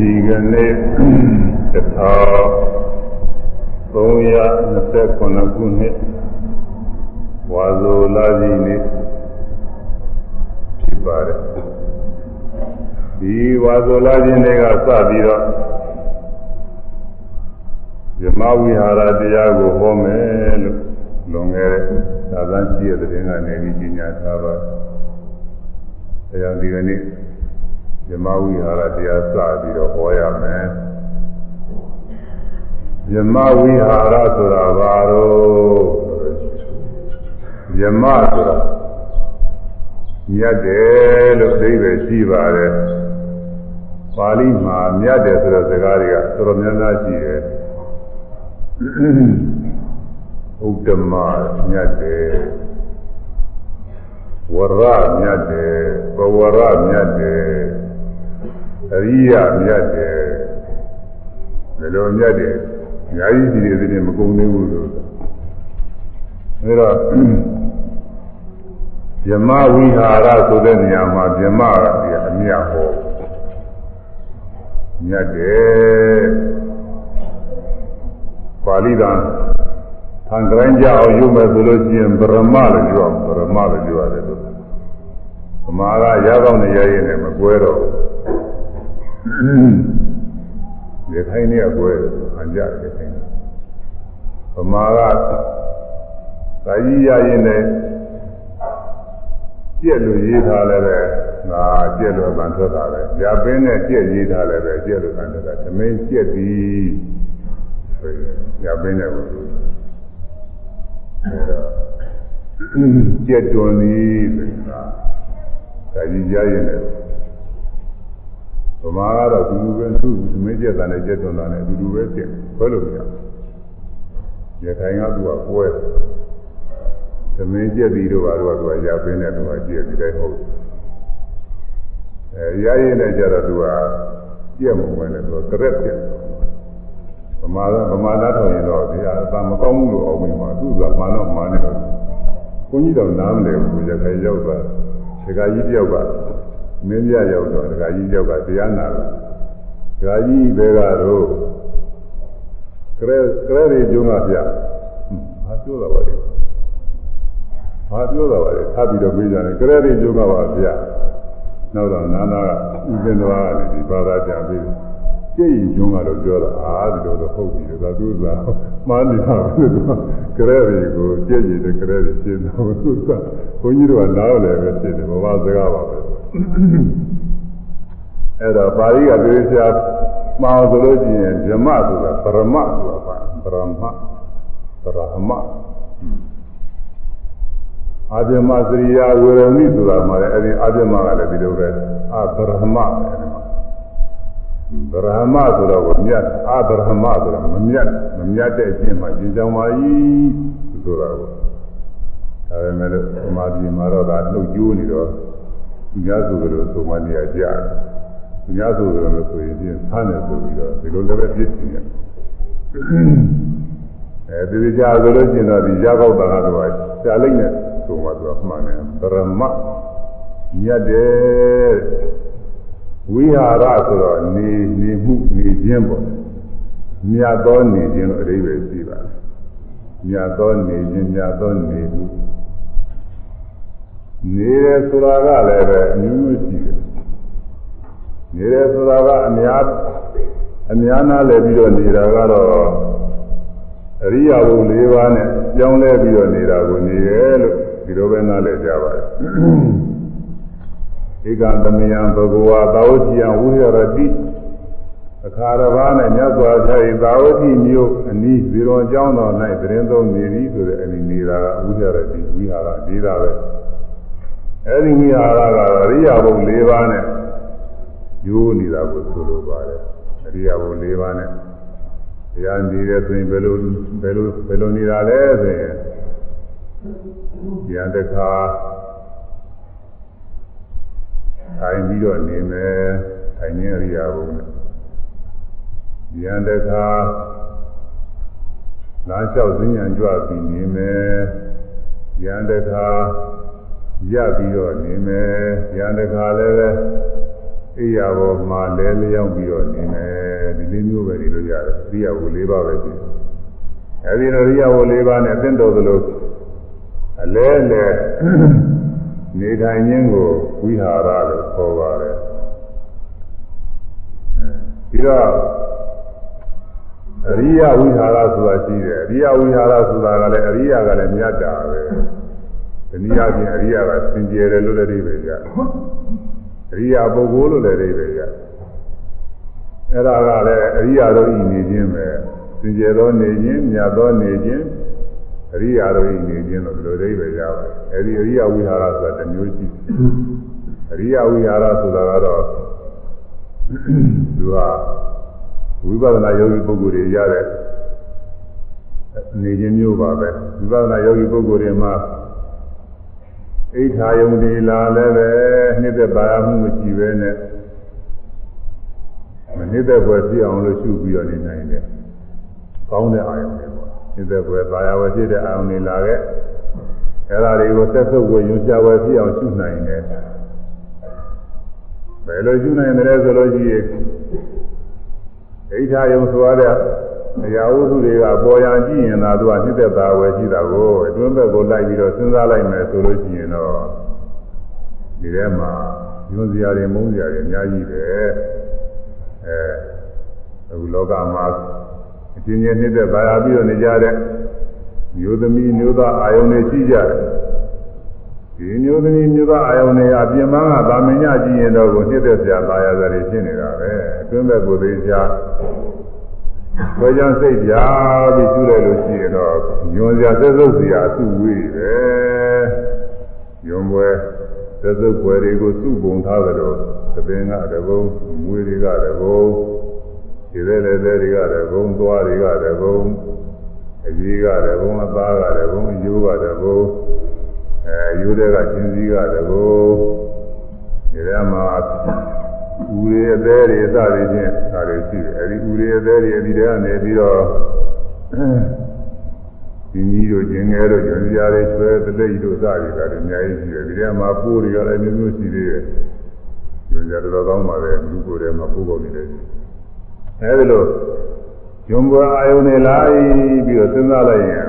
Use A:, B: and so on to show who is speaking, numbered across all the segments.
A: ဒီကနေ့1329ခုနှစ်ဝါဇိုလာကြီးနေ့ဖြစ်ပါတယ်ဒီဝါဇိုလာကြီးနေ့ကစပြီးတော့ဇမဝိဟာရတရားကိုဟောမယ်လို့လွန်ခဲ့တဲ့သာသနာ့ရှိတဲ့တဲ့ကနေပြီးကြီးညာထားပါတယ်။အဲဒါဒီကနေ့ ဇမဝိဟာရတရားစပြီးတော့ဟောရမယ်ဇမဝိဟာရဆိုတာဘာလို့ဇမဆိုတာမြတ်တယ်လို့အဓိပ္ပာယ်ရှိပါတယ်ပါဠိမှာမြတ်တယ်ဆိုတဲ့စကားတွေကတော်တော်များများရှိတယ်ဥဒ္ဓမမြတ်တယ်ဝရမြတ်တယ်ပဝရမြတ်တယ် အရိယမြတ်တယ်ဘယ်လိုမြတ်တယ်အများကြီးရှိတယ်ဒီနေ့မကုန်သေးဘူးလို့အဲတော့ယမဝိဟာရဆိုတဲ့နေရာမှာယမကဒီအမြတ်ဟောမြတ်တယ်ပါဠိတော်သံဃာကြအောင်ယူမယ်ဆိုလို့ရှိရင်ဗရမလို့ပြောအောင်ဗရမလို့ပြောရတယ်လို့ဗမာကရကောင်းနေရရင်လည်းမကွဲတော့ဘူး ဒီခိုင်းနေကကွဲတယ်ဟန်ကြတယ်ခိုင်းဗမာကသာကြီးရရင်လည်းကြက်လို့ရေးထားလည်းပဲငါကြက်လို့ဗန်ထွက်တာပဲရပင်းနဲ့ကြက်ရေးထားလည်းပဲကြက်လို့ဗန်ထွက်တာသမင်းကြက်သည်ရပင်းနဲ့ဘူးအဲတော့ကြက်တွန်သည်ဆိုတာဒါကြီးကြားရင်လည်း ဗမာကတော့ဒီလိုပဲသူ့သမင်းကြက်တာနဲ့ကြက်တွန်တာနဲ့ဒီလိုပဲဖြစ်ခွဲလို့မရရခိုင်ကသူကကွဲသမင်းကြက်ပြီးတော့ကတော့သူကရပင်းနဲ့သူကကြက်ပြီးတိုင်းဟုတ်အဲရရင်လည်းကြတော့သူကကြက်မဝင်နဲ့သူကကရက်ဖြစ်ဗမာကဗမာသားတော်ရင်တော့ဒီအသာမကောင်းဘူးလို့အောင်မိမှာသူကမှန်တော့မှန်တယ်ဘုန်းကြီးတော်နားမလဲဘူးရခိုင်ရောက်တာဒကာကြီးတယောက်က မင်းပြရောက်တော့ဒကာကြီးတယောက်ကတရားနာတာဒကာကြီးဘဲကတော့ကရဲကရဲတွေကျုံးကပြဟာပြောတာပါလေဟာပြောတာပါလေထပ်ပြီးတော့ပြေးကြတယ်ကရဲတွေကျုံးကပါဗျနောက်တော့နာနာကဥပင်တော်ကနေဒီဘာသာကြပြီးကြည့်ရင်ကျုံးကတော့ပြောတာအာဒီလိုတော့ဟုတ်ပြီဒါသူကမှားနေတာပဲကရဲတွေကိုကြည့်ရင်ကရဲတွေရှင်းတော့သူကဘုန်းကြီးတို့ကနားလည်းပဲရှင်းတယ်ဘဝစကားပါပဲ အဲ့တော့ပါဠိကပြေးချာမှားဆိုလို့ရှိရင်ဓမ္မဆိုတာပရမဆိုတာပါပရမပရမအာပြမစရိယာဝေရမိဆိုတာမှာလည်းအဲဒီအာပြမကလည်းဒီလိုပဲအာဗရမပဲဗရမဆိုတော့ကိုမြတ်အာဗရမဆိုတော့မမြတ်မမြတ်တဲ့အချင်းမှရှင်းကြောင်းပါ၏ဆိုတာကိုဒါပေမဲ့လို့သမာဓိမှာတော့ဒါလှုပ်ကျိုးနေတော့ သူများဆိုကြလို့ဆိုမှနေရာကြတယ်သူများဆိုကြလို့ဆိုရင်ပြင်ဆန်းတယ်ဆိုပြီးတော့ဒီလိုလည်းပဲဖြစ်နေတယ်အဲဒီကြာဆိုလို့ကျင်တော့ဒီရကောက်တာကတော့ရှားလိုက်နဲ့ဆိုမှသူကမှန်တယ်ပရမမြတ်တယ်ဝိဟာရဆိုတော့နေနေမှုနေခြင်းပေါ့မြတ်သောနေခြင်းလို့အဓိပ္ပာယ်ရှိပါတယ်မြတ်သောနေခြင်းမြတ်သောနေမှု နေတယ်ဆိုတာကလည်းပဲအမျိုးမျိုးရှိတယ်နေတယ်ဆိုတာကအများအများနာလဲပြီးတော့နေတာကတော့အရိယာဘုံ၄ပါးနဲ့ကြောင်းလဲပြီးတော့နေတာကိုနေရဲလို့ဒီလိုပဲနားလည်ကြပါတယ်ဧကသမယံဘဂဝါသာဝတိယဝိရတိအခါရဘာနဲ့မြတ်စွာဘုရားသာဝတိမျိုးအနည်းဇီရောကျောင်းတော်၌သတင်းသုံးနေပြီဆိုတဲ့အနည်းနေတာကဝိရတိဝိဟာရဒေတာပဲ အဲဒီဝိဟာရကအရိယာဘုံ၄ပါးနဲ့ယူနေတာကိုဆိုလိုပါတယ်အရိယာဘုံ၄ပါးနဲ့တရားနေတယ်ဆိုရင်ဘယ်လိုဘယ်လိုဘယ်လိုနေတာလဲဆိုရင်တရားတစ်ခါထိုင်ပြီးတော့နေမယ်ထိုင်နေအရိယာဘုံနဲ့တရားတစ်ခါလာလျှောက်ဈဉ္ဉံကြွပြီးနေမယ်တရားတစ်ခါ ရပြီးတော့နေမယ်တရားတစ်ခါလည်းပဲအိယာပေါ်မှာလဲလျောင်းပြီးတော့နေမယ်ဒီလေးမျိုးပဲနေလို့ရတယ်အရိယာဝ၄ပါးပဲရှိတယ်အဲဒီလိုအရိယာဝ၄ပါးနဲ့အသင့်တော်သလိုအလဲလဲနေထိုင်ခြင်းကိုဝိဟာရလို့ခေါ်ပါတယ်ပြီးတော့အရိယဝိဟာရဆိုတာရှိတယ်အရိယဝိဟာရဆိုတာကလည်းအရိယကလည်းမြတ်တာပဲ ဒီနည်းအားဖြင့်အရိယကစင်ကြယ်တယ်လို့လည်းဒီပဲကြအရိယပုဂ္ဂိုလ်လို့လည်းဒီပဲကြအဲ့ဒါကလည်းအရိယတို့ဤနေခြင်းပဲစင်ကြယ်သောနေခြင်းမြတ်သောနေခြင်းအရိယာတို့ဤနေခြင်းလို့ဒီလိုအိဗယ်ရပါတယ်အဲဒီအရိယဝိဟာရဆိုတာတစ်မျိုးရှိတယ်အရိယဝိဟာရဆိုတာကတော့သူကဝိပဿနာယောဂီပုဂ္ဂိုလ်တွေရတဲ့နေခြင်းမျိုးပါပဲဝိပဿနာယောဂီပုဂ္ဂိုလ်တွေမှာ အိဋ္ဌာယုံဒီလာလည်းပဲနှစ်သက်ပါရမှုမရှိပဲနဲ့မနှစ်သက်ဖွယ်ပြအောင်လို့ရှုပြီးတော့နေနိုင်တယ်ကောင်းတဲ့အာယုံတွေပေါ့နှစ်သက်ဖွယ်ပါရဝယ်ဖြစ်တဲ့အာယုံတွေလာခဲ့အဲ့ဒါတွေကိုသက်သုတ်ဝေယူကြဝယ်ပြအောင်ရှုနိုင်တယ်ဘယ်လိုရှုနိုင်တယ်ဆိုလို့ရှိရင်ဣဋ္ဌာယုံဆိုရတဲ့ အရာဝတ္ထုတွေကပေါ်ရန်ကြည့်ရင်သာသူကနှစ်သက်သာဝယ်ရှိတာကိုအတွင်းဘက်ကိုလိုက်ပြီးတော့စဉ်းစားလိုက်မယ်ဆိုလို့ရှိရင်တော့ဒီထဲမှာညွန်စရာတွေမုန်းစရာတွေအများကြီးပဲအဲအခုလောကမှာအချင်းချင်းနှစ်သက်သာယာပြီးတော့နေကြတဲ့မျိုးသမီးမျိုးသားအာယုန်တွေရှိကြတယ်ဒီမျိုးသမီးမျိုးသားအာယုန်တွေအပြင်ပန်းကဗာမညကြည့်ရင်တော့ကိုနှစ်သက်စရာသာယာစရာတွေဖြစ်နေတာပဲအတွင်းဘက်ကိုသေးချာ ဝေကြံစိတ်ပြာပြီးကျူးလိုက်လို့ရှိရင်တော့ညွန်စရာသက်သုတ်စရာသူ့ဝေးပဲညွန်ပွဲသက်သုတ်ပွဲတွေကိုသူ့ပုံထားကြတော့သပင်ကတဘုံမွေတွေကတဘုံဒီတဲ့လေတဲ့တွေကတဘုံသွားတွေကတဘုံအကြီးကတဘုံအသားကတဘုံရိုးကတဘုံအဲရိုးတဲ့ကချင်းစည်းကတဘုံဒီထဲမှာ ဦးရည်အသေးတွေစသည်ဖြင့်ဒါတွေရှိတယ်အဲဒီဦးရည်အသေးတွေဒီထဲကနေပြီးတော့ဒီကြီးတို့ကျင်ငယ်တို့ကျွန်းစရာတွေချွဲတလိပ်တို့စသည်ဒါတွေအများကြီးရှိတယ်ဒီထဲမှာပိုးတွေကလည်းမျိုးမျိုးရှိသေးတယ်ကျွန်းစရာတော်ကောင်းပါလေလူကိုယ်ထဲမှာပိုးပေါက်နေတယ်အဲဒီလိုကျွန်းပွားအာယုန်တွေလာပြီးတော့စဉ်းစားလိုက်ရင်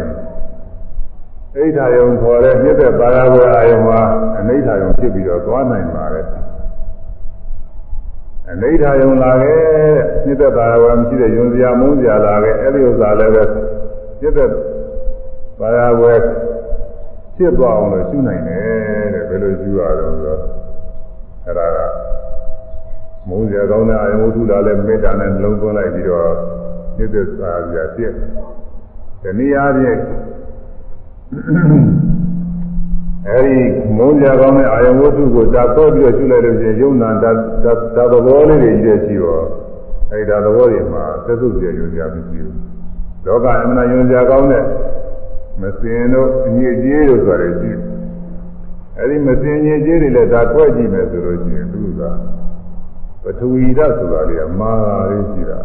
A: အိဋ္ဌာယုံခေါ်တဲ့မြစ်တဲ့ပါရဘွယ်အာယုံမှာအနိဋ္ဌာယုံဖြစ်ပြီးတော့သွားနိုင်ပါတယ် အနိဋ္ဌာယုံလာခဲ့မြစ်တဲ့ပါရဘွယ်မရှိတဲ့ယုံစရာမုန်းစရာလာခဲ့အဲ့ဒီဥစ္စာလည်းပဲမြစ်တဲ့ပါရဘွယ်ဖြစ်သွားအောင်လို့ရှုနိုင်တယ်တဲ့ဘယ်လိုရှုရတော့ဆိုတော့အဲ့ဒါကမုန်းစရာကောင်းတဲ့အာယုံဝတ္ထုလာလဲမေတ္တာနဲ့နှလုံးသွင်းလိုက်ပြီးတော့မြစ်တဲ့ပါရဘွယ်ဖြစ်ဒီနည်းအားဖြင့် အဲဒီမုန်းကြကောင်းတဲ့အာယဝတ္ထုကိုတာတော့ပြီးတော့ရှုလိုက်လို့ရှိရင်ယုံနာတာတာသဘောလေးတွေကြီးရှိတော့အဲဒီဒါသဘောတွေမှာသက်သုပြေယုံကြပြီးပြီလောကအမှန်ယုံကြကောင်းတဲ့မစင်တို့အညစ်အကြေးတို့ဆိုရတယ်ရှိအဲဒီမစင်ညစ်အကြေးတွေလည်းဒါတွက်ကြည့်မယ်ဆိုလို့ရှိရင်သူကပထဝီဓာတ်ဆိုတာတွေကမာတာလေးရှိတာ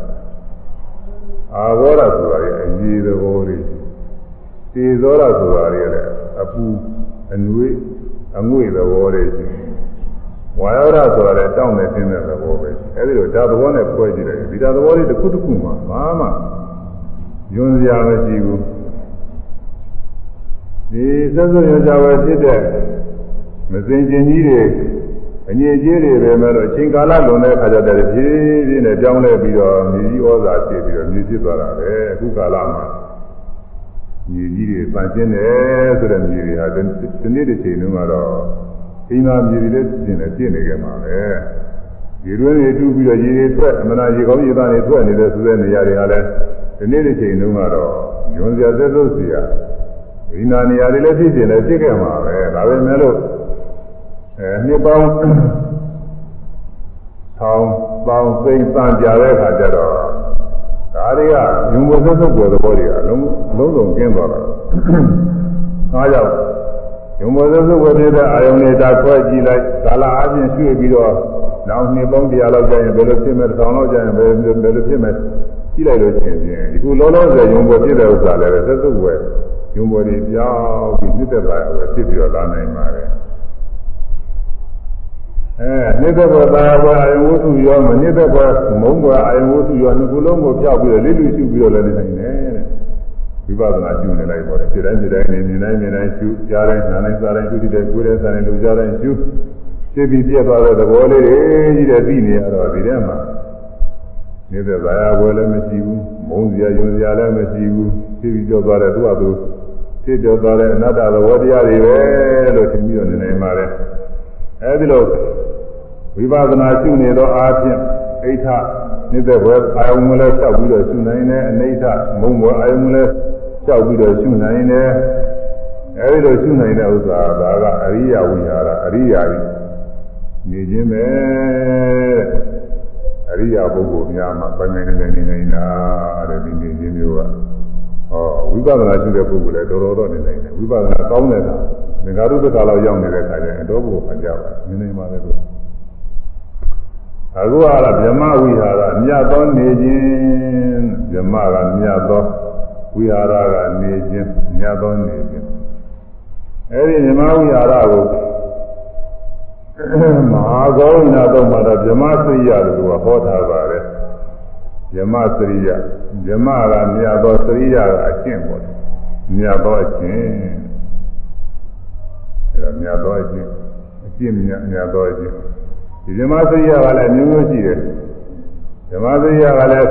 A: အာဘောဓာတ်ဆိုတာတွေအရေးသဘောလေးရှိသေသောရဆိုတာတွေလည်းအပူ အနွေးအငွေ့သဘောတွေရှိဝါယောရဆိုတာလည်းတောင်းနေသိတဲ့သဘောပဲအဲဒီလိုဒါသဘောနဲ့ဖွဲ့ကြည့်တယ်ဒီဒါသဘောလေးတစ်ခုတစ်ခုမှဘာမှယွန်းစရာမရှိဘူးဒီစက်စုံရကြဝယ်ဖြစ်တဲ့မစင်ကျင်ကြီးတွေအငြိအကျေးတွေပဲမဲ့တော့အချိန်ကာလလွန်တဲ့အခါကျတော့ဖြည်းဖြည်းနဲ့ကြောင်းလဲပြီးတော့မြေကြီးဩဇာဖြစ်ပြီးတော့မြေဖြစ်သွားတာပဲအခုကာလမှာ မြေကြီးတွေပန်ကျင်းတယ်ဆိုတဲ့မြေတွေဟာဒီနေ့တစ်ချိန်တုန်းကတော့အိမ်သာမြေတွေလည်းကျင်းတယ်ကျင်းနေကြမှာပဲရေတွင်းတွေတူးပြီးတော့ရေတွေထွက်အမနာရေကောင်းရေသားတွေထွက်နေတဲ့ဆိုတဲ့နေရာတွေကလည်းဒီနေ့တစ်ချိန်တုန်းကတော့ညွန်စရာသက်သက်စရာအိမ်သာနေရာတွေလည်းဖြစ်ကျင်လည်းဖြစ်ခဲ့မှာပဲဒါပဲမဲ့လို့အဲနှစ်ပေါင်းထောင်ပေါင်းသိမ့်ပန်ကြတဲ့အခါကျတော့ ဒါတွေကညုံပေါ်သက်သက်ပေါ်သဘောတွေကအလုံးလုံးစုံကျင်းသွားတာ။အားကြောင့်ညုံပေါ်သက်သက်ပေါ်တဲ့အာယုန်တွေဒါခွဲကြည့်လိုက်ကာလအချင်းရွှေ့ပြီးတော့နောက်နှစ်ပေါင်းတရားလောက်ကြာရင်ဘယ်လိုဖြစ်မဲ့တောင်လောက်ကြာရင်ဘယ်ဘယ်လိုဖြစ်မဲ့ကြည့်လိုက်လို့ရှိရင်ဒီခုလောလောဆယ်ညုံပေါ်ဖြစ်တဲ့ဥစ္စာလည်းသက်သက်ဝယ်ညုံပေါ်တွေပြောင်းပြီးနှစ်သက်လာရပဲဖြစ်ပြီးတော့လာနိုင်ပါတယ်။ အဲနိသက်ဘောသာဘောအာယဝုစုရောမနိသက်ဘောမုံဘောအာယဝုစုရောနှစ်ခုလုံးကိုဖြောက်ပြီးတော့လေးလူရှုပြီးတော့လည်းနေနိုင်တယ်တဲ့ဝိပဿနာရှုနေလိုက်ပေါ်တယ်ခြေတိုင်းခြေတိုင်းနေမြင်တိုင်းမြင်တိုင်းရှုကြားတိုင်းနားတိုင်းစားတိုင်းရှုတိတဲ့ကိုယ်တဲ့စားတိုင်းလူကြားတိုင်းရှုရှင်းပြီးပြတ်သွားတဲ့သဘောလေးတွေကြီးတဲ့သိနေရတော့ဒီထဲမှာနိသက်သာယာဘောလည်းမရှိဘူးမုံစရာယုံစရာလည်းမရှိဘူးရှင်းပြီးကြောက်သွားတဲ့သူ့အတူဖြစ်ကြောက်သွားတဲ့အနတ္တသဘောတရားတွေပဲလို့ထင်ပြီးတော့နေနိုင်ပါတယ် အဲဒီလိုဝိပဿနာရှုနေသောအားဖြင့်အိဋ္ဌနေတဲ့ဘွယ်အာယုံမလဲလျှောက်ပြီးတော့ရှုနိုင်တယ်အနိဋ္ဌမုံဘွယ်အာယုံမလဲလျှောက်ပြီးတော့ရှုနိုင်တယ်အဲဒီလိုရှုနိုင်တဲ့ဥစ္စာဒါကအရိယဝိဟာရအရိယာကြီးနေခြင်းပဲအရိယာပုဂ္ဂိုလ်များမှာပိုင်ပိုင်နေနေနေနေတာတဲ့ဒီနေခြင်းမျိုးကဟော ဝိပဿနာရှုတဲ့ပုဂ္ဂိုလ်လည်းတော်တော်တော့နေနိုင်တယ်ဝိပဿနာကောင်းတဲ့အခါငါတို့တက္ကလောက်ရောက်နေတဲ့ခါကျရင်အတော်ကိုခံကြပါနေနေပါလေတို့အခုကတော့ဗြဟ္မဝိဟာရမြတ်သောနေခြင်းဗြဟ္မကမြတ်သောဝိဟာရကနေခြင်းမြတ်သောနေခြင်းအဲဒီဗြဟ္မဝိဟာရကိုမဟာဂေါဏတော့မှာတော့ဗြဟ္မစရိယလို့ကဟောထားပါတယ် ဗြဟ္မစရိယဗြဟ္မကမြတ်သောစရိယကအကျင့်ပေါ့မြတ်သောအကျင့်အဲဒါမြတ်သောအကျင့်အကျင့်မြတ်မြတ်သောအကျင့်ဒီဇမစရိယကလည်းမျိုးမျိုးရှိတယ်ဇမစရိယကလည်း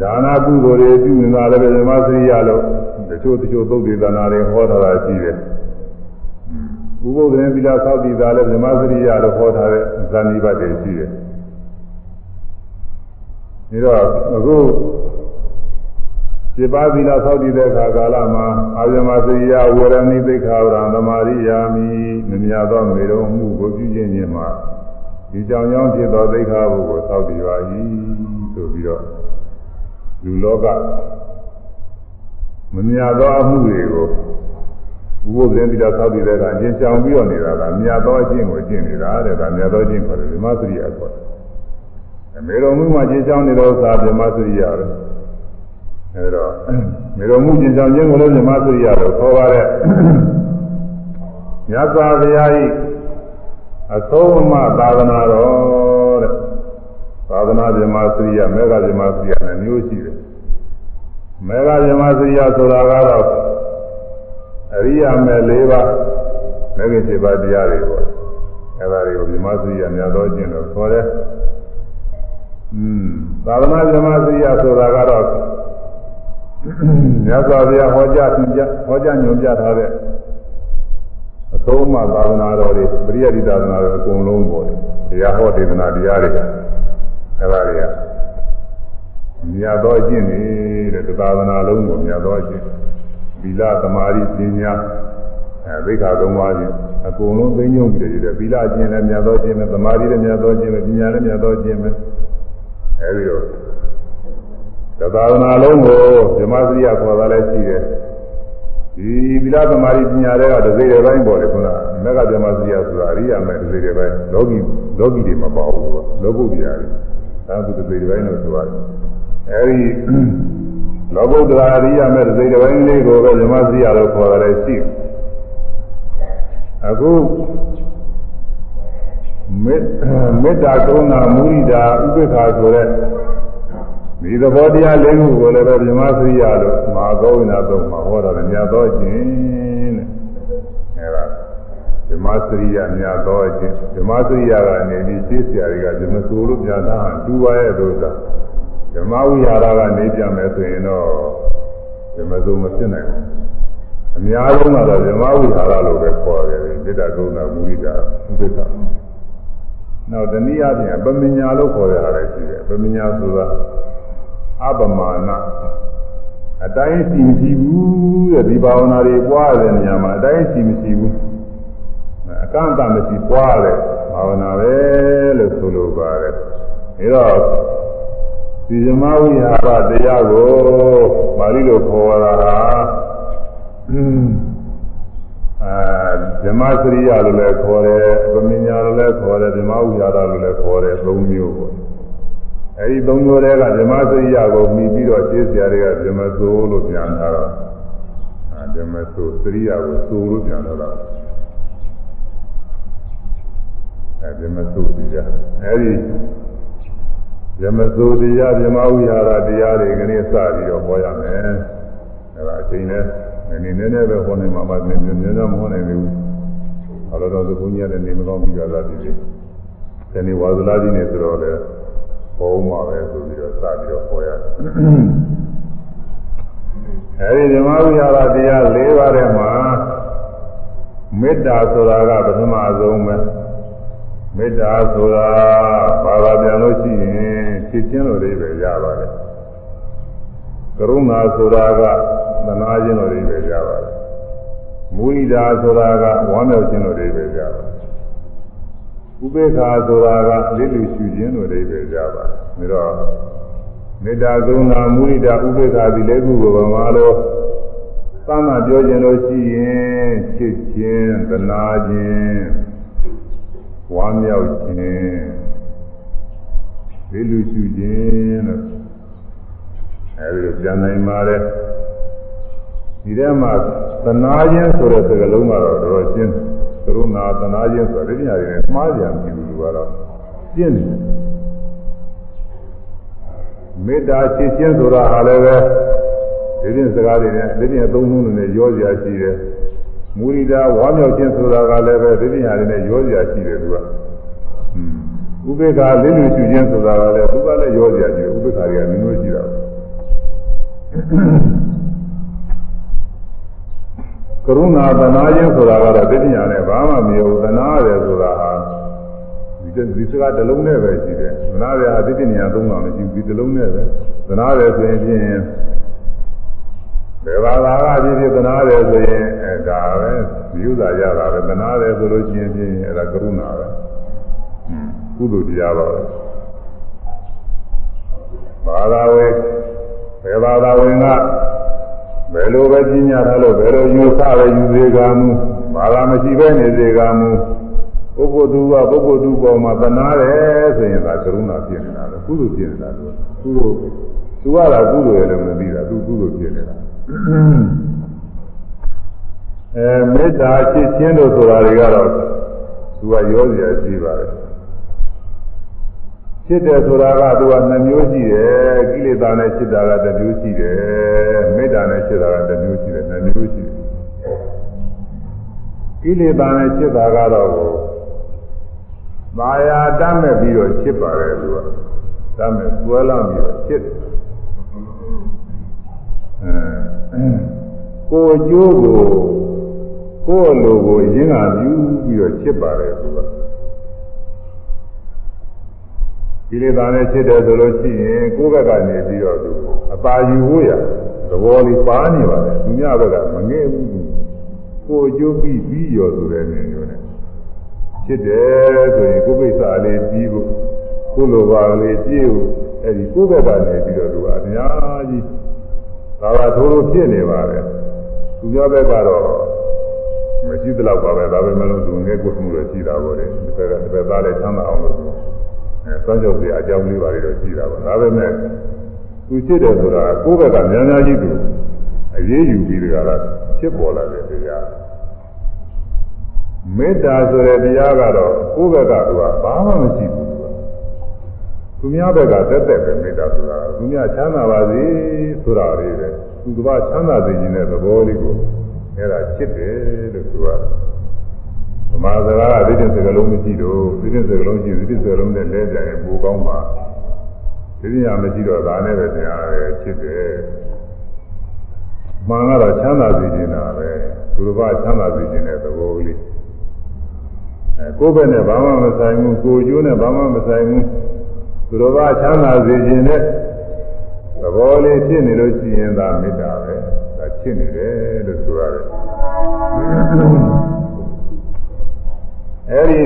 A: ဒါနာကုသိုလ်တွေပြုနေတာလည်းဇမစရိယလို့တချို့တချို့သုတ်ဒေသနာတွေဟောထားတာရှိတယ်ဥပုသ္တရင်သီလသောက်တည်တာလည်းဇမစရိယလို့ဟောထားတဲ့ဇာနိဘတ်တွေရှိတယ် ဒါတော့အခုစေပါသီလသောက်တည်တဲ့အခါကာလမှာအာယမစရိယဝရဏိသိက္ခာဝရံသမာရိယာမိမမြတ်သောမေတော်မှုကိုပြုခြင်းချင်းမှာဒီကြောင်ကြောင်းဖြစ်သောသိက္ခာဘုကိုသောက်တည်ပါ၏ဆိုပြီးတော့လူလောကမမြတ်သောအမှုတွေကိုဘုရားသင်္တိတာသောက်တည်တဲ့အခါကျင့်ကြောင်ပြီးတော့နေတာကမြတ်သောအကျင့်ကိုကျင့်နေတာတဲ့ဒါမြတ်သောအကျင့်ခေါ်တယ်ဓမ္မစရိယခေါ်တယ် မေတော်မှုမှာကျင့်ကြောင်နေတော့သာဓမ္မစရိယပဲအဲဒါမေတော်မှုကျင်ဆောင်ခြင်းကိုလည်းမြမသုရိယလို့ခေါ်ပါတဲ့မြတ်စွာဘုရား၏အဆုံးအမသာသနာတော်တဲ့သာသနာမြမသုရိယမေဃမြမသုရိယနဲ့မျိုးရှိတယ်မေဃမြမသုရိယဆိုတာကတော့အရိယာမေ၄ပါးမေဃ7ပါးတရားတွေပေါ့အဲဒါတွေကိုမြမသုရိယမြတ်သောကျင့်လို့ခေါ်တယ်อืม သာသနာမြမသုရိယဆိုတာကတော့မြတ်စွာဘုရားဟောကြားသင်ကြားဟောကြားညွှန်ပြထားတဲ့အသုံးမှသာသနာတော်တွေပရိယတိသာသနာတော်အကုန်လုံးပေါ်တယ်တရားဟောဒေသနာတရားတွေအဲပါတွေကမြတ်သောအကျင့်နေတဲ့သာသနာလုံးကိုမြတ်သောအကျင့်ဗီလသမာဓိပညာအဲသိက္ခာသုံးပါးချင်းအကုန်လုံးသိညုံပြီးတယ်ဗီလအကျင့်လည်းမြတ်သောအကျင့်ပဲသမာဓိလည်းမြတ်သောအကျင့်ပဲပညာလည်းမြတ်သောအကျင့်ပဲ အဲဒီတော့သဘာဝနာလုံးကိုဓမ္မစရိယခေါ်တာလည်းရှိတယ်ဒီသီလသမာဓိပညာတွေကတစ်စိတ်တစ်ပိုင်းပေါ်တယ်ခုနကမက္ကဓမ္မစရိယဆိုတာအရိယာမဲ့တစ်စိတ်တစ်ပိုင်းလောကီလောကီတွေမပေါ့ဘူးလောကုတ္တရာတွေဒါကတစ်စိတ်တစ်ပိုင်းလို့ဆိုရတယ်အဲဒီလောကုတ္တရာအရိယာမဲ့တစ်စိတ်တစ်ပိုင်းလေးကိုပဲဓမ္မစရိယလို့ခေါ်တာလည်းရှိအခု မေတ္တာကရုဏာမုရိဒာဥပေက္ခာဆိုတဲ့ဒီသဘောတရားလေးခုကိုလည်းပဲမြမစရိယလို့မဟာဂောဝိနာသုံးမှာဟောတာလည်းမြတ်သောခြင်းတဲ့အဲဒါမြမစရိယမြတ်သောခြင်းမြမစရိယကနေပြီးရှင်းစရာတွေကဇမဆိုလို့ပြတာတူပါရဲ့လို့သာမြမဝိဟာရကနေပြန်မယ်ဆိုရင်တော့ဇမဆိုမဖြစ်နိုင်ဘူးအများဆုံးကတော့မြမဝိဟာရလို့ပဲခေါ်တယ်မေတ္တာကရုဏာမုဒိတာဥပ္ပခ နောက်တနည်းအားဖြင့်ပမညာလို့ခေါ်ရတာလည်းရှိတယ်ပမညာဆိုတာအပမာဏအတိုင်းရှိမရှိဘူးတဲ့ဒီဘာဝနာတွေပွားတဲ့နေရာမှာအတိုင်းရှိမရှိဘူးအကန့်အသတ်မရှိပွားတဲ့ဘာဝနာပဲလို့ဆိုလိုပါတယ်ဒါတော့ဒီဇမဝိဟာရတရားကိုပါဠိလိုခေါ်တာဟာအဲ ဇမစရိယလို့လည်းခေါ်တယ်ဗမညာလို့လည်းခေါ်တယ်ဇမဝိဟာရလို့လည်းခေါ်တယ်သုံးမျိုးပေါ့အဲဒီသုံးမျိုးတွေကဓမ္မစရိယကိုမှီပြီးတော့ရှင်းစရာတွေကဓမ္မဆိုလို့ပြန်လာတော့ဓမ္မဆိုစရိယကိုဆိုလို့ပြန်လာတော့အဲဗြဟ္မသုတရားအဲဒီဗြဟ္မသုတရားဗြဟ္မဝိဟာရတရားတွေကနေစပြီးတော့ဟောရမယ်အဲဒါအချိန်နဲ့ နည်းနည်းနည်းနည်းပဲဟောနေမှာပါနည်းနည်းနည်းမဟောနိုင်ဘူးဘာလို့တော့ဘုန်းကြီးလည်းနေမကောင်းပြီးကြတာဒီနေ့ဒီနေ့ဝါဇလာကြီးနေဆိုတော့လေဟောမှာပဲဆိုပြီးတော့စပြီးတော့ဟောရတယ်အဲဒီဓမ္မဝိဟာရတရား၄ပါးထဲမှာမေတ္တာဆိုတာကပထမဆုံးပဲမေတ္တာဆိုတာဘာသာပြန်လို့ရှိရင်ဖြည့်ချင်းလို့လေးပဲရပါတယ်က ရုဏာဆိုတာကသနာခြင်းလို့လေးပဲရပါတယ်မုဒိတာဆိုတာကဝမ်းမြောက်ခြင်းလို့လေးပဲရပါတယ်ဥပေက္ခာဆိုတာကလေးလူရှုခြင်းလို့လေးပဲရပါတယ်ဒါတော့မေတ္တာကရုဏာမုဒိတာဥပေက္ခာဒီလေးခုကိုဗမာလို့သမ်းမှပြောခြင်းလို့ရှိရင်ချစ်ခြင်းသနာခြင်းဝမ်းမြောက်ခြင်းလေးလူရှုခြင်းလို့ အဲဒီလိုပြန်နိုင်ပါတယ်ဒီထဲမှာသနာခြင်းဆိုတဲ့စကားလုံးကတော့တော်တော်ရှင်းကရုဏာသနာခြင်းဆိုတဲ့ဉာဏ်ရည်နဲ့မှားကြံပြီလို့ကတော့ရှင်းတယ်မေတ္တာချစ်ခြင်းဆိုတာဟာလည်းပဲဒီပြင်စကားတွေနဲ့ဒီပြင်သုံးလုံးနဲ့ရောစရာရှိတယ်မူရိတာဝါမြောက်ခြင်းဆိုတာကလည်းပဲဒီပြင်ဟာတွေနဲ့ရောစရာရှိတယ်သူကဥပေက္ခလင်းလူရှုခြင်းဆိုတာကလည်းသူကလည်းရောစရာရှိတယ်ဥပေက္ခတွေကမျိုးမျိုးရှိတာ ကရုဏာသနာခြင်းဆိုတာကတော့ဒီပြင်ဟာနဲ့ဘာမှမရောသနာရတယ်ဆိုတာဟာဒီဒီစကားတစ်လုံးနဲ့ပဲရှိတယ်သနာရဟာဒီပြင်ညာသုံးတာမရှိဘူးဒီတစ်လုံးနဲ့ပဲသနာရဆိုရင်ဖြင့်ဘယ်ဘာသာကဖြစ်ဖြစ်သနာတယ်ဆိုရင်အဲဒါပဲဒီဥစ္စာရတာပဲသနာတယ်ဆိုလို့ရှိရင်ဖြင့်အဲဒါကရုဏာပဲကုသိုလ်တရားပါပဲဘာသာဝင် ဘယ်ဘာသာဝင်ကဘယ်လိုပဲပညာထားလို့ဘယ်လိုယူဆပဲယူစေကမူဘာသာမရှိပဲနေစေကမူပုဂ္ဂိုလ်သူကပုဂ္ဂိုလ်သူပေါ်မှာသနာတယ်ဆိုရင်ဒါကရုဏာဖြစ်နေတာလေကုသိုလ်ဖြစ်နေတာလို့ကုသိုလ်သူကသာကုသိုလ်ရလည်းမသိတာသူကုသိုလ်ဖြစ်နေတာအဲမေတ္တာချစ်ခြင်းတို့ဆိုတာတွေကတော့သူကရောစရာရှိပါတယ် ချစ်တယ်ဆိုတာကသူကနှမျိုးရှိတယ်ကိလေသာနဲ့ချစ်တာကတစ်မျိုးရှိတယ်မေတ္တာနဲ့ချစ်တာကတစ်မျိုးရှိတယ်နှမျိုးရှိတယ်ကိလေသာနဲ့ချစ်တာကတော့မာယာတတ်မဲ့ပြီးတော့ချစ်ပါတယ်သူကတတ်မဲ့ဆွဲလမ်းပြီးတော့ချစ်တယ်ကိုအကျိုးကိုကိုယ်လိုကိုရင်းကပြုပြီးတော့ချစ်ပါတယ်သူက ကိလေသာနဲ့ချစ်တယ်ဆိုလို့ရှိရင်ကိုယ့်ဘက်ကနေပြီးတော့သူအပါယူဖို့ရသဘောလေးပါနေပါတယ်သူများဘက်ကမငဲ့ဘူးကိုအကျိုးပြီးပြီးရောဆိုတဲ့နေမျိုးနဲ့ချစ်တယ်ဆိုရင်ကိုယ်ကိစ္စလေးပြီးဖို့ကိုယ်လိုပါလေးပြည့်ဖို့အဲဒီကိုယ့်ဘက်ကနေပြီးတော့သူကအများကြီးဒါကသိုးလို့ဖြစ်နေပါတယ်သူများဘက်ကတော့မရှိသလောက်ပါပဲဒါပဲမလို့သူငယ်ကိုမှုလို့ရှိတာပေါ့လေဒီဘက်ကဒီဘက်သားလည်းချမ်းသာအောင်လို့ အဲစောင့်ကြောက်စရာအကြောင်းလေးပါလေတော့ရှိတာပေါ့ဒါပဲမဲ့သူရှိတယ်ဆိုတာကိုယ့်ဘက်ကများများကြီးသူအရေးယူပြီးတကလားဖြစ်ပေါ်လာတဲ့တရားမေတ္တာဆိုတဲ့တရားကတော့ကိုယ့်ဘက်ကသူကဘာမှမရှိဘူးသူများဘက်ကတက်တက်ပဲမေတ္တာဆိုတာသူများချမ်းသာပါစေဆိုတာလေးပဲသူကဘာချမ်းသာစေခြင်းတဲ့သဘောလေးကိုအဲ့ဒါချစ်တယ်လို့ဆိုရတယ်ဗ မာစကားကဒီတဲ့စကားလုံးမရှိတော့ဒီတဲ့စကားလုံးရှိဒီတဲ့စကားလုံးနဲ့လဲပြန်ရင်ပိုကောင်းပါဒီညမရှိတော့ဒါနဲ့ပဲတရားပဲချစ်တယ်မှန်ကတော့ချမ်းသာစေခြင်းတာပဲသူတို့ကချမ်းသာစေခြင်းတဲ့သဘောလေးအဲကိုယ့်ဘက်နဲ့ဘာမှမဆိုင်ဘူးကိုယ်ကျိုးနဲ့ဘာမှမဆိုင်ဘူးသူတော်ဘာချမ်းသာစေခြင်းနဲ့သဘောလေးဖြစ်နေလို့ရှိရင်သာမေတ္တာပဲဒါချစ်နေတယ်လို့ဆိုရတယ် အဲဒီ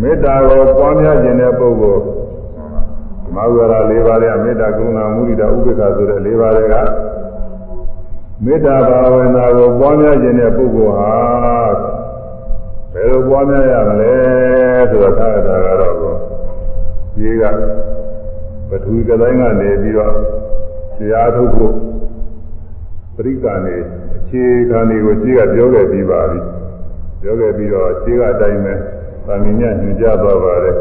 A: မေတ္တာကိုပွားများခြင်းတဲ့ပုဂ္ဂိုလ်ဓမ္မဝရ၄ပါးရဲ့မေတ္တာကရုဏာမုဒိတာဥပေက္ခဆိုတဲ့၄ပါးတွေကမေတ္တာဘာဝနာကိုပွားများခြင်းတဲ့ပုဂ္ဂိုလ်ဟာဘယ်လိုပွားများရမလဲဆိုတော့သာသာကတော့ကြီးကပထဝီကတိုင်းကနေပြီးတော့တရားထုတ်ဖို့ပရိက္ခဏေအခြေခံတွေကိုကြီးကပြောခဲ့ပြီးပါပြီ ပြောခဲ့ပြီးတော့ကြီးကအတိုင်းပဲသာမညညွှန်ကြားသွားပါတယ်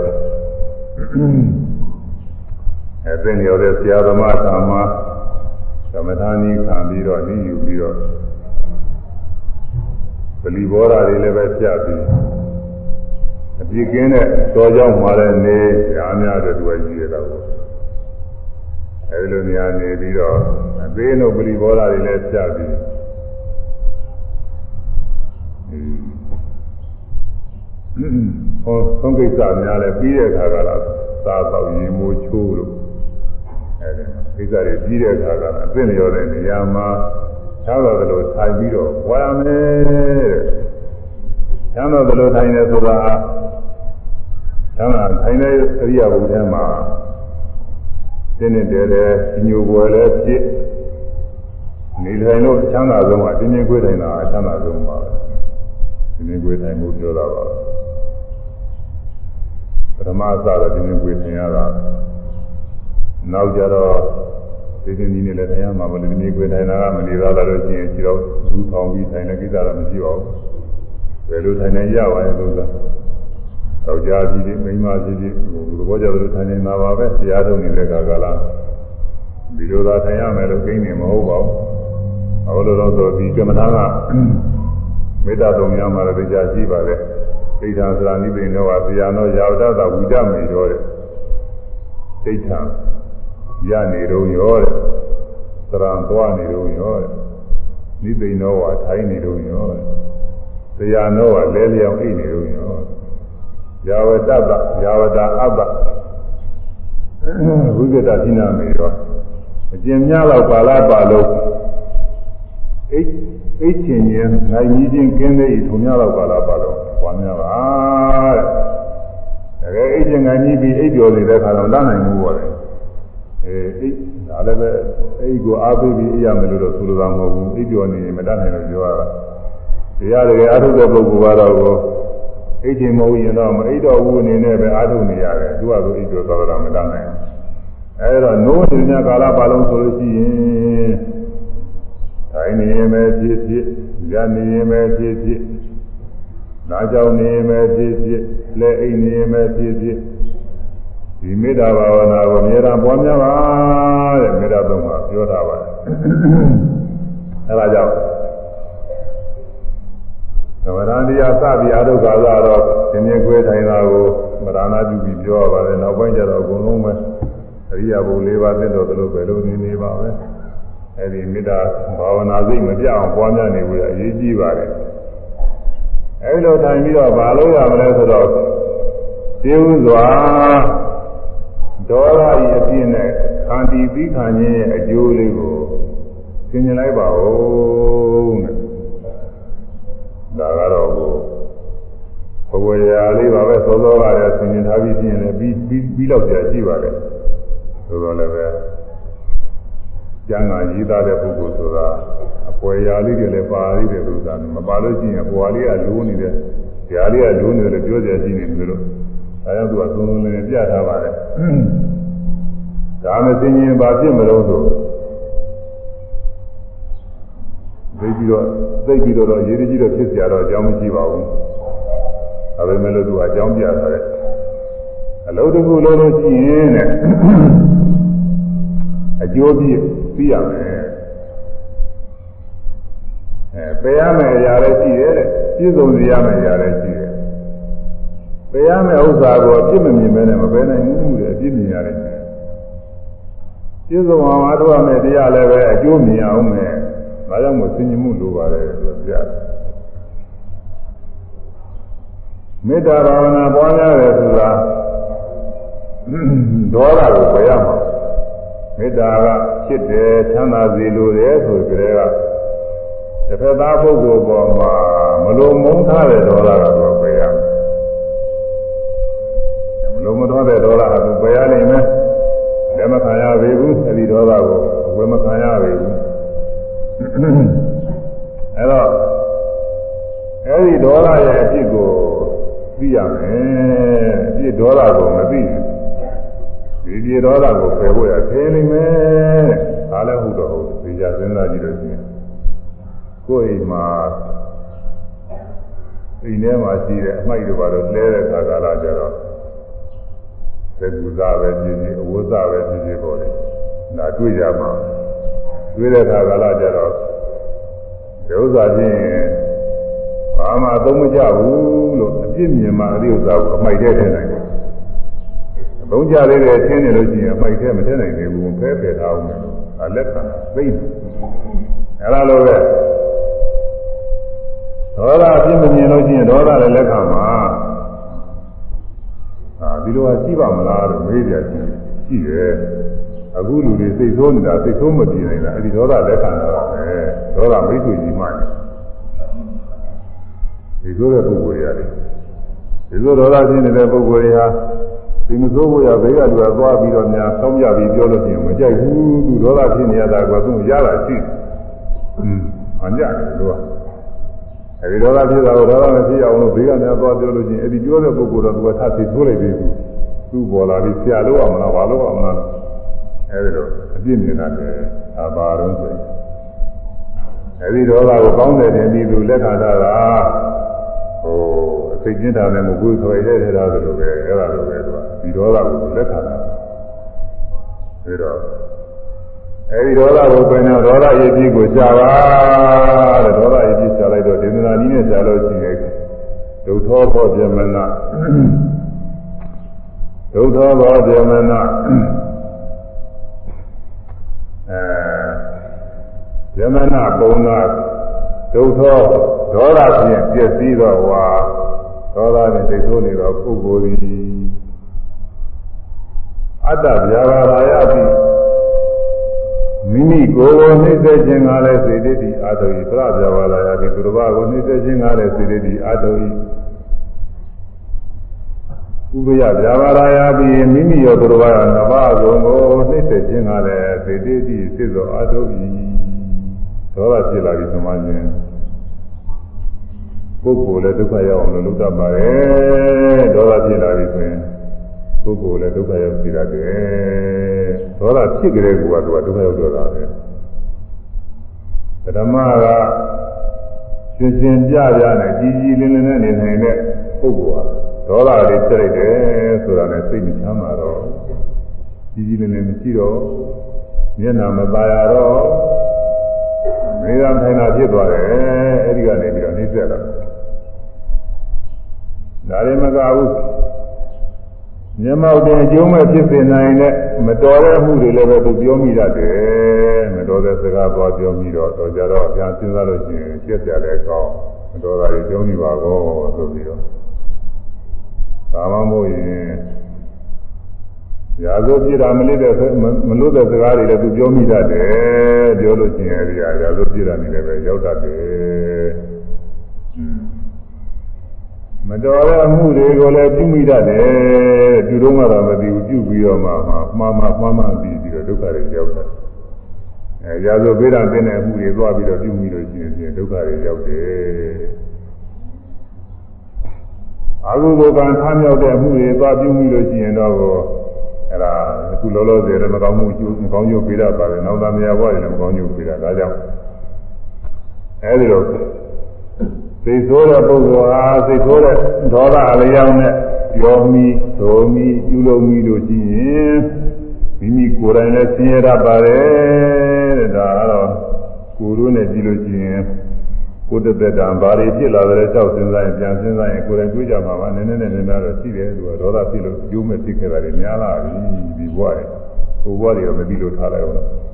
A: အဲသင်ရောက်တဲ့ဆရာသမားသာမသမထာနီးခံပြီးတော့ဤယူပြီးတော့ပလီဘောဓာတွေလည်းပဲပြပြီးအပြစ်ကင်းတဲ့တော်ကြောင့်မှာတဲ့နေရာများတဲ့သူကကြီးရတာကိုအဲဒီလိုနေရာနေပြီးတော့အသေးတို့ပလီဘောဓာတွေလည်းပြပြီး ဟောသုံးကိစ္စများလဲပြီးတဲ့အခါကလာသာတော့ရင်မိုးချိုးလို့အဲဒီကိစ္စတွေပြီးတဲ့အခါကအသိလျော်တဲ့နေရာမှာချမ်းသာတယ်လို့ထိုင်ပြီးတော့ဝါရမယ်ချမ်းသာတယ်လို့ထိုင်နေဆိုတာချမ်းသာထိုင်တဲ့အရိယာဘုရားမှာတင်းနေတယ်တဲ့ညိုပွဲလဲဖြစ်နေထိုင်လို့ချမ်းသာဆုံးကတင်းချင်းခွေးထိုင်တာချမ်းသာဆုံးပါတင်းချင်းခွေးထိုင်မှုပြောတာပါပ ထမအစတော့တင်းချင်းခွေးထိုင်ရတာနောက်ကြတော့ဒီ दिन ဒီနေ့လည်းထိုင်ရမှာမလို့တင်းချင်းခွေးထိုင်တာကမနေသားတော့ချင်းခြေတော့သူ့ထောင်ပြီးထိုင်တဲ့ကိစ္စတော့မရှိပါဘူးဘယ်လိုထိုင်နေရပါလဲလို့ဆိုတော့ကြာပြီဒီမိန်းမကြီးကြီးဟိုသဘောကျသလိုထိုင်နေတာပါပဲတရားထုတ်နေတဲ့ကာကလာဒီလိုသာထိုင်ရမယ်လို့ကိန်းနေမဟုတ်ပါဘူးဟောလို့တော့ဆိုဒီကမ္မထာကမေတ္တာတုံများမှာလည်းကြာရှိပါတယ် ဒိဋ္ဌာသရာနိဗ္ဗာန်တော့ဆရာတော်ရာဝတ္တဝိဒမေရောတဲ့ဒိဋ္ဌာရနေတော့ရောတဲ့သရံသွားနေတော့ရောတဲ့နိဗ္ဗာန်တော့ထိုင်းနေတော့ရောတဲ့ဆရာတော်ကလဲလျောင်းအိနေတော့ရောရာဝတ္တရာဝတ္တအပ္ပဝိကတသီနာမေရောအကျဉ်းများတော့ပါလာပါလို့အိတ် အိတ်ချင်းချင်းနိုင်ကြီးချင်းကင်းတဲ့ဤထုံများတော့ပါလာပါလို့ပွားများပါတဲ့တကယ်အိတ်ချင်းနိုင်ကြီးပြီးအိတ်ပြောနေတဲ့ခါတော့လမ်းနိုင်မှုပါလေအဲအိတ်ဒါလည်းပဲအိတ်ကိုအားပေးပြီးအိပ်ရမယ်လို့တော့ဆိုလိုတာမဟုတ်ဘူးအိတ်ပြောနေရင်မတတ်နိုင်လို့ပြောရတာတရားတကယ်အားထုတ်တဲ့ပုဂ္ဂိုလ်ကတော့အိတ်ချင်းမဟုတ်ရင်တော့မအိတ်တော်ဘူးအနေနဲ့ပဲအားထုတ်နေရတယ်သူကဆိုအိတ်ပြောသွားတာမတတ်နိုင်ဘူးအဲဒါနိုးနေတဲ့ကာလပါလုံးဆိုလို့ရှိရင် ထိုင်နေရင်ပဲဖြစ်ဖြစ်ရနေရင်ပဲဖြစ်ဖြစ်နားကြောင်နေရင်ပဲဖြစ်ဖြစ်လက်အိတ်နေရင်ပဲဖြစ်ဖြစ်ဒီမေတ္တာဘာဝနာကိုအမြဲတမ်းပွားများပါတဲ့မေတ္တာသုံးပါပြောတာပါအဲဒါကြောင့်သမဏတရားစပြီးအာရုံကာလတော့သင်္ကြန်ခွဲထိုင်တာကိုမရဏပြုပြီးပြောရပါတယ်နောက်ပိုင်းကျတော့အကုန်လုံးပဲအရိယာဘု၄ပါးသစ္တော်သလိုပဲလို့နေနေပါပဲ အဲဒီမေတ္တာဘာဝနာစိတ်မပြအောင်ပွားများနေဖို့အရေးကြီးပါတယ်အဲဒီလိုထိုင်ပြီးတော့ဘာလို့ရမလဲဆိုတော့သေဥစွာဒေါသဤအပြည့်နဲ့ခံတီးပြီးခံခြင်းရဲ့အကျိုးလေးကိုသင်ញလိုက်ပါဦးတဲ့ဒါကတော့ဘဝရာလေးပါပဲသောသောကလည်းသင်ញထားပြီးပြင်လည်းပြီးပြီးပြီးတော့ကြာရှိပါတယ်ဆိုတော့လည်းပဲ ကျမ်းဂန်ရေးသားတဲ့ပုဂ္ဂိုလ်ဆိုတာအပွဲရာလေးတွေလည်းပါသေးတယ်လို့သာမပါလို့ရှိရင်အပွားလေးကလိုးနေတယ်။ဓာလေးကလိုးနေတယ်ပြောကြရှိနေတယ်လို့ဒါကြောင့်သူကသုံးလုံးလေးပြထားပါတယ်။ဒါမသိရင်ဘာဖြစ်မလို့ဆိုသိပြီးတော့သိပြီးတော့ရေးကြီးတော့ဖြစ်เสียတော့အကြောင်းမရှိပါဘူး။ဒါပေမဲ့လို့သူကအကြောင်းပြထားတယ်။အလုံးတစ်ခုလုံးလို့ရှိရင်တဲ့အကျိုးပြည့် သိရမယ်အဲပယ်ရမယ်အရာလည်းရှိတယ်တဲ့ပြည့်စုံစေရမယ်အရာလည်းရှိတယ်ပယ်ရမယ်ဥစ္စာကိုအပြစ်မမြင်မဲနဲ့မပယ်နိုင်ဘူးတဲ့အပြစ်မြင်ရတယ်ပြည့်စုံအောင်အားထုတ်ရမယ်တရားလည်းပဲအကျိုးမြင်အောင်မယ်ဒါကြောင့်မို့ဆင်ញမှုလိုပါတယ်ဆိုပြမေတ္တာဘာဝနာပွားများတယ်ဆိုတာဒေါသကိုပယ်ရမှာ မေတ္တာကဖြစ်တယ်ချမ်းသာစေလိုတယ်ဆိုကြတဲ့ကတစ်ဖက်သားပုဂ္ဂိုလ်ပေါ်မှာမလိုမုန်းထားတဲ့ဒေါသကတော့ပယ်ရမယ်မလိုမထားတဲ့ဒေါသကတော့ပယ်ရနိုင်မယ်လက်မခံရပေဘူးအဲဒီဒေါသကိုအဝယ်မခံရပေဘူးအဲတော့အဲဒီဒေါသရဲ့အဖြစ်ကိုသိရမယ်အဖြစ်ဒေါသကိုမသိဘူး ဒီပြေဒေါသကိုပယ်ဖို့ရသိနေမယ်ဒါလည်းဟုတ်တော့ဟုတ်သိကြစဉ်းစားကြည့်လို့ရှိရင်ကိုယ်အိမ်မှာအိမ်ထဲမှာရှိတဲ့အမိုက်တွေပါတော့လဲတဲ့ခါကာလကျတော့သေကူစားပဲဖြစ်ဖြစ်အဝတ်စားပဲဖြစ်ဖြစ်ပေါ်တယ်။ဒါတွေ့ကြမှာတွေ့တဲ့ခါကာလကျတော့ဒီဥစ္စာချင်းဘာမှအသုံးမကျဘူးလို့အပြစ်မြင်မှအဒီဥစ္စာကိုအမိုက်ထဲထည့်နိုင်တ ယ်။အသုံးကျသေးတယ်ထင်းနေလို့ရှိရင်အမိုက်ထဲမထည့်နိုင်သေးဘူးဖဲဖယ်ထားအောင်လို့အလက်ခံသိတယ်။အဲလိုပဲဒေါသအပြစ်မမြင်လို့ရှိရင်ဒေါသလည်းလက်ခံမှာအာဒီလိုကရှိပါမလားလို့မေးကြရှိရှိတယ်အခုလူတွေစိတ်ဆိုးနေတာစိတ်ဆိုးမပြေနိုင်တာအဲ့ဒီဒေါသလက်ခံတာပဲဒေါသမိတ်ဆွေကြီးမှတယ်ဒီလိုတဲ့ပုဂ္ဂိုလ်ရတယ်ဒီလိုဒေါသဖြစ်နေတဲ့ပုဂ္ဂိုလ်တွေဟာ ဒီမစိုးဖို့ရဘေးကလူကသွားပြီးတော့များဆောင်းပြပြီးပြောလို့ရှိရင်မကြိုက်ဘူးသူဒေါသဖြစ်နေရတာကသူရတာရှိတယ်อืมအညာတယ်လို့အဲဒီဒေါသဖြစ်တာကိုဒေါသမဖြစ်အောင်လို့ဘေးကများသွားပြောလို့ချင်းအဲဒီပြောတဲ့ပုဂ္ဂိုလ်တော့သူကထပ်သိဆိုးလိုက်ပြီသူပေါ်လာပြီးဆရာလို့ရမလားဘာလို့ရမလားအဲဒီတော့အပြစ်မြင်တာလည်းအပါတော့ဆိုရင်အဲဒီဒေါသကိုကောင်းတယ်တင်ပြီးသူလက်ခံတာကဟိုအ စိတ်ကျင်းတာနဲ့မကွေးခွေတဲ့ထဲတာလိုပဲအဲဒါလိုပဲသူကဒီဒေါသကိုလက်ခံတာအဲတော့အဲဒီဒေါသကိုပင်တော့ဒေါသရည်ကြီးကိုရှာပါတဲ့ဒေါသရည်ကြီးရှာလိုက်တော့ဒေသနာနည်းနဲ့ရှာလို့ရှိရင်ဒုထောဘောပြမနာဒုထောဘောပြမနာအဲပြမနာပုံနာဒုထောဒေါသဖြင့်ပြည့်စည်တော့ဝါ ဒေါသနဲ့သိဆိုးနေတော့ပုဂ္ဂိုလ်သည်အတ္တဗျာပါရာယပိမိမိကိုယ်ကိုနှိမ့်ဆက်ခြင်းကလည်းစေတသိအာတုဤပြပြပါလာရပြီသူတစ်ပါးကိုနှိမ့်ဆက်ခြင်းကလည်းစေတသိအာတုဤဥပယဗျာပါရာယပြီမိမိရောသူတစ်ပါးကနှစ်ပါးကိုနှိမ့်ဆက်ခြင်းကလည်းစေတသိစိတ်သောအာတုဤဒေါသဖြစ်လာပြီသမားချင်း ပုဂ္ဂိုလ်လည်းဒုက္ခရောက်အောင်လို့လုပ်တတ်ပါတယ်ဒေါသဖြစ်လာပြီဆိုရင်ပုဂ္ဂိုလ်လည်းဒုက္ခရောက်ပြီတယ်ဒေါသဖြစ်ကြတဲ့ကူကသူကဒုက္ခရောက်တော့တာပဲဓမ္မကရှင်ရှင်ပြပြနဲ့ကြီးကြီးလင်းလင်းနဲ့နေနိုင်တဲ့ပုဂ္ဂိုလ်ဟာဒေါသလေးဖြစ်လိုက်တယ်ဆိုတာနဲ့စိတ်မချမ်းသာတော့ကြီးကြီးလင်းလင်းမရှိတော့မျက်နှာမသာရတော့မေးရထိုင်တာဖြစ်သွားတယ်အဲဒီကနေပြီးတော့နှိမ့်ဆက်လာ ဒါရင်မကဘူးမျက်မှောက်တင်အကျိုးမဲ့ဖြစ်စေနိုင်တဲ့မတော်တဲ့မှုတွေလည်းပဲသူပြောမိတတ်တယ်မတော်တဲ့စကားပေါ်ပြောမိတော့တော့ကြတော့အပြန်စဉ်းစားလို့ရှိရင်ပြည့်စရာလည်းကောင်းမတော်တာတွေပြောမိပါကောဆိုပြီးတော့ဒါမှမဟုတ်ရင်ရာဇဝပြတာမလို့တဲ့မလို့တဲ့စကားတွေလည်းသူပြောမိတတ်တယ်ပြောလို့ရှိရင်အဲဒီရာဇဝပြတာနေလည်းပဲရောက်တတ်တယ် မတော်တဲ့အမှုတွေကိုလည်းပြုမိတတ်တယ်ပြုတော့မှတော့မသိဘူးပြုပြီးတော့မှမှားမှားမှားမှားပြီးပြီးတော့ဒုက္ခတွေရောက်တယ်အဲရာဇဝပေးတာတင်တဲ့အမှုတွေသွားပြီးတော့ပြုမိလို့ရှိရင်ဒုက္ခတွေရောက်တယ်အာဟုဘကံထမ်းမြောက်တဲ့အမှုတွေသွားပြုမိလို့ရှိရင်တော့အဲ့ဒါအခုလောလောဆယ်လည်းမကောင်းမှုကျိုးမကောင်းကျိုးပေးတတ်ပါပဲနောက်သားမယားဘဝတွေလည်းမကောင်းကျိုးပေးတာဒါကြောင့်အဲဒီတော့ စိတ်ဆိုးတဲ့ပုဂ္ဂိုလ်ဟာစိတ်ဆိုးတဲ့ဒေါသအလျောင်းနဲ့ပြောမိဒိုမိပြုလုပ်မိလို့ရှိရင်မိမိကိုယ်တိုင်လည်းဆင်းရဲတတ်ပါတယ်တဲ့ဒါကတော့ကိုယ်တို့နဲ့ကြည့်လို့ရှိရင်ကိုယ်တသက်တာဘာတွေဖြစ်လာတယ်ကြောက်စဉ်းစားရင်ပြန်စဉ်းစားရင်ကိုယ်တိုင်တွေးကြမှာပါနည်းနည်းနဲ့နည်းနည်းတော့ရှိတယ်သူကဒေါသဖြစ်လို့အကျိုးမဲ့ဖြစ်ခဲ့တာတွေများလာပြီဒီဘဝတွေဟိုဘဝတွေတော့မပြီးလို့ထားလိုက်အောင်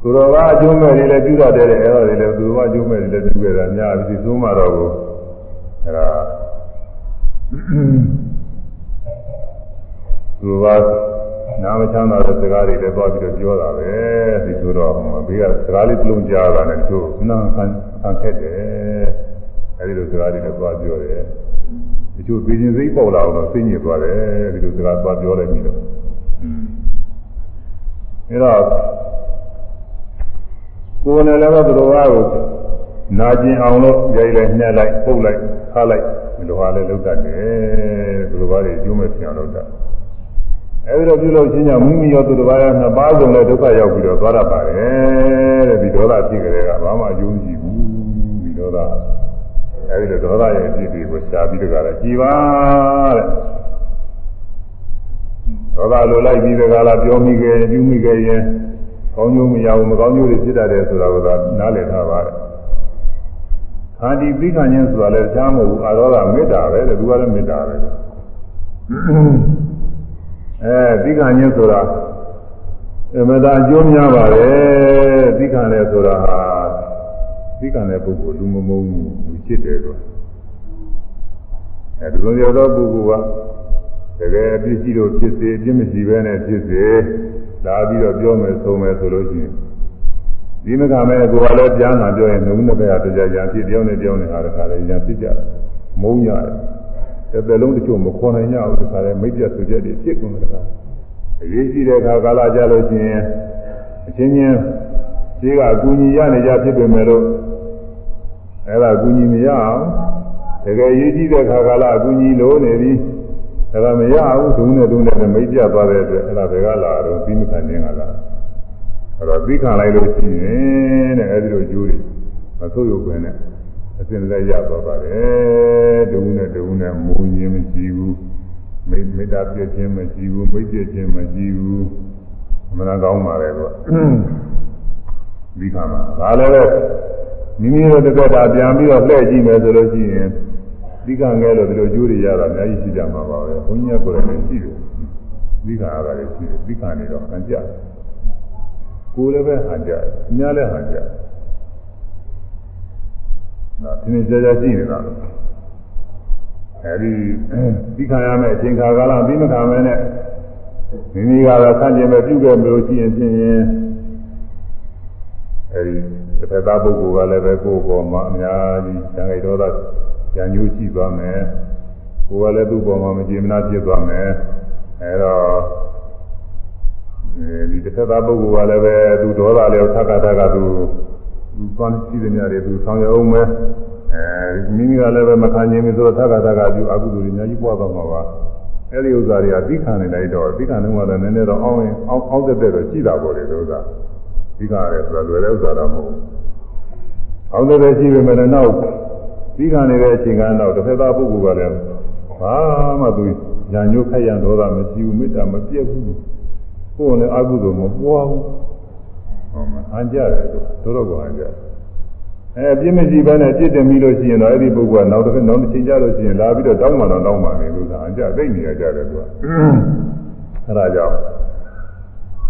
A: သူတော်ကအကျိုးမဲ့တွေလည်းပြုတတ်တယ်အဲ့ဒါတွေလည်းသူတော်ကအကျိုးမဲ့တွေလည်းပြုခဲ့တာများပြီသုံးမှတော့ကိုအဲ့ဒါသူတော်ကနာမချမ်းသာတဲ့စကားတွေလည်းသွားပြီးတော့ပြောတာပဲဒီဆိုတော့ဘေးကစကားလေးပြုံးကြားတာနဲ့သူနာခံခံခဲ့တယ်အဲဒီလိုစကားတွေလည်းသွားပြောတယ်ဒီချို့ပြည်ချင်းစိတ်ပေါက်လာအောင်တော့စိတ်ညစ်သွားတယ်ဒီလိုစကားသွားပြောလိုက်ပြီးတော့အဲတော့ ကိုယ်နဲ့လည်းပဲသူတော်ဘာကိုနာကျင်အောင်လို့ကြိုက်လိုက်နှက်လိုက်ပုတ်လိုက်ခါလိုက်ဒီလိုဟာလည်းလုပ်တတ်တယ်သူတော်ဘာတွေအကျိုးမဲ့ပြောင်းလုပ်တတ်အဲဒီတော့ပြုလို့ချင်းကြောင့်မိမိရောသူတစ်ပါးရောနှစ်ပါးစုံလည်းဒုက္ခရောက်ပြီးတော့သွားရပါတယ်တဲ့ဒီဒေါသဖြစ်ကြတဲ့ကဘာမှအကျိုးမရှိဘူးဒီဒေါသအဲဒီလိုဒေါသရဲ့အဖြစ်တွေကိုရှားပြီးတကလားကြည်ပါတဲ့ဒေါသလိုလိုက်ပြီးတကလားပြောမိခဲ့ပြုမိခဲ့ရင် ကောင်းကျိုးမရဘူးမကောင်းကျိုးတွေဖြစ်တတ်တယ်ဆိုတာကိုသာနားလည်ထားပါတယ်ခန္တီပြီးခံခြင်းဆိုတာလည်းရှားမဟုတ်ဘူးအာရောဂမေတ္တာပဲတဲ့သူကလည်းမေတ္တာပဲအဲပြီးခံခြင်းဆိုတာအမသာအကျိုးများပါတယ်ပြီးခံတယ်ဆိုတာဟာပြီးခံတဲ့ပုဂ္ဂိုလ်လူမမုန်းဘူးလူချစ်တယ်တော့အဲဒီလိုရသောပုဂ္ဂိုလ်ကတကယ်အပြစ်ရှိလို့ဖြစ်စေအပြစ်မရှိဘဲနဲ့ဖြစ်စေ လာပြီးတော့ပြောမယ်ဆိုမယ်ဆိုလို့ရှိရင်ဒီမကမဲ့ကိုယ်ကလည်းပြန်လာပြောရင်နှုတ်နှစ်ဘက်ကတရားရံဖြစ်ပြောင်းနေပြောင်းနေဟာတခါလေရံဖြစ်ကြတယ်မုန်းရတယ်တစ်သက်လုံးတချို့မခေါ်နိုင်ကြဘူးတခါလေမိတ်ပြဆွေချက်တွေဖြစ်ကုန်တယ်တခါအရေးကြီးတဲ့အခါကာလကြလို့ရှိရင်အချင်းချင်းရှိကအကူအညီရနေကြဖြစ်ပေမဲ့လို့အဲ့ဒါအကူအညီမရအောင်တကယ်ရေးကြီးတဲ့ခါကာလအကူအညီလိုနေပြီ အဲ့ဒါမရဘူးဒုနဲ့ဒုနဲ့မိတ်ပြသွားတဲ့အတွက်အဲ့ဒါဘယ်ကလာတော့ပြီးမခံနေကလာအဲ့တော့ပြီးခံလိုက်လို့ရှိရင်တဲ့အဲ့ဒီလိုကျိုးတွေမဆုပ်ယုတ်ခွင့်နဲ့အစဉ်လည်းရသွားပါတယ်ဒုနဲ့ဒုနဲ့မူရင်းမရှိဘူးမိမေတ္တာပြည့်ခြင်းမရှိဘူးမိတ်ပြည့်ခြင်းမရှိဘူးအမှန်ကောင်းပါလေကွာပြီးခံမှာဒါလည်းပဲမိမိတို့တစ်သက်တာပြန်ပြီးတော့လှည့်ကြည့်မယ်ဆိုလို့ရှိရင် သီကငဲလို့ဒီလိုကျိုးတွေရတာအများကြီးရှိကြမှာပါပဲဘုန်းကြီးကကိုယ်လည်းရှိတယ်သီကအားလည်းရှိတယ်သီကနေတော့ဟန်ကြကိုယ်လည်းပဲဟန်ကြအများလည်းဟန်ကြနော်ဒီနေ့ကြာကြာရှိနေတာအဲဒီသီကရမယ်အချိန်ခါကာလပြီးမခါမဲနဲ့မိမိကတော့ဆန့်ကျင်ပဲပြုခဲ့မလို့ရှိရင်ဖြင့်အဲဒီတစ်ဖက်သားပုဂ္ဂိုလ်ကလည်းပဲကိုယ်ပေါ်မှာအများကြီးဇံဂိဒေါသဉာ ဏ်ညိုးရှိသွားမယ်ကိုယ်ကလည်းသူ့ပေါ်မှာမကျေမနာဖြစ်သွားမယ်အဲတော့ဒီတစ်ဖက်သားပုဂ္ဂိုလ်ကလည်းပဲသူဒေါသလည်းသက္ကသကသူသူသွမ်းရှိတဲ့ညတွေသူဆောင်ရအောင်မယ်အဲမိမိကလည်းပဲမခံနိုင်ဘူးဆိုတော့သက္ကသကသူအကုသိုလ်တွေအများကြီးပွားသွားမှာပါအဲ့ဒီဥစ္စာတွေကသိခံနေလိုက်တော့သိခံနေမှလည်းနည်းနည်းတော့အောင်းရင်အောင်းအောင်းတဲ့တဲ့တော့ရှိတာပေါ့လေဥစ္စာသိခံရတယ်ဆိုတော့လွယ်တဲ့ဥစ္စာတော့မဟုတ်ဘူးအောင်းတဲ့ရှိပေမဲ့လည်းနောက် ပြီးခံနေတဲ့အချိန်ကတော့တစ်ဖက်သားပုဂ္ဂိုလ်ကလည်းဘာမှသူညာညို့ခက်ရန်ဒေါသမရှိဘူးမေတ္တာမပြတ်ဘူးကိုယ်နဲ့အကုသိုလ်မပွားဘူးဟောမှာအကြရတယ်တို့တော့ကအကြအဲပြင်းမရှိဘဲနဲ့ပြစ်တယ်ပြီးလို့ရှိရင်တော့အဲ့ဒီပုဂ္ဂိုလ်ကနောက်တစ်ခါနောက်တစ်ချိန်ကြလို့ရှိရင်လာပြီးတော့တောင်းမှတော့တောင်းမှနေလို့သာအကြသိနေရကြတယ်သူကအဲဒါကြောင့်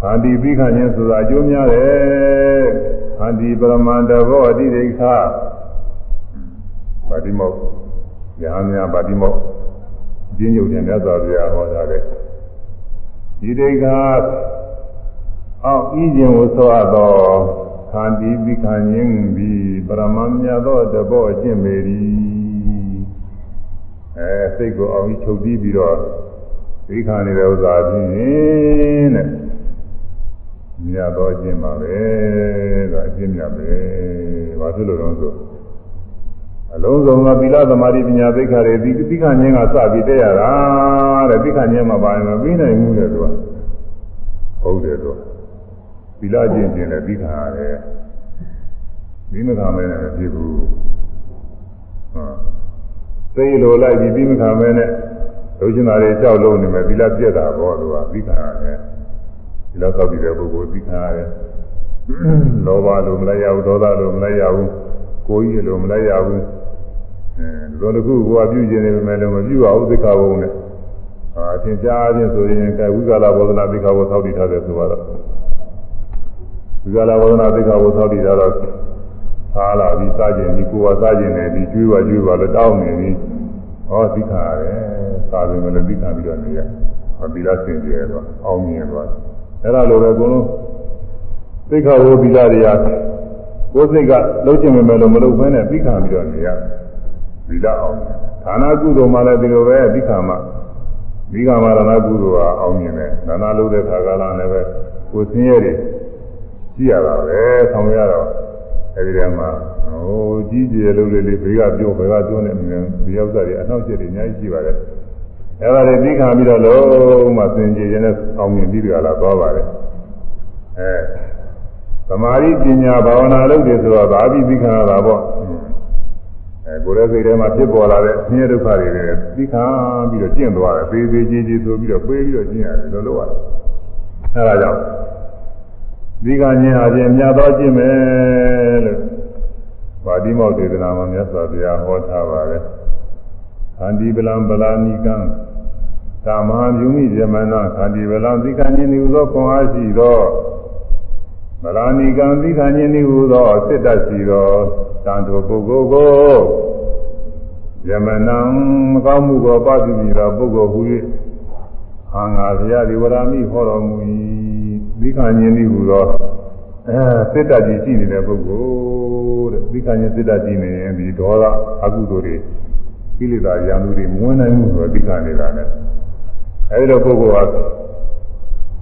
A: ခန္တီပြီးခန့်ခြင်းဆိုတာအကျိုးများတယ်ခန္တီပရမန္တဘောအတိဒိဋ္ဌ ပါတိမောယဟများပါတိမောကျင်းညုတ်တဲ့မြတ်စွာဘုရားဟောထားတဲ့ဒီဒိဋ္ဌအောက်ဤခြင်းကိုဆိုအပ်သောခန္တီပြီးခန့်ခြင်းပြီးပရမမြတ်သောတဘောအကျင့်ပေ၏အဲစိတ်ကိုအောင်ချုပ်ပြီးပြီးတော့ပြီးခန့်နေတဲ့ဥစ္စာဖြင့်တဲ့မြတ်သောအကျင့်ပါပဲဒါအကျင့်မြတ်ပဲဘာဖြစ်လို့လဲဆိုအ လုံးစုံသောသီလသမာဓိပညာသိက္ခာတွေဒီသိက္ခာဉာဏ်ကစပြီးတည့်ရတာတဲ့သိက္ခာဉာဏ်မှာပါရင်မပြီးနိုင်ဘူးတဲ့သူကဟုတ်တယ်သူသီလကျင့်ခြင်းလည်းသိက္ခာရတယ်ဒီမခါမဲနဲ့မဖြစ်ဘူးဟုတ်သိလိုလိုက်ပြီးပြီးမခါမဲနဲ့လူချင်းသားတွေကြောက်လုံးနေမယ်သီလပြက်တာပေါ့သူကသိက္ခာရတယ်သီလသောက်ပြီးတဲ့ပုဂ္ဂိုလ်သိက္ခာရတယ်လောဘလိုမလိုက်ရဘူးဒေါသလိုမလိုက်ရဘူးကိုကြီးလိုမလိုက်ရဘူး အဲဒီလိုတစ်ခုကိုကပြုကျင်နေပေမဲ့လည်းမပြုပါဘူးသိက္ခာဘုံနဲ့အာအသင်ကြားခြင်းဆိုရင်ကဲဝိကာလဘောဓနာသိက္ခာဘုံသောက်တည်ထားတယ်ဆိုတော့ဝိကာလဘောဓနာသိက္ခာဘုံသောက်တည်ထားတော့သားလာပြီးစားခြင်းဒီကိုယ်ကစားခြင်းနဲ့ဒီကျွေးပါကျွေးပါလို့တောင်းနေပြီးဟောသိက္ခာရတယ်စားခြင်းလည်းသိက္ခာပြီးတော့နေရဟောသီလစင်ကြယ်တော့အောင်းမြင်သွားအဲ့ဒါလိုပဲအကုန်လုံးသိက္ခာဝိသီလတွေကကိုယ်စိတ်ကလှုပ်ချင်ပေမဲ့လို့မလုပ်ဘဲနဲ့သိခံပြီးတော့နေရ သီလအောင်ဌာနကုသိုလ်မှလည်းဒီလိုပဲသိခံမှဒီကမှာဒါနကုသိုလ်ကအောင်မြင်တယ်ဒါနလုပ်တဲ့ခါကလာလည်းပဲကိုယ်ဆင်းရဲတွေကြည့်ရတာပဲဆောင်ရတော့အဲဒီတည်းမှာဟိုကြီးကျယ်လုပ်လေလေဘေးကပြောဘေးကပြောနေတယ်ဒီဥစ္စာတွေအနောက်ကျတွေအများကြီးရှိပါတယ်အဲဒါတွေသိခံပြီးတော့လုံးဝစင်ကြယ်ခြင်းနဲ့အောင်မြင်ပြီးကြလာသွားပါတယ်အဲသမာဓိပညာဘာဝနာလုပ်တယ်ဆိုတော့ဒါအပြီးသိခံရတာပေါ့ အဲကိုယ်ရဲ့စိတ်ထဲမှာဖြစ်ပေါ်လာတဲ့ဆင်းရဲဒုက္ခတွေလည်းသိခံပြီးတော့ကျင့်သွားတယ်သေးသေးကြီးကြီးဆိုပြီးတော့ပြေးပြီးတော့ကျင့်ရတယ်လို့လို့ရတယ်အဲဒါကြောင့်ဒီကဉာဏ်အပြင်မြတ်သောကျင့်မယ်လို့ဗာတိမောက်ဒေသနာမှာမြတ်စွာဘုရားဟောထားပါတယ်ခန္တီပလံပလာနိကံကာမဟာမြုမိဇမနာခန္တီပလံသိက္ခာဉာဏ်ဤသောခွန်အားရှိသော ဗလာနိကံသိခာညင်းဤဟုသောစစ်တတ်စီသောတန်တော်ပုဂ္ဂိုလ်ကိုယမနံမကောင်းမှုကိုပပြုပြီးသောပုဂ္ဂိုလ်ဟူ၍အာငါဘုရားဒီဝရမိဟောတော်မူ၏သိခာညင်းဤဟုသောအဲစစ်တတ်ကြီးရှိနေတဲ့ပုဂ္ဂိုလ်တဲ့သိခာညင်းစစ်တတ်ကြီးနေရင်ဒီဒေါသအကုသိုလ်တွေကိလေသာရံမှုတွေမဝင်နိုင်မှုဆိုသိခာနေတာနဲ့အဲဒီလိုပုဂ္ဂိုလ်ဟာ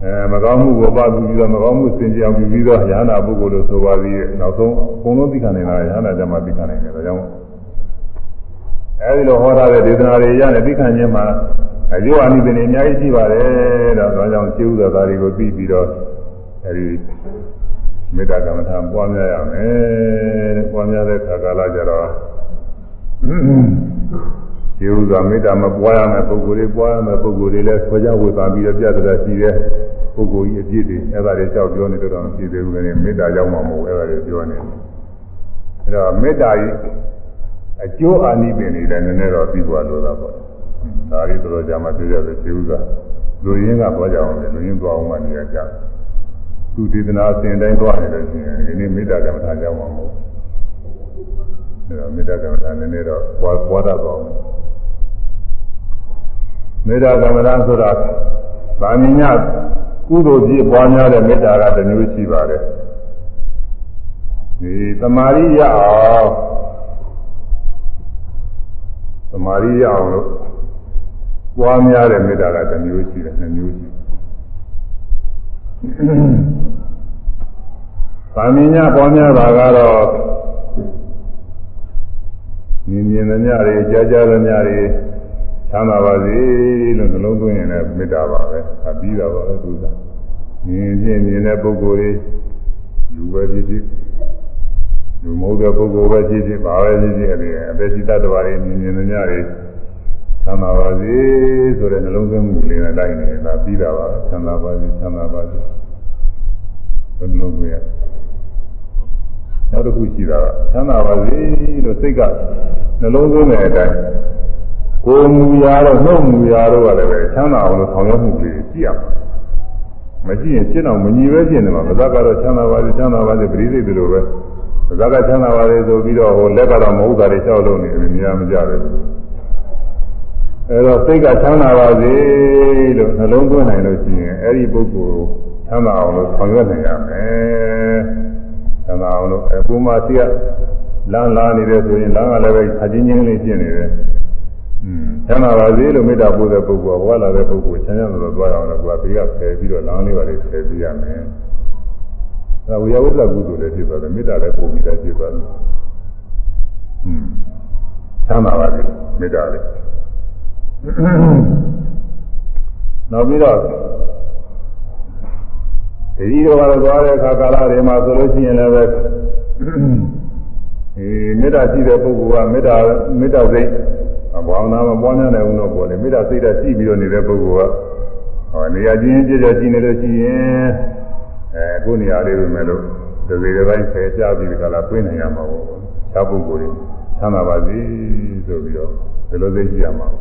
A: အဲမကောင်းမှုကိုပါပြီးတော့မကောင်းမှုစင်ကြအောင်ပြုပြီးတော့ရဟနာပုဂ္ဂိုလ်လို့ဆိုပါသေးရဲ့နောက်ဆုံးအကုန်လုံးသိခံနေတာရဟနာကြမှာသိခံနိုင်တယ်ဒါကြောင့်အဲဒီလိုဟောထားတဲ့ဒေသနာတွေရတဲ့သိခံခြင်းမှာအကျိုးအနိသင်တွေအများကြီးရှိပါတယ်တော့ဒါကြောင့်ကျေဥစွာသားတွေကိုပြီးပြီးတော့အဲဒီမေတ္တာကမ္မထာပွားများရမယ်တဲ့ပွားများတဲ့ခါကာလကြတော့ ကျေဥစွာမေတ္တာမပွားရမယ့်ပုဂ္ဂိုလ်တွေပွားရမယ့်ပုဂ္ဂိုလ်တွေလည်းဆွေးကြဝေသာပြီးတော့ပြတ်တာရှိတယ်ပုဂ္ဂိုလ်ကြီးအပြည့်တွေအဲ့ဒါတွေလျှောက်ပြောနေတော့မဖြစ်သေးဘူးလေမေတ္တာရောက်မှာမဟုတ်အဲ့ဒါတွေပြောနေတယ်အဲ့တော့မေတ္တာကြီးအကျိုးအာနိသင်တွေလည်းနည်းနည်းတော့ပြီးသွားလို့သာပေါ့ဒါရီတော်ကြမှာပြောရတဲ့ကျေဥစွာလူရင်းကပေါ်ကြအောင်လေလူရင်းသွားအောင်မှနေရကြသူဒေသနာအစဉ်တိုင်းသွားနေလို့ရှိရင်ဒီနေ့မေတ္တာကမ္မထာကြောင်းမှာမဟုတ်အဲ့တော့မေတ္တာကမ္မထာနည်းနည်းတော့ပွားပွားတတ်ပါအောင် မေတ္တာကမ္မထာဆိုတာဗာမညကုသိုလ်ကြီးပွားများတဲ့မေတ္တာကတစ်မျိုးရှိပါတယ်ဒီသမာဓိရအောင်သမာဓိရအောင်လို့ပွားများတဲ့မေတ္တာကတစ်မျိုးရှိတယ်နှစ်မျိုးရှိဗာမညပွားများတာကတော့မြင်မြင်သမျှတွေကြားကြားသမျှတွေ ချမ်းသာပါစေလို့နှလုံးသွင်းရင်လည်းမေတ္တာပါပဲအပြီးတာပါပဲသူကမြင်ချင်းမြင်တဲ့ပုဂ္ဂိုလ်တွေလူပဲဖြစ်ဖြစ်လူမဟုတ်တဲ့ပုဂ္ဂိုလ်ပဲဖြစ်ဖြစ်ပါပဲဖြစ်ဖြစ်အဲ့ဒီအပေစိတ္တဝါတွေမြင်မြင်သမျှတွေချမ်းသာပါစေဆိုတဲ့နှလုံးသွင်းမှုလေးနဲ့လိုက်နေတာပြီးတာပါပဲချမ်းသာပါစေချမ်းသာပါစေဘယ်နှလုံးသွင်းရနောက်တစ်ခုရှိတာကချမ်းသာပါစေလို့စိတ်ကနှလုံးသွင်းတဲ့အတိုင်း ကိုယ်မူရာတော့နှုတ်မူရာတော့ကလည်းပဲချမ်းသာအောင်လို့ဆောင်ရွက်မှုတွေကြည့်ရမှာမရှိရင်ရှင်းအောင်မညီပဲရှင်းတယ်မှာမဇ္ဇကတော့ချမ်းသာပါစေချမ်းသာပါစေပရိသေတွေလိုပဲမဇ္ဇကချမ်းသာပါစေဆိုပြီးတော့ဟိုလက်ကတော့မဟုတ်တာတွေလျှောက်လို့နေတယ်မြင်ရမကြဘူးအဲတော့စိတ်ကချမ်းသာပါစေလို့နှလုံးသွင်းနိုင်လို့ရှိရင်အဲ့ဒီပုဂ္ဂိုလ်ချမ်းသာအောင်လို့ဆောင်ရွက်နိုင်ရမယ်ချမ်းသာအောင်လို့အခုမှသိရလမ်းလာနေတယ်ဆိုရင်လမ်းကလည်းပဲအချင်းချင်းလေးဖြစ်နေတယ် ချမ်းသာပါစေလို့မေတ္တာပို့တဲ့ပုဂ္ဂိုလ်ကဘဝလာတဲ့ပုဂ္ဂိုလ်ချမ်းသာလို့သွားအောင်လို့ကဘေးကဖယ်ပြီးတော့လမ်းလေးပါလေးဖယ်ပြရမယ်။အဲဝိယဝိသကုသိုလ်လည်းဖြစ်သွားတယ်မေတ္တာလည်းပို့ပြီးလည်းဖြစ်သွားတယ်။ဟွန်းချမ်းသာပါစေမေတ္တာလေးနောက်ပြီးတော့ဒီလိုကတော့သွားတဲ့အခါကာလတွေမှာဆိုလို့ရှိရင်လည်းပဲအဲမေတ္တာရှိတဲ့ပုဂ္ဂိုလ်ကမေတ္တာမေတ္တာစိတ် ဘာဝနာမပွားများနိုင်ဘူးတော့ပေါ်လေမေတ္တာစိတ်ဓာတ်ရှိပြီးတော့နေတဲ့ပုဂ္ဂိုလ်ကဟောနေရာချင်းကြည့်ကြရှိနေလို့ရှိရင်အဲအခုနေရာလေးပဲမဲ့လို့ဒီစိတစ်ပိုင်းဆယ်ကြပြီးဒီကလာပြေးနိုင်ရမှာပေါ့။ခြားပုဂ္ဂိုလ်တွေချမ်းသာပါစေဆိုပြီးတော့ဒီလိုသိကြည့်ရမှာ။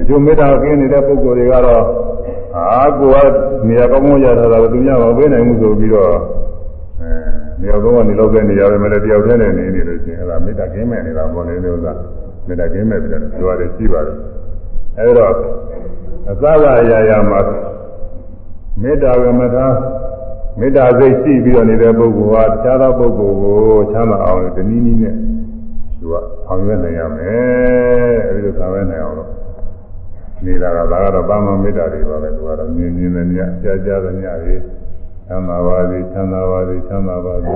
A: အကျိုးမေတ္တာကင်းနေတဲ့ပုဂ္ဂိုလ်တွေကတော့အာကိုကနေရာကောင်းကောင်းရထားတာကသူများမပေးနိုင်ဘူးဆိုပြီးတော့အဲ နေရာကောင်းကနေလောက်တဲ့နေရာပဲမလဲတယောက်တည်းနဲ့နေနေလို့ရှိရင်အဲ့ဒါမေတ္တာကင်းမဲ့နေတာပေါ့လေလို့ကမေတ္တာကင်းမဲ့ပြီးတော့ပြောရတယ်ရှိပါတယ်အဲဒါအစသာအရာရာမှာမေတ္တာကမ္မထာမေတ္တာစိတ်ရှိပြီးတော့နေတဲ့ပုဂ္ဂိုလ်ဟာတခြားသောပုဂ္ဂိုလ်ကိုချမ်းသာအောင်လို့တနည်းနည်းနဲ့သူကဆောင်ရွက်နိုင်ရမယ်အဲဒီလိုဆောင်ရွက်နိုင်အောင်လို့နေတာကဒါကတော့ပါမမေတ္တာတွေပါပဲသူကတော့မြင်မြင်နဲ့ညကြားကြားတဲ့ညတွေ ချမ်းသာပါစေချမ်းသာပါစေချမ်းသာပါစေ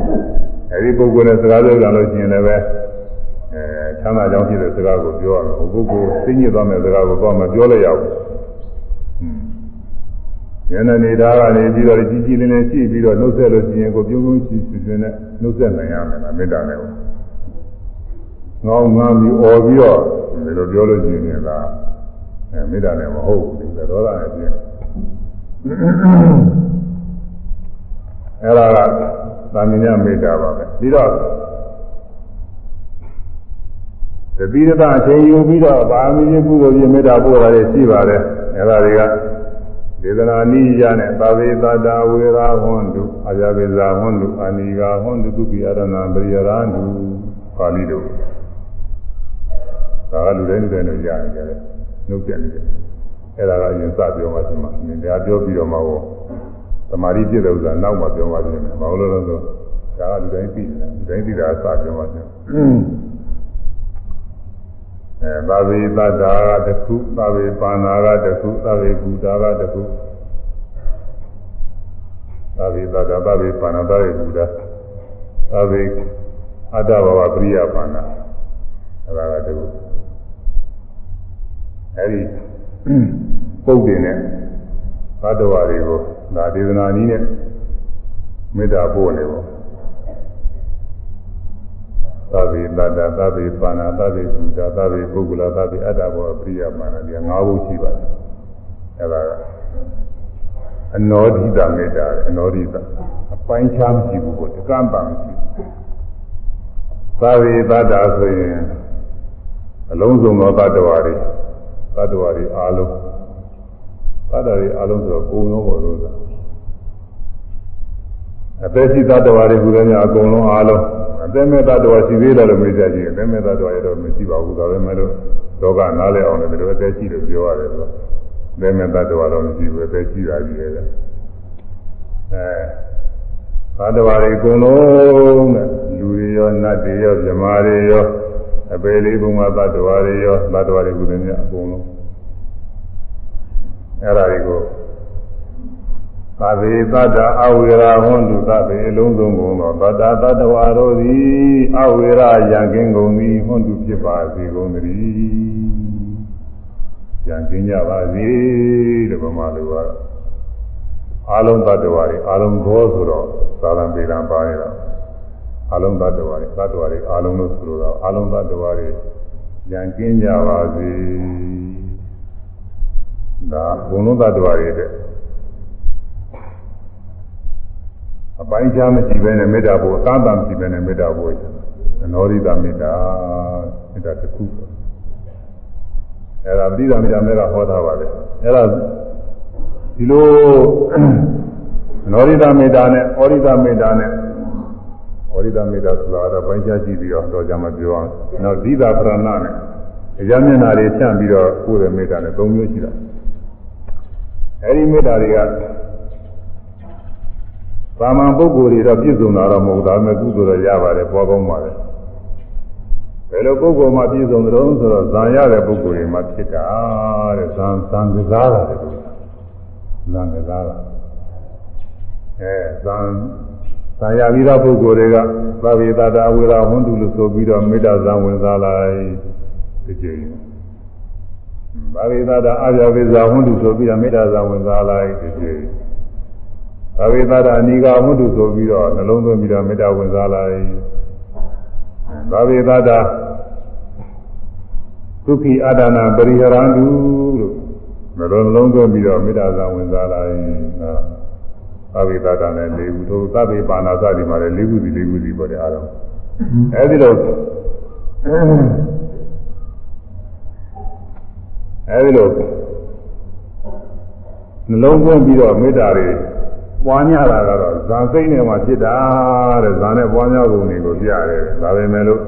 A: အဲဒီပုဂ္ဂိုလ်နဲ့စကားပြောကြလို့ရှိရင်လည်းပဲအဲချမ်းသာကြောင်းဖြစ်တဲ့စကားကိုပြောရမယ်ဟိုပုဂ္ဂိုလ်သိညစ်သွားမယ့်စကားကိုတော့မပြောလိုက်ရဘူးဉာဏ်နေတာကနေပြီးတော့ကြီးကြီးလင်းလင်းရှိပြီးတော့နှုတ်ဆက်လို့ရှိရင်ကိုပြုံးပြုံးရှိရှိနဲ့နှုတ်ဆက်နိုင်ရမယ်လားမေတ္တာနဲ့ငောင်းငမ်းပြီးអော်ပြီးတော့ဒီလိုပြောလို့ရှိရင်ကအဲမေတ္တာနဲ့မဟုတ်ဘူးဒီဒေါသနဲ့ပြင်း အဲ့ဒါကသာမညမေတ္တာပါပဲပြီးတော့တပိရတအချိန်ယူပြီးတော့ဗာမီးကုသိုလ်ပြမေတ္တာပို့တာတွေရှိပါတယ်အဲ့ဒါတွေကဒေသနာနိယနဲ့သဗေသတ္တဝေရာဟွန်တုအာယဝေဇာဟွန်တုအာနိဂါဟွန်တုသုပိယရဏပရိယရန္တုပါဠိတို့ဒါကလူတိုင်းလူတိုင်းတို့ရနေကြတယ်နှုတ်ပြနေတယ်အဲ့ဒါကအရင်စပြောမှရှင်မှာမြင်တရားပြောပြီးတော့မှဟော သမာဓိပြည့်တဲ့ဥစ္စာနောက်မှပြောမှရှင်မယ်မဟုတ်လို့လို့ဆိုဒါကလူတိုင်းသိတယ်လူတိုင်းသိတာစပြောမှရှင်အဲသာဝေသတ္တာကတခုသာဝေပါဏာကတခုသာဝေကူတာကတခုသာဝေသတ္တာသာဝေပါဏာသာဝေကူတာသာဝေအတ္တဘဝပရိယပါဏာအဲဒါကတခုအဲဒီပုတ်တင်နဲ့သတ္တဝါတွေကို ဒါဒေသနာနည်းနဲ့မေတ္တာပို့နေပေါ့သဗ္ဗေတတ္တသဗ္ဗေပါဏာသဗ္ဗေကုတာသဗ္ဗေပုဂ္ဂလသဗ္ဗေအတ္တဘောပရိယမာနဒီငါးခုရှိပါတယ်အဲဒါကအနောဒိတမေတ္တာအနောဒိတအပိုင်းခြားမရှိဘူးပေါ့တကံပံမရှိဘူးသဗ္ဗေတတ္တဆိုရင်အလုံးစုံသောတ attva တွေတ attva တွေအားလုံး တ attva တွေအားလုံးဆိုတော့ကိုယ်ရောပေါ်လို့သာအသက်ရှိတ attva တွေဟူသည်များအကုန်လုံးအားလုံးအသက်မဲ့တ attva ရှိသေးတယ်လို့မေးကြကြည့်ရင်အသက်မဲ့တ attva ရတော့မရှိပါဘူးဒါပဲမဲ့လို့လောကနားလည်အောင်လည်းဒီလိုအသက်ရှိလို့ပြောရတယ်ဆိုတော့အသက်မဲ့တ attva တော့မရှိဘူးအသက်ရှိတာကြီးရဲ့အဲသတ္တဝါတွေအကုန်လုံးတဲ့လူတွေရောနတ်တွေရောမြမာတွေရောအပေလေးဘုံမှာသတ္တဝါတွေရောသတ္တဝါတွေကုသမြအကုန်လုံး အဲ့ဒါတွေကိုသဗ္ဗေသတ္တအဝေရာဟွန်တုသဗ္ဗေအလုံးစုံကုန်သောသတ္တသတ္တဝါတို့သည်အဝေရာယံကင်းကုန်သည်ဟွန်တုဖြစ်ပါစေကုန်သတည်းယံကင်းကြပါစေတဲ့ဗမာလူကအလုံးသတ္တဝါတွေအလုံးသောဆိုတော့သာသံပေလံပါနေတာအလုံးသတ္တဝါတွေသတ္တဝါတွေအလုံးလို့ဆိုတော့အလုံးသတ္တဝါတွေဉာဏ်ကင်းကြပါစေ ဒါဘုံလုံးသတ္တဝါတွေတဲ့အပိုင်းခြားမရှိဘဲနဲ့မေတ္တာပို့အသာတမရှိဘဲနဲ့မေတ္တာပို့အနောရိတမေတ္တာမေတ္တာတစ်ခုအဲ့ဒါပဋိသမီတာမေတ္တာဟောထားပါတယ်အဲ့ဒါဒီလိုနောရိတမေတ္တာနဲ့ဩရိတမေတ္တာနဲ့ဩရိတမေတ္တာဆိုတာတော့ပိုင်းခြားကြည့်ပြီးတော့တော့ကြမှာပြောအောင်နောက်ဒိသာပရဏနဲ့အကြမျက်နာတွေဖြန့်ပြီးတော့ကိုယ်ရဲ့မေတ္တာနဲ့၃မျိုးရှိတာ အဲဒီမေတ္တာတွေကသာမန်ပုဂ္ဂိုလ်တွေတော့ပြည့်စုံတာတော့မဟုတ်ဒါပေမဲ့ကုသိုလ်တော့ရပါတယ်ပေါ်ကောင်းပါတယ်ဘယ်လိုပုဂ္ဂိုလ်မှပြည့်စုံတယ်လို့ဆိုတော့ဇံရတဲ့ပုဂ္ဂိုလ်တွေမှဖြစ်တာတဲ့ဇံဇံကစားတာတဲ့ဇံကစားတာအဲဇံဇံရပြီးသောပုဂ္ဂိုလ်တွေကသဗ္ဗေတတာဝေရာဝန္တုလို့ဆိုပြီးတော့မေတ္တာဇံဝင်စားလိုက်ဒီကြိမ် သဗ္ဗေတတာအာရဝေဇာဝန္တုဆိုပြီးတော့မေတ္တာဇံဝင်စားလိုက်ဒီကြိမ်သဗ္ဗေတတာအနိကာဝန္တုဆိုပြီးတော့နှလုံးသွင်းပြီးတော့မေတ္တာဝင်စားလိုက်သဗ္ဗေတတာဒုက္ခိအာဒနာပရိဟရန္တုလို့နှလုံးလုံးသွင်းပြီးတော့မေတ္တာဇံဝင်စားလိုက်သဗ္ဗေတတာနဲ့၄ခုတို့သဗ္ဗေပါဏာစသည်မှာလည်း၄ခုစီ၄ခုစီပေါ်တယ်အားလုံးအဲဒီလို အဲဒီလိုနှလုံးသွင်းပြီးတော့မေတ္တာတွေပွားများတာကတော့ဇာစိတ်နဲ့မှဖြစ်တာတဲ့ဇာနဲ့ပွားများပုံတွေကိုပြရတယ်ဒါပဲမဲ့လို့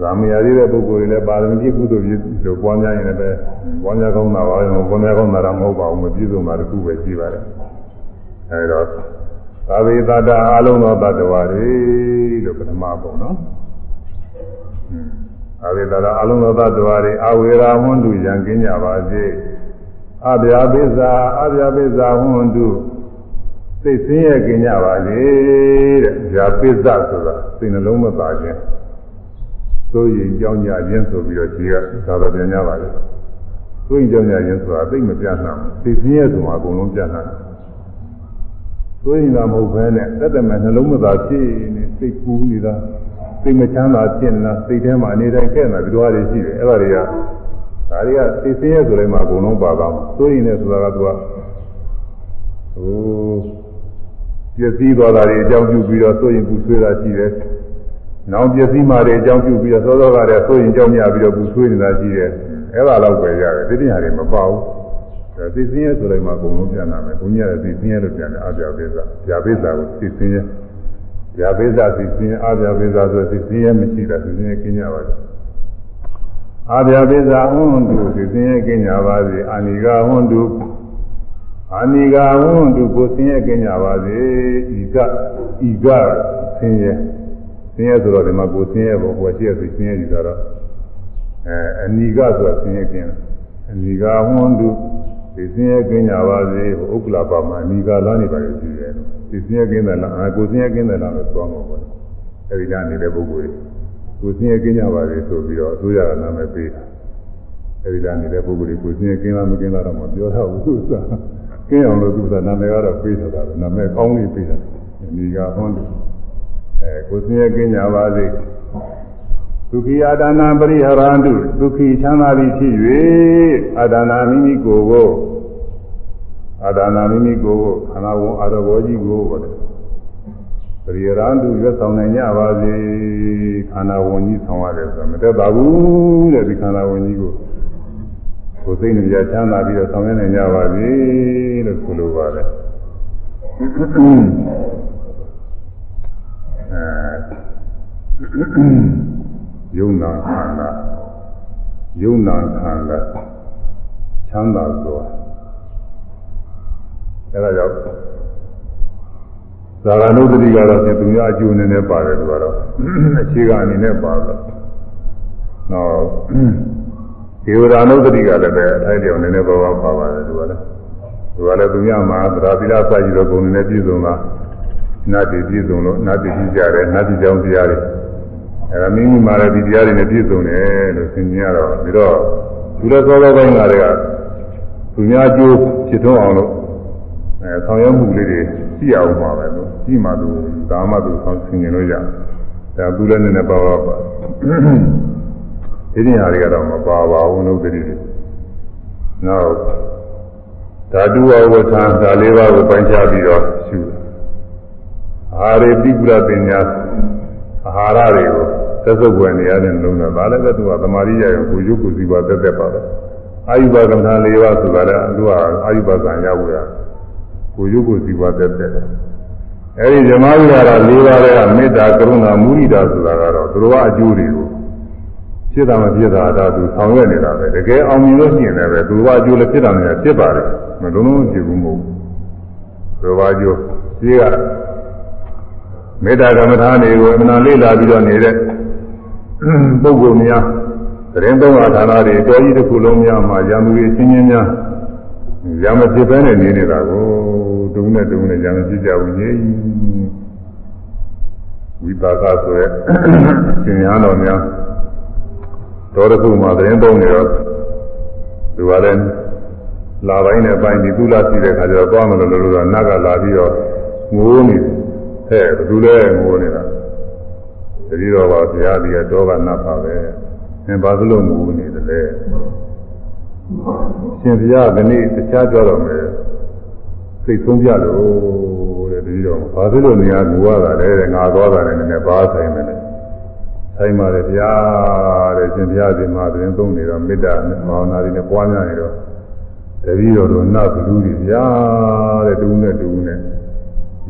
A: ဇာမရသေးတဲ့ပုဂ္ဂိုလ်တွေလည်းပါရမီကုသိုလ်ပြည့်လို့ပွားများရင်လည်းပွားများကောင်းတာပါပဲပွားများကောင်းတာတော့မဟုတ်ပါဘူးမပြည့်စုံတာတစ်ခုပဲရှိပါတယ်အဲဒါသာဝေသတ္တအလုံးသောတ attva တွေလို့ပထမပုံနော် သာဝေသတ္တအလုံးသောတ attva တွေအဝေရာဝန္တုယံကင်းကြပါစေအဗျာပိဇာအဗျာပိဇာဝန္တုစိတ်ဆင်းရဲကြကြပါစေတဲ့။ညာပိဿဆိုတာစိတ်နှလုံးမသာခြင်းသို့ရင်ကြောင်းကြခြင်းဆိုပြီးတော့ခြေကသာတော်ပြန်ကြပါလေ။သို့ရင်ကြောင်းကြခြင်းဆိုတာသိမပြတ်နိုင်ဘူး။စိတ်ဆင်းရဲဆိုတာအကုန်လုံးပြတ်နိုင်တယ်။သို့ရင်သာမဟုတ်ဘဲနဲ့တက်တယ်မဲ့နှလုံးမသာဖြစ်နေစိတ်ကူးနေတာ စိတ်မချမ်းသာဖြစ်နေတာစိတ်ထဲမှာအနေတိုင်းခဲ့နေတာဒီလိုဟာတွေရှိတယ်အဲ့ဒါတွေကဒါတွေကသိစင်းရဲဆိုလိုက်မှအကုန်လုံးပါသွားမှာစိုးရင်လည်းဆိုတာကသူကဟိုပျက်စီးသွားတာတွေအကြောင်းပြုပြီးတော့စိုးရင်ပူဆွေးတာရှိတယ်။နောက်ပျက်စီးမှတွေအကြောင်းပြုပြီးတော့စောစောကတည်းကစိုးရင်ကြောက်မြပြီးတော့ပူဆွေးနေတာရှိတယ်။အဲ့ဒါတော့ပဲရတယ်ဒီတရားတွေမပေါ့ဘူး။ဒါသိစင်းရဲဆိုလိုက်မှအကုန်လုံးပြန်လာမယ်။ဘုန်းကြီးကသိစင်းရဲလို့ပြန်တယ်အာပြပိစ္ဆာ။ပြပိစ္ဆာကိုသိစင်းရဲ ပြပိစ္ဆာသိစင်းရဲအာပြပိစ္ဆာဆိုသိစင်းရဲမရှိတာသိစင်းရဲကျင်းကြပါလေ။အာပြပိစ္ဆာဟွန်းတုသိစင်းရဲကျင်းကြပါစေ။အာနိကဟွန်းတုအာနိကာဝန္တုကိုဆင်းရဲကင်းကြပါစေဤကဤကဆင်းရဲဆင်းရဲဆိုတော့ဒီမှာကိုဆင်းရဲဖို့ကိုရှိရဆိုဆင်းရဲကြည့်တော့အဲအနိကဆိုတာဆင်းရဲကင်းအနိကာဝန္တုဒီဆင်းရဲကင်းကြပါစေဟိုဥက္ကလာပါမှာအနိကာလာနေပါလေရှိတယ် ဒီဆင်းရဲကင်းတယ်လားအာကိုဆင်းရဲကင်းတယ်လားလို့ပြောမှာပေါ့အဲဒီကနေတဲ့ပုဂ္ဂိုလ်ကိုဆင်းရဲကင်းကြပါစေဆိုပြီးတော့အစိုးရကနာမည်ပေးတာအဲဒီကနေတဲ့ပုဂ္ဂိုလ်ကိုဆင်းရဲကင်းလားမကင်းလားတော့မပြောတော့ဘူးသူကကင်းအောင်လို့သူကနာမည်ကတော့ပေးထားတာပဲနာမည်ကောင်းလေးပေးတာဒီကဟောတယ်အဲကိုစင်းရကင်းကြပါစေဒုက္ခိအာဒါနာပရိဟရန္တုဒုက္ခိချမ်းသာသည်ဖြစ်၍အာဒါနာမိမိကိုယ်ကို အာဒါနာမိမိကိုယ်ကိုခန္ဓာဝန်အာရဘောကြီးကိုပေါ့တယ်ပရိဟရန္တုရွတ်ဆောင်နိုင်ကြပါစေခန္ဓာဝန်ကြီးဆောင်ရတယ်ဆိုမတတ်ပါဘူးတဲ့ဒီခန္ဓာဝန်ကြီးကိုကိုယ်စိတ်နဲ့ကြချမ်းသာပြီးတော့ဆောင်ရွက်နိုင်ကြပါစေလို့ဆိုလိုပါတယ်အဲယုံနာခန္ဓာယုံနာခန္ဓာချမ်းသာစွာ အဲဒါကြောင့်သာဂနုတ္တိကတော့ပြင်သူများအကျိုးအနေနဲ့ပါတယ်သူကတော့အခြေခံအနေနဲ့ပါတော့နောက်ဒေဝရာနုဒ္တိကလည်းပဲအထိုက်တောင်နည်းနည်းပါးပါးပါပါတယ်သူကလည်းသူကလည်းသူများမှာသရာသီလစာကြည့်တော့ဂုဏ်နဲ့ပြည့်စုံတာနတ်တည်ပြည့်စုံလို့နတ်တည်ကြည့်ကြတယ်နတ်တည်ကြောင်းတရားတွေအဲဒါမိမိမှာလည်းဒီတရားတွေနဲ့ပြည့်စုံတယ်လို့သင်ကြရတော့ပြီးတော့သူလည်းသောသောပိုင်းကတည်းကသူများကျိုးဖြစ်ထွန်းအောင်လို့ အဲဆောင်ရွက်မှုလေးတွေရှိအောင်ပါပဲလို့ရှိမှသူဒါမှသူဆောင်ဆင်ကျင်လို့ရဒါသူလည်းနည်းနည်းပါးပါးပါဒီနေရာတွေကတော့မပါပါဘူးနုဒ္ဓတိတွေနောက်ဓာတုအဝဋ္ဌာဒါလေးပါးကိုပိုင်းခြားပြီးတော့ရှုအာရေတိကုရပညာအာဟာရတွေကိုသက်သုတ်ွယ်နေရတဲ့လုံးတော့ဒါလည်းပဲသူကသမာဓိရရောကိုရုပ်ကိုစီပါတက်တက်ပါပဲအာယုဘကမ္မထာ၄ပါးဆိုတာလည်းသူကအာယုဘကံရောက်ရ ကိုရုပ်ကိုစီပါတက်တက်အဲဒီဇမဝိဟာရ၄ပါးကမေတ္တာကရုဏာမုဒိတာဆိုတာကတော့သူတို့ကအကျိုးတွေကိုဖြစ်တာမဖြစ်တာဒါသူဆောင်ရွက်နေတာပဲတကယ်အောင်မြင်လို့ရှိရင်လည်းသူဘာအကျိုးလည်းဖြစ်တာများဖြစ်ပါတယ်မလုံးလုံးဖြစ်ဘူးမဟုတ်ဘူးသူဘာအကျိုးဒီကမေတ္တာကမ္မထာတွေကိုအမှန်လေးလာပြီးတော့နေတဲ့ပုဂ္ဂိုလ်များသတင်းသုံးပါးဌာနတွေတော်ကြီးတစ်ခုလုံးများမှာရံသူတွေချင်းချင်းများ ရံမဖြစ်ဘဲနဲ့နေနေတာကိုတုံးနဲ့တုံးနဲ့ရံမဖြစ်ကြဘူးကြီးဝိပါကဆိုရဲရှင်ရဟန်းတော်များတော်တစ်ခုမှသတင်းသုံးနေတော့သူကလည်းလာပိုင်းနဲ့ပိုင်းပြီးသူလာရှိတဲ့ခါကျတော့သွားမလို့လို့တော့နတ်ကလာပြီးတော့ငိုးနေတယ်ဟဲ့ဘယ်သူလဲငိုးနေတာတတိတော်ပါဘုရားကြီးကတော့ကနတ်ပါပဲသင်ဘာလို့ငိုးနေတယ်လဲ ရှင်ဘုရားကနေ့တခြားကြတော့မယ်စိတ်ဆုံးပြလို့တဲ့တတိတော်ဘာလို့နေရာငိုရတာလဲငါသွားတာလည်းနည်းနည်းဘာဆိုင်မလဲဆိုင်ပါတယ်ဗျာတဲ့ရှင်ဘုရားဒီမှာသတင်းသုံးနေတော့မေတ္တာနဲ့ဘာဝနာတွေနဲ့ပွားများနေတော့တပည့်တော်တို့နတ်ဘလူတွေဗျာတဲ့တူနဲ့တူနဲ့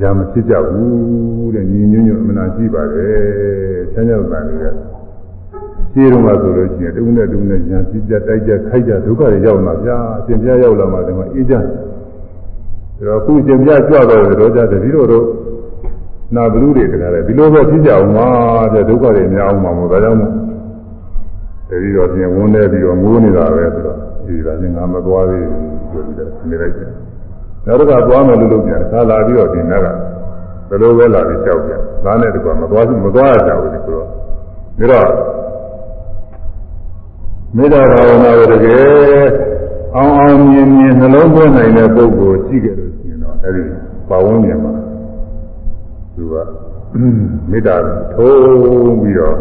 A: ညာမဖြစ်ကြဘူးတဲ့ညီညွတ်ညွတ်အမှန်ရှိပါတယ်ချမ်းသာတာတွေက ရှင်းတော့မှဆိုလို့ရှိရင်တူနဲ့တူနဲ့ညာဖြစ်ကြတိုက်ကြခိုက်ကြဒုက္ခတွေရောက်လာဗျာအရှင်ဘုရားရောက်လာမှဒီမှာအေးကြတယ်ဒါတော့ခုရှင်ဘုရားကြွတော့တော့ကြတပည့်တော်တို့နာဘလူတွေတကားလေဒီလိုပဲဖြစ်ကြအောင်ပါတဲ့ဒုက္ခတွေများအောင်ပါမို့ဒါကြောင့်မို့တတိတော်ပြင်ဝန်းနေပြီးတော့ငိုးနေတာပဲဆိုတော့ဒီဒါချင်းငါမသွားသေးဘူးဆိုပြီးတော့နေလိုက်တယ်နောက်တစ်ခါသွားမယ်လို့လုပ်ပြန်ခါလာပြီးတော့ဒီနက်ကဘယ်လိုပဲလာပြီးကြောက်ပြန်ဒါနဲ့တကွာမသွားဘူးမသွားရကြဘူးဒီဆိုတော့ဒါတော့ မေတ္တာဘာဝနာကိုတကယ်အောင်အောင်မြင်မြင်နှလုံးသွင်းနိုင်တဲ့ပုဂ္ဂိုလ်ရှိကြလို့ရှိရင်တော့အဲဒီပါဝန်းကျင်မှာသူကမေတ္တာထုံးပြီးတော့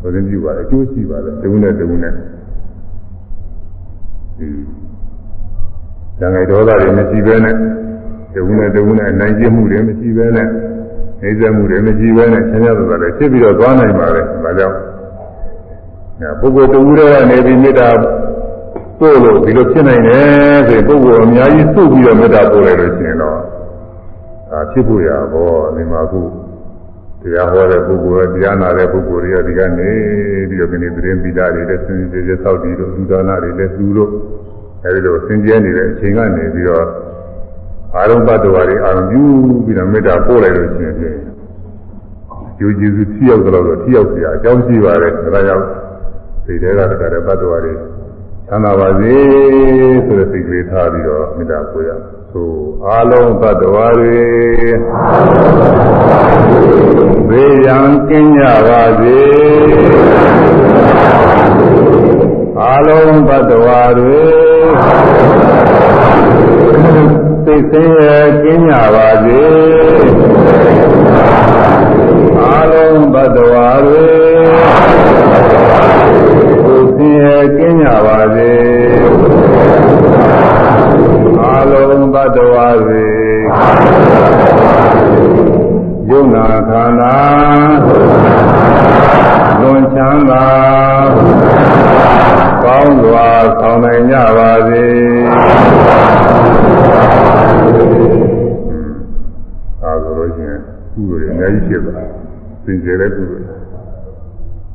A: ဆိုရင်ပြုပါတယ်အကျိုးရှိပါတယ်တဝုနဲ့တဝုနဲ့ဒီဉာဏ်ငယ်ဒေါသတွေမရှိဘဲနဲ့တဝုနဲ့တဝုနဲ့နိုင်ကျင့်မှုတွေမရှိဘဲနဲ့နေစမှုတွေမရှိဘဲနဲ့ဆင်းရဲသွားတယ်ဖြစ်ပြီးတော့သွားနိုင်ပါတယ်ဒါကြောင့် ပုဂ္ဂိုလ်တူတွေကနေပြီးမေတ္တာပို့လို့ဒီလိုဖြစ်နိုင်တယ်ဆိုရင်ပုဂ္ဂိုလ်အများကြီးစုပြီးတော့မေတ္တာပို့လိုက်လို့ရှိရင်တော့အာဖြစ်ဖို့ရဘောဒီမှာခုတရားဟောတဲ့ပုဂ္ဂိုလ်တရားနာတဲ့ပုဂ္ဂိုလ်တွေကဒီကနေပြီးတော့ခဏသတင်းပိတာတွေလက်စင်စင်စောက်တည်လို့ဥဒါနာတွေလက်လူလို့အဲဒီလိုသင်ကျဲနေတဲ့အချိန်ကနေပြီးတော့အာရုံပတ္တဝါတွေအာရုံပြုပြီးတော့မေတ္တာပို့လိုက်လို့ရှိရင်ကျိုးကျေးဇူးထိရောက်တော့ထိရောက်စရာအကြောင်းရှိပါတယ်ဒါကြောင့် စိတ်ထဲကတည်းကပတ်တော်တွေချမ်းသာပါစေဆိုတဲ့စိတ်ကလေးထားပြီးတော့မေတ္တာပို့ရသို့အာလုံးသတ္တဝါတွေဘေးရန်ကင်းကြပါစေအာလုံးသတ္တဝါတွေစိတ်ဆင်းရဲကင်းကြပါစေ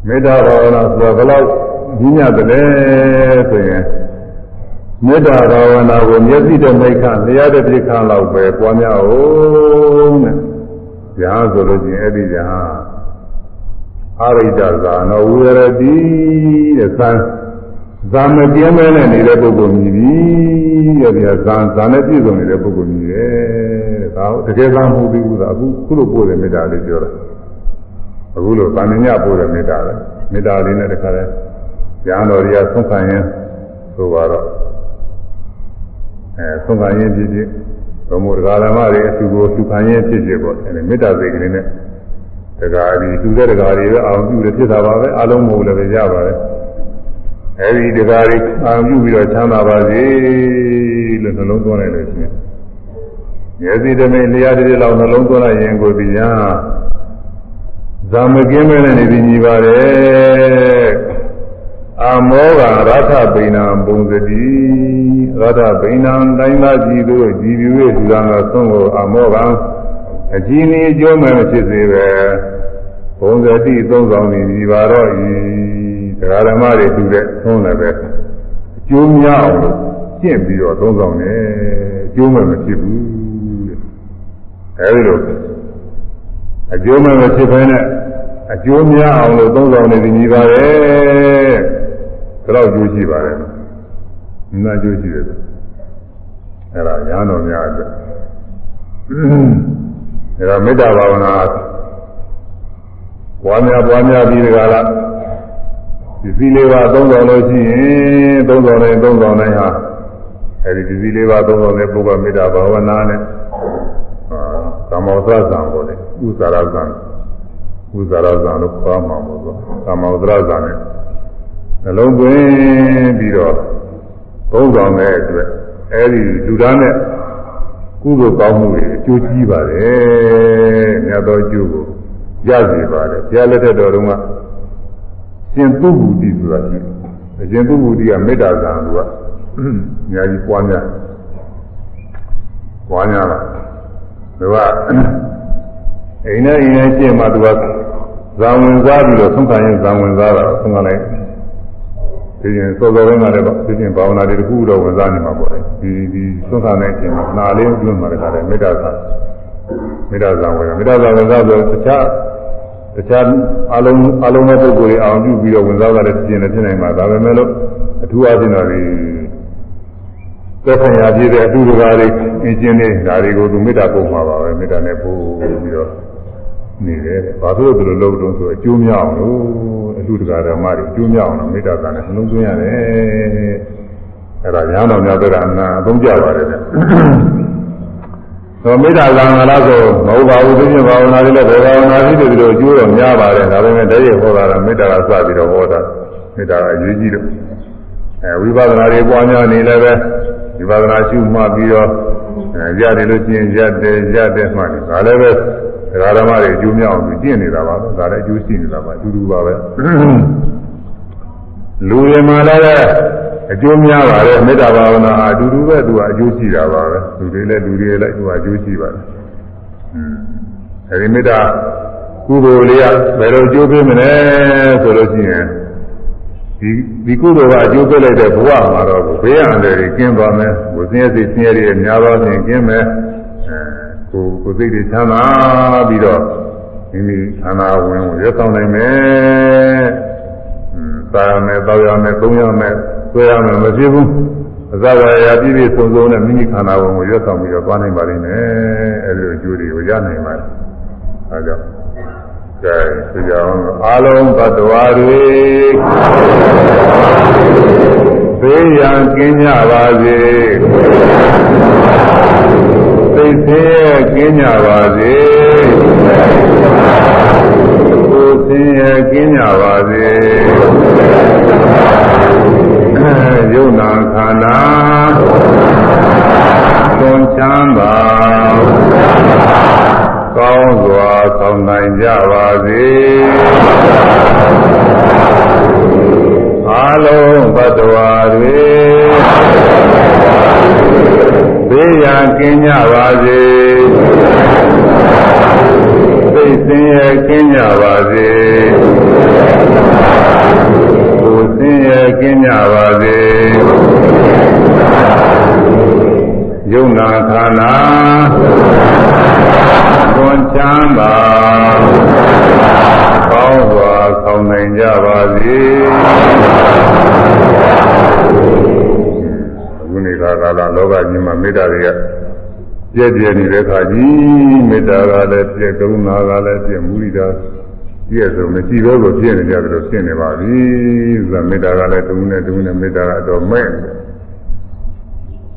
A: မေတ္တာဘာဝနာဆိုတာဘယ်လောက်ကြီးညတ်တယ်ဆိုရင်မေတ္တာဘာဝနာကိုမျက်စိတမိတ်ခလျှာတဲ့ပြခါလောက်ပဲပွားများအောင်တဲ့။ညာဆိုလို့ချင်းအဲ့ဒီညာအာရိတဇာနောဝိရတိတဲ့သံဇာမပြင်းမဲနဲ့နေတဲ့ပုဂ္ဂိုလ်မြည်ပြီတဲ့ဗျာဇာဇာနဲ့ပြည့်စုံနေတဲ့ပုဂ္ဂိုလ်မြည်တယ်တဲ့။ဒါတကယ်သာမဟုတ်သေးဘူးသာအခုခုလိုပို့တဲ့မေတ္တာလေးပြောတာ။ အခုလိုဗာမညပို့တဲ့မေတ္တာလေမေတ္တာလေးနဲ့တခါလဲညာတော်တွေကဆုံးခံရင်ဆိုတော့အဲဆုံးခံရင်ဖြစ်ဖြစ်ဘုံမို့တရားဓမ္မတွေအတူကိုသူခံရင်ဖြစ်ဖြစ်ပေါ့အဲမေတ္တာစိတ်ကလေးနဲ့တရားဒီသူတဲ့တရားတွေပဲအောင်ပြုတယ်ဖြစ်တာပါပဲအလုံးမဟုတ်လည်းပဲရပါတယ်အဲဒီတရားတွေအောင်ပြုပြီးတော့ချမ်းသာပါစေလို့နှလုံးသွင်းလိုက်လို့ရှိရင်မျက်စိတမိတ်လျှာတည်းလောက်နှလုံးသွင်းလိုက်ရင်ကိုဒီညာ ဇာမကင်းမဲနဲ့နေပြီးညီပါတယ်အမောကရထဗိဏံပုံစတိရထဗိဏံတိုင်းသားကြည်တို့ကြည်ပြည့်သူသာကဆုံးကိုအမောကအကြည်နေကြိုးမဲ့ဖြစ်စေပဲပုံစတိသုံးဆောင်နေပြီပါတော့ဤတရားဓမ္မတွေသူတဲ့သုံးလည်းပဲအကျိုးများအောင်လို့ကျင့်ပြီးတော့သုံးဆောင်တယ်အကျိုးမဲ့မဖြစ်ဘူးတဲ့အဲဒီလို အကျိုးမဲ့မဖြစ်ဘဲနဲ့အကျိုးများအောင်လို့သုံးဆောင်နေပြီညီပါတယ်တော့ကျိုးရှိပါတယ်နာကျိုးရှိတယ်အဲ့ဒါညာတော်များအတွက်အဲ့ဒါမေတ္တာဘာဝနာပွားများပွားများပြီးတကားလားဒီစည်းလေးပါသုံးတော်လို့ရှိရင်သုံးတော်တိုင်းသုံးတော်တိုင်းဟာအဲ့ဒီဒီစည်းလေးပါသုံးတော်တဲ့ပုဂ္ဂိုလ်မေတ္တာဘာဝနာနဲ့အာကာမောသဇံပေါ်တယ် ဥစ္စာရဇံဥစ္စာရဇံလို့ခေါ်မှာမို့လို့ကာမောသရဇံနဲ့နှလုံးသွင်းပြီးတော့သုံးဆောင်တဲ့အတွက်အဲဒီလူသားနဲ့ကုသိုလ်ကောင်းမှုတွေအကျိုးကြီးပါတယ်မြတ်သောအကျိုးကိုရစေပါတယ်ဘုရားလက်ထက်တော်တုန်းကရှင်သူဘူတိဆိုတာရှိတယ်ရှင်သူဘူတိကမေတ္တာဇာန်ကအများကြီးပွားများပွားများတာသူက အိမ်နဲ့အိမ်နဲ့ရှင်းမှသူကဇာဝင်စားပြီးတော့သုံးခံရင်ဇာဝင်စားတာသုံးခံလိုက်ဒီရင်စောစောကလည်းဒီရင်ဘာဝနာတွေတခုတော့ဝင်စားနေမှာပေါ့လေဒီဒီသုံးခံတဲ့အချိန်မှာနာလေးပြုမှလည်းတယ်မေတ္တာသာမေတ္တာသာဝင်မေတ္တာသာဝင်စားဆိုတခြားတခြားအလုံးအလုံးတဲ့ပုဂ္ဂိုလ်တွေအောင်ပြုပြီးတော့ဝင်စားတာလည်းပြင်နေဖြစ်နိုင်မှာဒါပဲမဲ့လို့အထူးအချင်းတော်တွေသက်ဆိုင်ရာပြည့်တဲ့အတူတကာတွေအင်းချင်းတွေဒါတွေကိုသူမေတ္တာပို့မှာပါပဲမေတ္တာနဲ့ပို့ပြီးတော့ နေတယ်ဘာလို့ဒီလိုလုပ်တော့ဆိုအကျိုးများအောင်လို့အလူတကာဓမ္မတွေအကျိုးများအောင်လို့မေတ္တာကနဲ့နှလုံးသွင်းရတယ်အဲ့ဒါညာတော်များတဲ့အနာအသုံးကြပါတယ်ဗျတော့မေတ္တာကံလာဆိုမဟုတ်ပါဘူးသိချင်းဘာဝနာလေးလည်းဘယ်ဘာဝနာလေးတွေဒီလိုအကျိုးတော့များပါတယ်ဒါပေမဲ့တည်းရဟောတာကမေတ္တာကစပြီးတော့ဟောတာမေတ္တာကအရေးကြီးလို့အဲဝိပဿနာတွေပွားများနေလည်းပဲဝိပဿနာရှုမှတ်ပြီးတော့အဲရတယ်လို့ကျင့်ရတယ်ရတယ်မှတယ်ဒါလည်းပဲ ဒကာဓမ္မတွေအကျိုးများအောင်ကျင့်နေတာပါပဲဒါလည်းအကျိုးရှိနေတာပါအတူတူပါပဲလူတွေမှာလည်းအကျိုးများပါတယ်မေတ္တာဘာဝနာအတူတူပဲသူကအကျိုးရှိတာပါပဲလူတွေလည်းလူတွေလည်းသူကအကျိုးရှိပါတယ်อืมအဲဒီမေတ္တာကုသိုလ်လေးကဘယ်လိုအကျိုးပေးမလဲဆိုလို့ရှိရင်ဒီဒီကုသိုလ်ကအကျိုးပေးလိုက်တဲ့ဘဝမှာတော့ဘေးရန်တွေကင်းသွားမယ်။ကိုယ်စင်းရစိတ်ဆင်းရဲတွေများသောဖြင့်ကင်းမယ်။အဲ ကိုကိုယ်စိတ်တွေချမ်းသာပြီးတော့မိမိခန္ဓာဝင်ကိုရဆောင်နိုင်မယ်။อืมသာရမယ်၊တောက်ရမယ်၊သုံးရမယ်၊ဆွဲရမယ်မဖြစ်ဘူး။အစဝါရပြည့်ပြည့်စုံစုံနဲ့မိမိခန္ဓာဝင်ကိုရဆောင်ပြီးတော့သွားနိုင်ပါလိမ့်မယ်။အဲဒီအကျိုးတွေကိုရနိုင်ပါတယ်။အဲကြောင့်ကဲဒီကြောင့်အာလုံးသတ္တဝါတွေသိရန်ကင်းကြပါစေ သိသေးရဲ့ကင်းကြပါစေကိုယ်သိရဲ့ကင်းကြပါစေယုံနာခန္ဓာသွန်ချမ်းသာကောင်းစွာဆောင်နိုင်ကြပါစေအလုံးဘတ်တော်တွေဘေးရန်ကင်းကြပါစေသိစင်ရဲ့ကင်းကြပါစေကိုယ်စင်ရဲ့ကင်းကြပါစေယုံနာခန္ဓာသွန်ချမ်းသာကောင်းစွာဆောင်နိုင်ကြပါစေအခုနေတာကာလလောကကြီးမှာမေတ္တာတွေက ပြည့်ပြည့်နေတဲ့ခါကြီးမေတ္တာကလည်းပြည့်ကရုဏာကလည်းပြည့်မုဒိတာပြည့်စုံမရှိဘဲကိုပြည့်နေကြတယ်လို့ဖြစ်နေပါပြီဆိုတာမေတ္တာကလည်းတုံးနဲ့တုံးနဲ့မေတ္တာကတော့မဲ့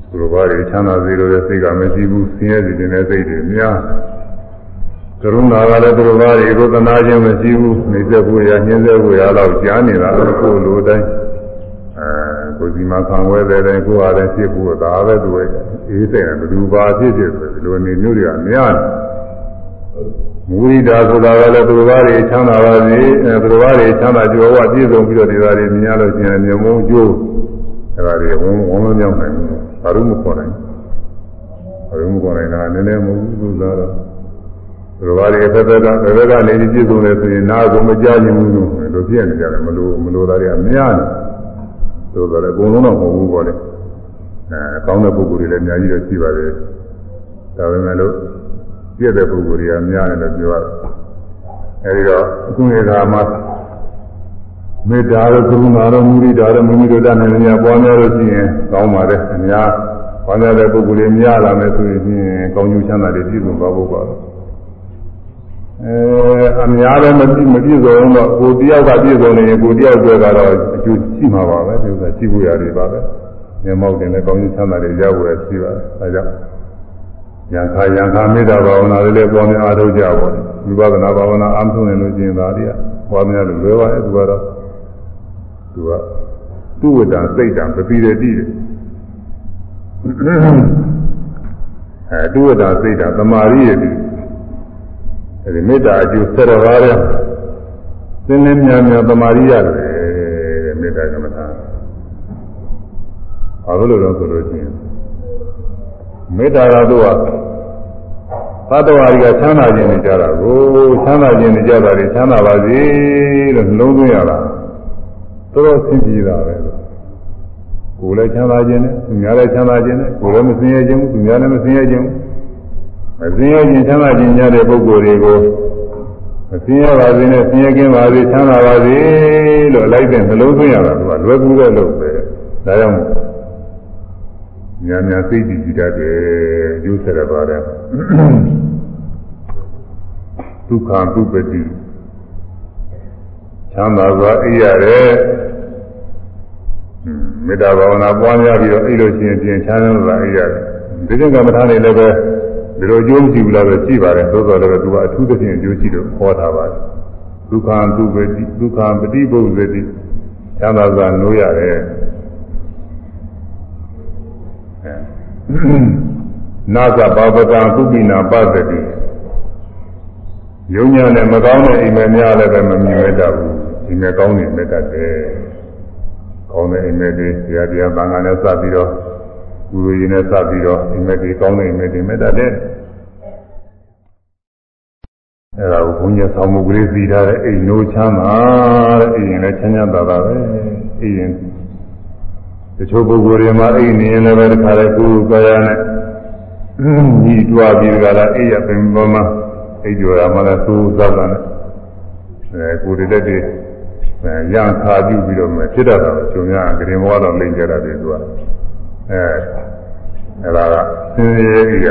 A: သူတို့ဘာတွေချမ်းသာစေလို့တဲ့စိတ်ကမရှိဘူးဆင်းရဲစေတဲ့စိတ်တွေများကရုဏာကလည်းသူတို့ဘာတွေကိုသနာခြင်းမရှိဘူးနေသက်ဖို့ရညှင်းသက်ဖို့ရတော့ကြားနေတာကိုယ်လိုတိုင်းအဲ ကိုယ်စီမခံဝဲတဲ့တိုင်းကိုယ်အားလည်းဖြစ်ဖို့ဒါပဲသူရဲ့အေးစိတ်နဲ့ဘယ်သူပါဖြစ်ဖြစ်ဆိုဒီလိုနေမျိုးတွေကများတယ်မူရိတာဆိုတာကလည်းသူတို့ဘာတွေချမ်းသာပါစေအဲသူတို့ဘာတွေချမ်းသာကြွယ်ဝပြည့်စုံပြီးတော့ဒီသားတွေမြင်ရလို့ရှိရင်မြေမုံကျိုးအဲဒါတွေဝုန်းဝုန်းလုံးမြောက်နိုင်ဘူးဘာလို့မခေါ်နိုင်ဘာလို့မခေါ်နိုင်တာနည်းနည်းမဟုတ်ဘူးသူသားတော့ဒီဘာတွေဖက်ဖက်ကဖက်ဖက်ကနေပြည့်စုံတယ်ဆိုရင်နားကိုမကြားနိုင်ဘူးလို့လိုပြည့်နေကြတယ်မလို့မလို့သားတွေအများကြီး သို့တော်လည်းအကုန်လုံးတော့မဟုတ်ဘူးပေါ့လေအဲကောင်းတဲ့ပုဂ္ဂိုလ်တွေလည်းအများကြီးတော့ရှိပါတယ်ဒါပေမဲ့လို့ပြည့်တဲ့ပုဂ္ဂိုလ်တွေကများတယ်လို့ပြောရတယ်အဲဒီတော့အခုနေကမှာမေတ္တာတို့ကရုဏာတို့မုဒိတာတို့မိမိတို့တတ်နိုင်ကြပွားများလို့ရှိရင်ကောင်းပါတယ်အများပွားများတဲ့ပုဂ္ဂိုလ်တွေများလာမယ်ဆိုရင်ကောင်းကျိုးချမ်းသာတွေပြည့်စုံသွားဖို့ပါပဲ အဲအများလည်းမပြည့်မပြည့်စုံတော့ကိုတယောက်ကပြည့်စုံနေရင်ကိုတယောက်တွေ့ကတော့အကျိုးရှိမှာပါပဲဒီဥစ္စာရှိဖို့ရတယ်ပါပဲမျက်မှောက်တင်လည်းကောင်းကျိုးချမ်းသာတွေရဖို့ရရှိပါတယ်အဲကြောင့်ယံခာယံခာမေတ္တာဘာဝနာလေးလည်းပွားများအားထုတ်ကြပါဦးဝိပဿနာဘာဝနာအားထုတ်နေလို့ကျင်သာတွေကပွားများလို့လွယ်ပါရဲ့သူကတော့သူကသူ့ဝတ္တစိတ်တံပပိရတိတယ်အဲသူ့ဝတ္တစိတ်တံသမာရိယတိ အဲဒီမေတ္တာအကျိုးဆက်တော်ပါတဲ့သင်္လင်းများများသမာရိယတယ်တဲ့မေတ္တာကမ္မထာဘာလို့လဲဆိုလို့ရှိရင်မေတ္တာကတော့သတ္တဝါတွေကချမ်းသာခြင်းနေကြတာကိုချမ်းသာခြင်းနေကြတာတွေချမ်းသာပါစေလို့နှလုံးသွင်းရတာတော်တော်ဆင်းပြေတာပဲကိုယ်လည်းချမ်းသာခြင်းနဲ့သူများလည်းချမ်းသာခြင်းနဲ့ကိုယ်လည်းမဆင်းရဲခြင်းဘူးသူများလည်းမဆင်းရဲခြင်းဘူး မဆင်းရဲခြင်းချမ်းသာခြင်းများတဲ့ပုဂ္ဂိုလ်တွေကိုမဆင်းရဲပါစေနဲ့ဆင်းရဲခြင်းပါစေချမ်းသာပါစေလို့လိုက်တဲ့နှလုံးသွင်းရတာကလွယ်ကူတဲ့လို့ပဲဒါကြောင့်ညာညာစိတ်ကြည်ကြည်တတ်တယ်ယူဆရပါတယ်ဒုက္ခဒုပတိချမ်းသာစွာအိပ်ရတယ်မေတ္တာဘာဝနာပွားများပြီးတော့အိပ်လို့ရှိရင်ပြင်ချမ်းသာစွာအိပ်ရတယ်ဒီကျင့်ကမ္မထာနေလည်းပဲ ဒီလိုအကျိုးမရှိဘူးလားပဲရှိပါတယ်သို့တော်လည်းသူကအထူးသဖြင့်အကျိုးရှိလို့ဟောထားပါတယ်ဒုက္ခဒုက္ခတိဒုက္ခပฏิပုဇ္ဇတိချမ်းသာစွာနိုးရတယ်နာသဘာဝကံကုပိနာပသတိယုံညာနဲ့မကောင်းတဲ့အိမ်မက်များလည်းပဲမမြင်ရတတ်ဘူးအိမ်မက်ကောင်းနေမြတ်တတ်တယ်ကောင်းတဲ့အိမ်မက်တွေဆရာတရားဘာသာနဲ့စပ်ပြီးတော့ ကုလိုရင်နဲ့စပ်ပြီးတော့အိမ်မက်တွေကောင်းတဲ့အိမ်မက်တွေမြတ်တတ်တယ်အဲဒါကိုဘုန်းကြီးဆောင်းမှုကလေးစီထားတဲ့အိမ်နိုးချမ်းသာတဲ့အိမ်ရင်လည်းချမ်းချမ်းသာသာပဲအိမ်ရင်တချို့ပုဂ္ဂိုလ်တွေမှာအိမ်နေရင်လည်းပဲတခါလေကိုယ်ကိုယ်ရနဲ့ညီတွားပြီးကြလားအိမ်ရပင်ပေါ်မှာအိမ်ကျော်ရမှလည်းသိုးသတ်တာနဲ့အဲကိုယ်တည်းတည်းအဲရံခါပြုပြီးတော့မှဖြစ်တတ်တာကျုံရဂရင်ဘဝတော့လိမ့်ကြတာတွေသူက အဲအဲဒါကစင်ရည်ကြီးရ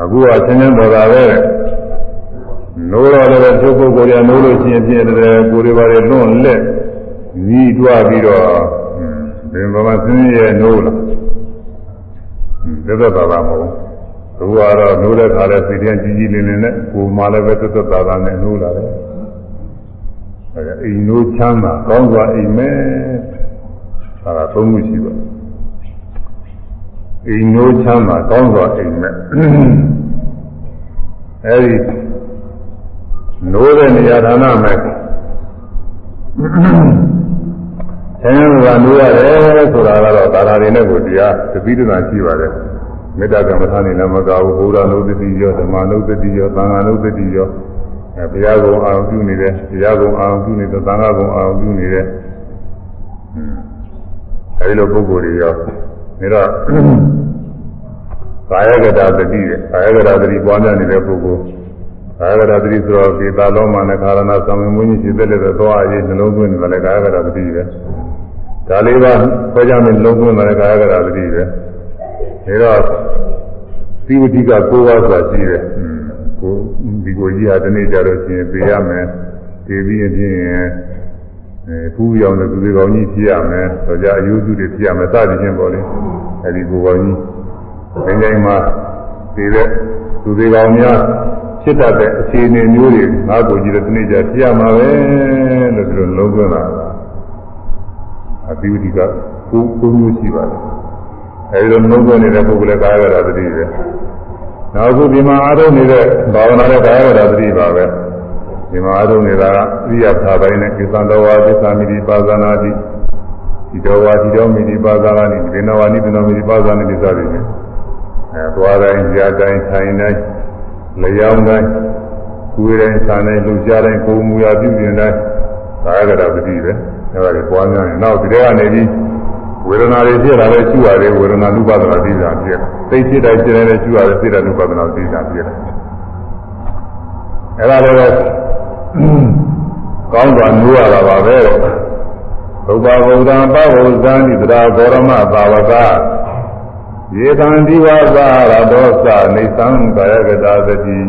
A: အခုကဆင်းရဲပေါ်တာပဲနိုးတော့လည်းသူပုဂ္ဂိုလ်ရနိုးလို့ရှိရင်ပြည့်တယ်ကိုယ်တွေပါလေလွန့်လက်ညီးတွားပြီးတော့ဘယ်မှာဆင်းရဲနိုးလားသက်သက်သာသာမဟုတ်သူကတော့နိုးတဲ့ခါလဲစီတန်းကြီးကြီးလင်းလင်းနဲ့ကိုယ်မှလည်းပဲသက်သက်သာသာနဲ့နိုးလာတယ်အဲဒါအိမ်နိုးချမ်းသာကောင်းစွာအိမ်မဲဒါကသုံးခုရှိပါ အိမ်နိုးချမ်းသာကောင်းစွာအိမ်မဲအဲဒီနိုးတဲ့နေရာဌာနမဲ့ဆင်းရဲကနိုးရတယ်ဆိုတာကတော့ဒါသာတွေနဲ့ကိုတရားတပိဒနာရှိပါတယ်မေတ္တာကမ္မထာနေလည်းမကဘူးဘုရားနုဒတိရောဓမ္မနုဒတိရောသံဃာနုဒတိရောအဲဘုရားကုံအာရုံပြုနေတယ်ဘုရားကုံအာရုံပြုနေတယ်သံဃာကုံအာရုံပြုနေတယ်အဲဒီလိုပုဂ္ဂိုလ်တွေရော ဒါတော့ကာယကတာတတိတဲ့ကာယကတာတတိပွားများနေတဲ့ပုဂ္ဂိုလ်ကာယကတာတတိဆိုတော့ဒီသာလုံးမှနဲ့ခါရဏသံမင်းကြီးရှိတဲ့လည်းသွားအရေးနှလုံးသွင်းတယ်လည်းကာယကတာတတိပဲဒါလေးပါဆွဲကြမယ်နှလုံးသွင်းတယ်ကာယကတာတတိပဲဒါတော့သီဝတိကကိုးပါးဆိုတာရှိတယ်ကိုဒီကိုကြီးဟာဒီနေ့ကြတော့ရှင်ပြေးရမယ်ပြေးပြီးရင် ဖြင့်အဲဖူးရောင်တဲ့သူတွေကောင်းကြီးဖြစ်ရမယ်ဆိုကြအယုစုတွေဖြစ်ရမယ်စသည်ချင်းပေါ့လေအဲဒီကိုကောင်းကြီးငင်းငင်းမှာပြေးတဲ့သူတွေကောင်းများဖြစ်တတ်တဲ့အခြေအနေမျိုးတွေငါ့ကိုကြည့်တဲ့ဒီနေ့ကြဖြစ်ရမှာပဲလို့ဒီလိုလုံးသွင်းလာတာအသီဝတိကကိုကိုမျိုးရှိပါတယ်အဲဒီလိုနှုတ်သွင်းနေတဲ့ပုဂ္ဂိုလ်လည်းကာယကတာတတိပဲနောက်ခုဒီမှာအားထုတ်နေတဲ့ဘာဝနာနဲ့ကာယကတာတတိပါပဲ ဒီမှာအားထုတ်နေတာကဣရိယာသာပိုင်းနဲ့ကိသံတော်ဝါသစ္စာမိတိပါဇာနာတိဒီတော်ဝါဒီတော်မိတိပါဇာနာတိဒီနဝါနိဒီတော်မိတိပါဇာနာတိစသည်ဖြင့်အဲသွားတိုင်းကြာတိုင်းထိုင်တိုင်းလျောင်းတိုင်းကိုယ်တိုင်းဆာတိုင်းလှူရှားတိုင်းကိုယ်မူရာပြုပြင်တိုင်းကာယကတာတတိပဲအဲဒါကိုပွားများရင်နောက်ဒီထဲကနေပြီးဝေဒနာတွေဖြစ်လာတဲ့ရှုရတယ်ဝေဒနာနုပါဒနာသိတာဖြစ်သိဖြစ်တိုင်းဖြစ်နေတဲ့ရှုရတဲ့သိတဲ့နုပါဒနာသိတာဖြစ်တယ်အဲ့ဒါလည်း ကောင်းစွာနိုးရတာပါပဲဘုရားဗုဒ္ဓံပဝုဇံတိတရာဂောရမသာဝကယေတံဒီဝသာရတောသနေသံကာယကတာသတိ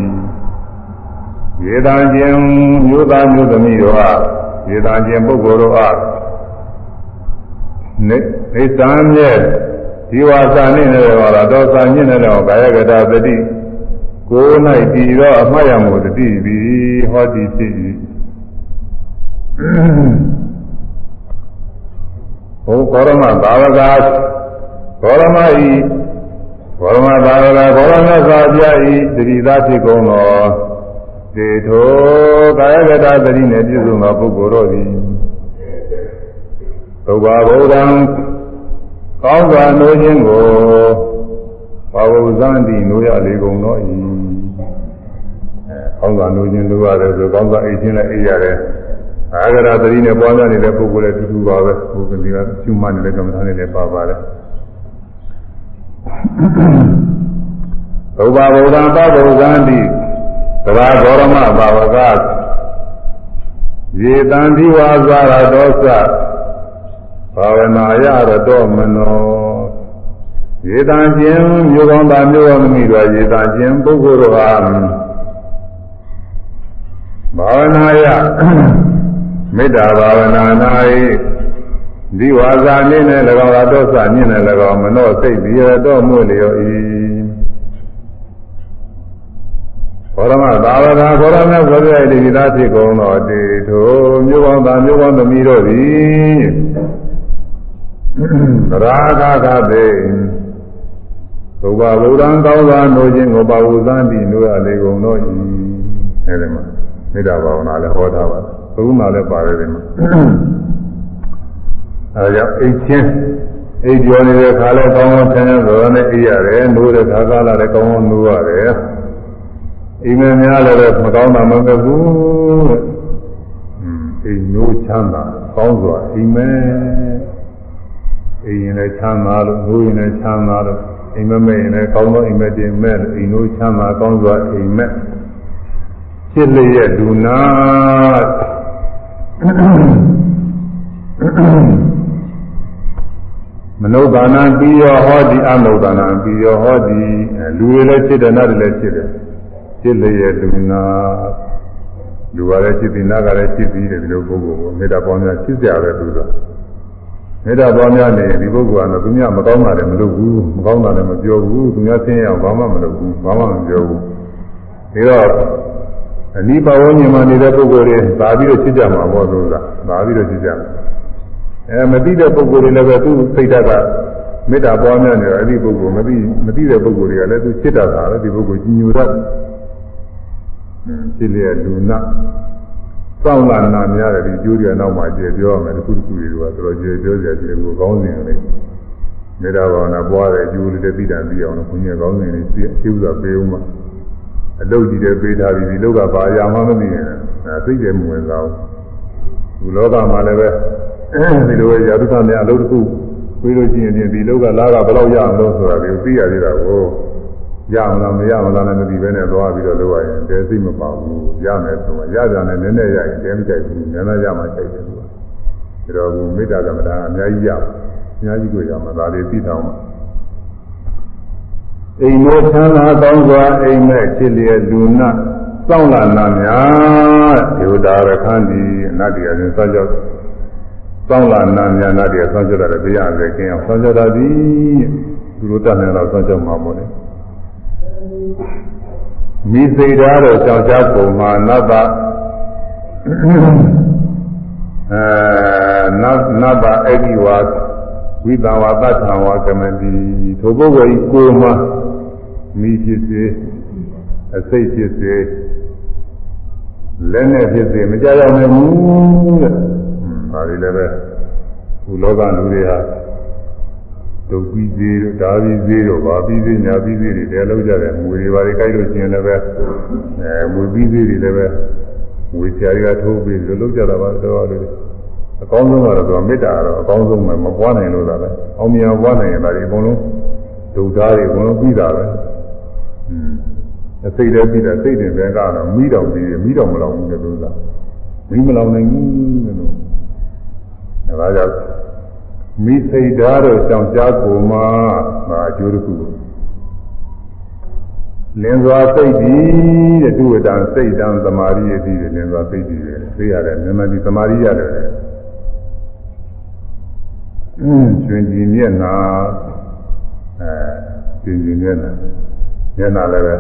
A: ယေတံခြင်းမြို့သားမြို့သမီးတို့အားယေတံခြင်းပုဂ္ဂိုလ်တို့အားနေနေသံမြဲဒီဝါစာနဲ့လည်းဟောတာတော့စာညစ်နေတော့ကာယကတာသတိ ကိုယ်၌တည်သောအမှတ်ရမှုတတိပြီးဟောဒီဖြစ်၏ဘုကောရမသာဝကဂေါရမဤဂေါရမသာဝကဂေါရမသာပြဤတတိသာဖြစ်ကုန်သောဒေထောကာယကတာသတိနှင့်ပြည့်စုံသောပုဂ္ဂိုလ်တို့သည်သုဘာဗုဒ္ဓံကောင်းစွာနိုးခြင်းကို ဘာဝဇန်တိနိုးရလေကုန်တော့ဤအဲကောင်းစွာနိုးခြင်းလိုရတယ်ဆိုကောင်းစွာအိတ်ခြင်းနဲ့အိတ်ရတယ်အာဂရသတိနဲ့ပွားများနေတဲ့ပုဂ္ဂိုလ်လည်းတူတူပါပဲဘုရားကရှုမှတ်နေတဲ့ကမ္မထာနဲ့လည်းပါပါတယ်သုဘာဗုဒ္ဓံသဗ္ဗဇန်တိသရဂေါရမဘာဝကယေတံဒီဝါဇာရဒောသဘာဝနာရတော့မနော ရေတံခြင်းမျိုးကောင်းတာမျိုးကောင်းသမီးတို့ရေတံခြင်းပုဂ္ဂိုလ်တို့ဟာဘာဝနာရမေတ္တာဘာဝနာ၌ဒီဝါစာနည်းနဲ့၎င်းအတော့စမြင့်နဲ့၎င်းမနောစိတ်ပြီးရတော့မှုလျော်၏ဘောရမသာဝတာဘောရမဘုရား၏ဒီသားဖြစ်ကုန်သောတေထိုမြို့ပေါင်းသားမြို့ပေါင်းသမီးတို့သည်ရာဂကသေ သုဘဗုဒ္ဓံကောင်းစွာနိုးခြင်းကိုပါဝုသံတိနိုးရလေကုန်တို့၏အဲဒီမှာမေတ္တာဘာဝနာလည်းဟောထားပါတယ်သုမာလည်းပါတယ်ဒီမှာအဲဒါကြောင့်အိတ်ချင်းအိတ်ကျော်နေတဲ့ခါလဲကောင်းကောင်းဆန်းဆန်းသောနဲ့အိပ်ရတယ်နိုးတဲ့ခါကလာလည်းကောင်းကောင်းနိုးရတယ်အိမ်မများလည်းပဲမကောင်းတာမဟုတ်ဘူးတဲ့အိမ်နိုးချမ်းသာကောင်းစွာအိမ်မဲအိမ်ရင်လည်းချမ်းသာလို့နိုးရင်လည်းချမ်းသာလို့ အိမ်မမဲ့ရင်လည်းကောင်းသောအိမ်မက်တင်မဲ့လို့အိမ်နိုးချမ်းသာကောင်းစွာအိမ်မက်ဖြစ်လျက်ဒုနာမနုဿာနံပြီးရောဟောဒီအနုဿာနံပြီးရောဟောဒီလူတွေလည်းဖြစ်တယ်နတ်တွေလည်းဖြစ်တယ်ဖြစ်လျက်ဒုနာလူကလည်းဖြစ်ပြီးနတ်ကလည်းဖြစ်ပြီးတယ်ဒီလိုပုဂ္ဂိုလ်ကိုမေတ္တာပေါင်းများဖြစ်ကြတယ်သူက မေတ္တာပေါင်းများနေဒီပုဂ္ဂိုလ်ကတော့သူများမကောင်းတာလည်းမလုပ်ဘူးမကောင်းတာလည်းမပြောဘူးသူများဆင်းရဲအောင်ဘာမှမလုပ်ဘူးဘာမှမပြောဘူးဒါတော့အနိပါဝဉ္ဇဉ်မှာနေတဲ့ပုဂ္ဂိုလ်တွေသာပြီးတော့ဖြစ်ကြမှာပေါ့သူကသာပြီးတော့ဖြစ်ကြမှာအဲမသိတဲ့ပုဂ္ဂိုလ်တွေလည်းပဲသူ့စိတ်ဓာတ်ကမေတ္တာပွားများနေတော့အဲ့ဒီပုဂ္ဂိုလ်မသိမသိတဲ့ပုဂ္ဂိုလ်တွေကလည်းသူစိတ်ဓာတ်ကလည်းဒီပုဂ္ဂိုလ်ကြီးညိုတတ်ဖြစ်လျက်လူနာ စောင့်လာနာများတယ်ဒီကျိုးတွေနောက်မှကျေပြောရမယ်တစ်ခုတစ်ခုတွေကတော်တော်ကျေပြောကြတယ်ကိုကောင်းစဉ်လေးမေတ္တာဘာဝနာပွားတဲ့အကျိုးလေးတွေသိတာသိအောင်လို့ဘုန်းကြီးကောင်းစဉ်လေးသိအကျိုးသာပေးဦးမှာအလုတ်ကြီးတွေပေးထားပြီးဒီလောကဘာအရာမှမသိရင်အဲသိတယ်မဝင်စားဘူးဒီလောကမှာလည်းပဲဒီလိုရာထုသများအလုပ်တစ်ခုပြီးလို့ရှိရင်ဒီလောကလာကဘယ်လောက်ရအောင်လို့ဆိုတာကိုသိရသေးတာကို ရမလားမရမလားလည်းမသိဘဲနဲ့သွားပြီးတော့လုပ်ရရင်တဲသိမပါဘူးရမယ်ဆိုတော့ရကြတယ်နည်းနည်းရရင်တဲမကြိုက်ဘူးနည်းနည်းရမှကြိုက်တယ်သူကဒါတော့ဘုမေတ္တာကမ္မဋ္ဌာန်းအများကြီးရအများကြီးကိုရမှာဒါလေးသိတောင်းမှာအိမ်တို့ချမ်းသာကောင်းစွာအိမ်မဲ့ချစ်လျက်လူနာစောင့်လာနာများဒေဝတာရခန္ဒီအနတ္တိအရင်စောကြောက်စောင့်လာနာများနာတ္တိအစောကြောက်တယ်တရားပဲကျင်းအောင်စောကြောက်တာဒီသူတို့တတ်နေတော့စောကြောက်မှာမို့လေ မိစိတ်ဓာတ်တော့ကြောက်ကြပုံမှာနတ်တာအဲနတ်နတ်တာအဂိဝါဝိသဝါသတ္ထဝါကမတိထိုပုဂ္ဂိုလ်ဤကိုယ်မှာမိဖြစ်စေအစိတ်ဖြစ်စေလက်နဲ့ဖြစ်စေမကြရနိုင်ဘူးတဲ့။ဒါတွေလည်းပဲခုလောကလူတွေဟာ ဒုက္ခိသေးတို့ဒါပြီးသေးတို့ဗာပြီးသေးညာပြီးသေးတွေလည်းလောက်ကြတယ်ငွေတွေပါတွေကြိုက်လို့ကျင်လည်းပဲအဲငွေပြီးသေးတွေလည်းပဲငွေချာရီကထိုးပြီးလို့လောက်ကြတာပါတော့လေအကောင်းဆုံးကတော့မေတ္တာကတော့အကောင်းဆုံးပဲမပွားနိုင်လို့သာပဲအောင်မြင်ပွားနိုင်ရင်ဒါတွေအကုန်လုံးဒုက္ခတွေအကုန်လုံးပြီးတာပဲอืมအစိတ်လည်းပြီးတာစိတ်တွေပဲကတော့မိတော်ပြီးမိတော်မလောင်ဘူးတဲ့လို့သာမိမလောင်နိုင်ဘူးတဲ့လို့ဒါကြောင့် မိစိတ်ဓာတ်တို့ကြောင့်ကြားကိုမှဒါအကျိုးတစ်ခုလင်းစွာစိတ်ဒီတဲ့ဒုဝတံစိတ်တံသမာဓိရည်ဒီလင်းစွာစိတ်ဒီပဲသိရတယ်မြန်မာပြည်သမာဓိရတယ်အင်းရှင်ကြည်မျက်နာအဲရှင်ကြည်မျက်နာမျက်နာလည်းပဲ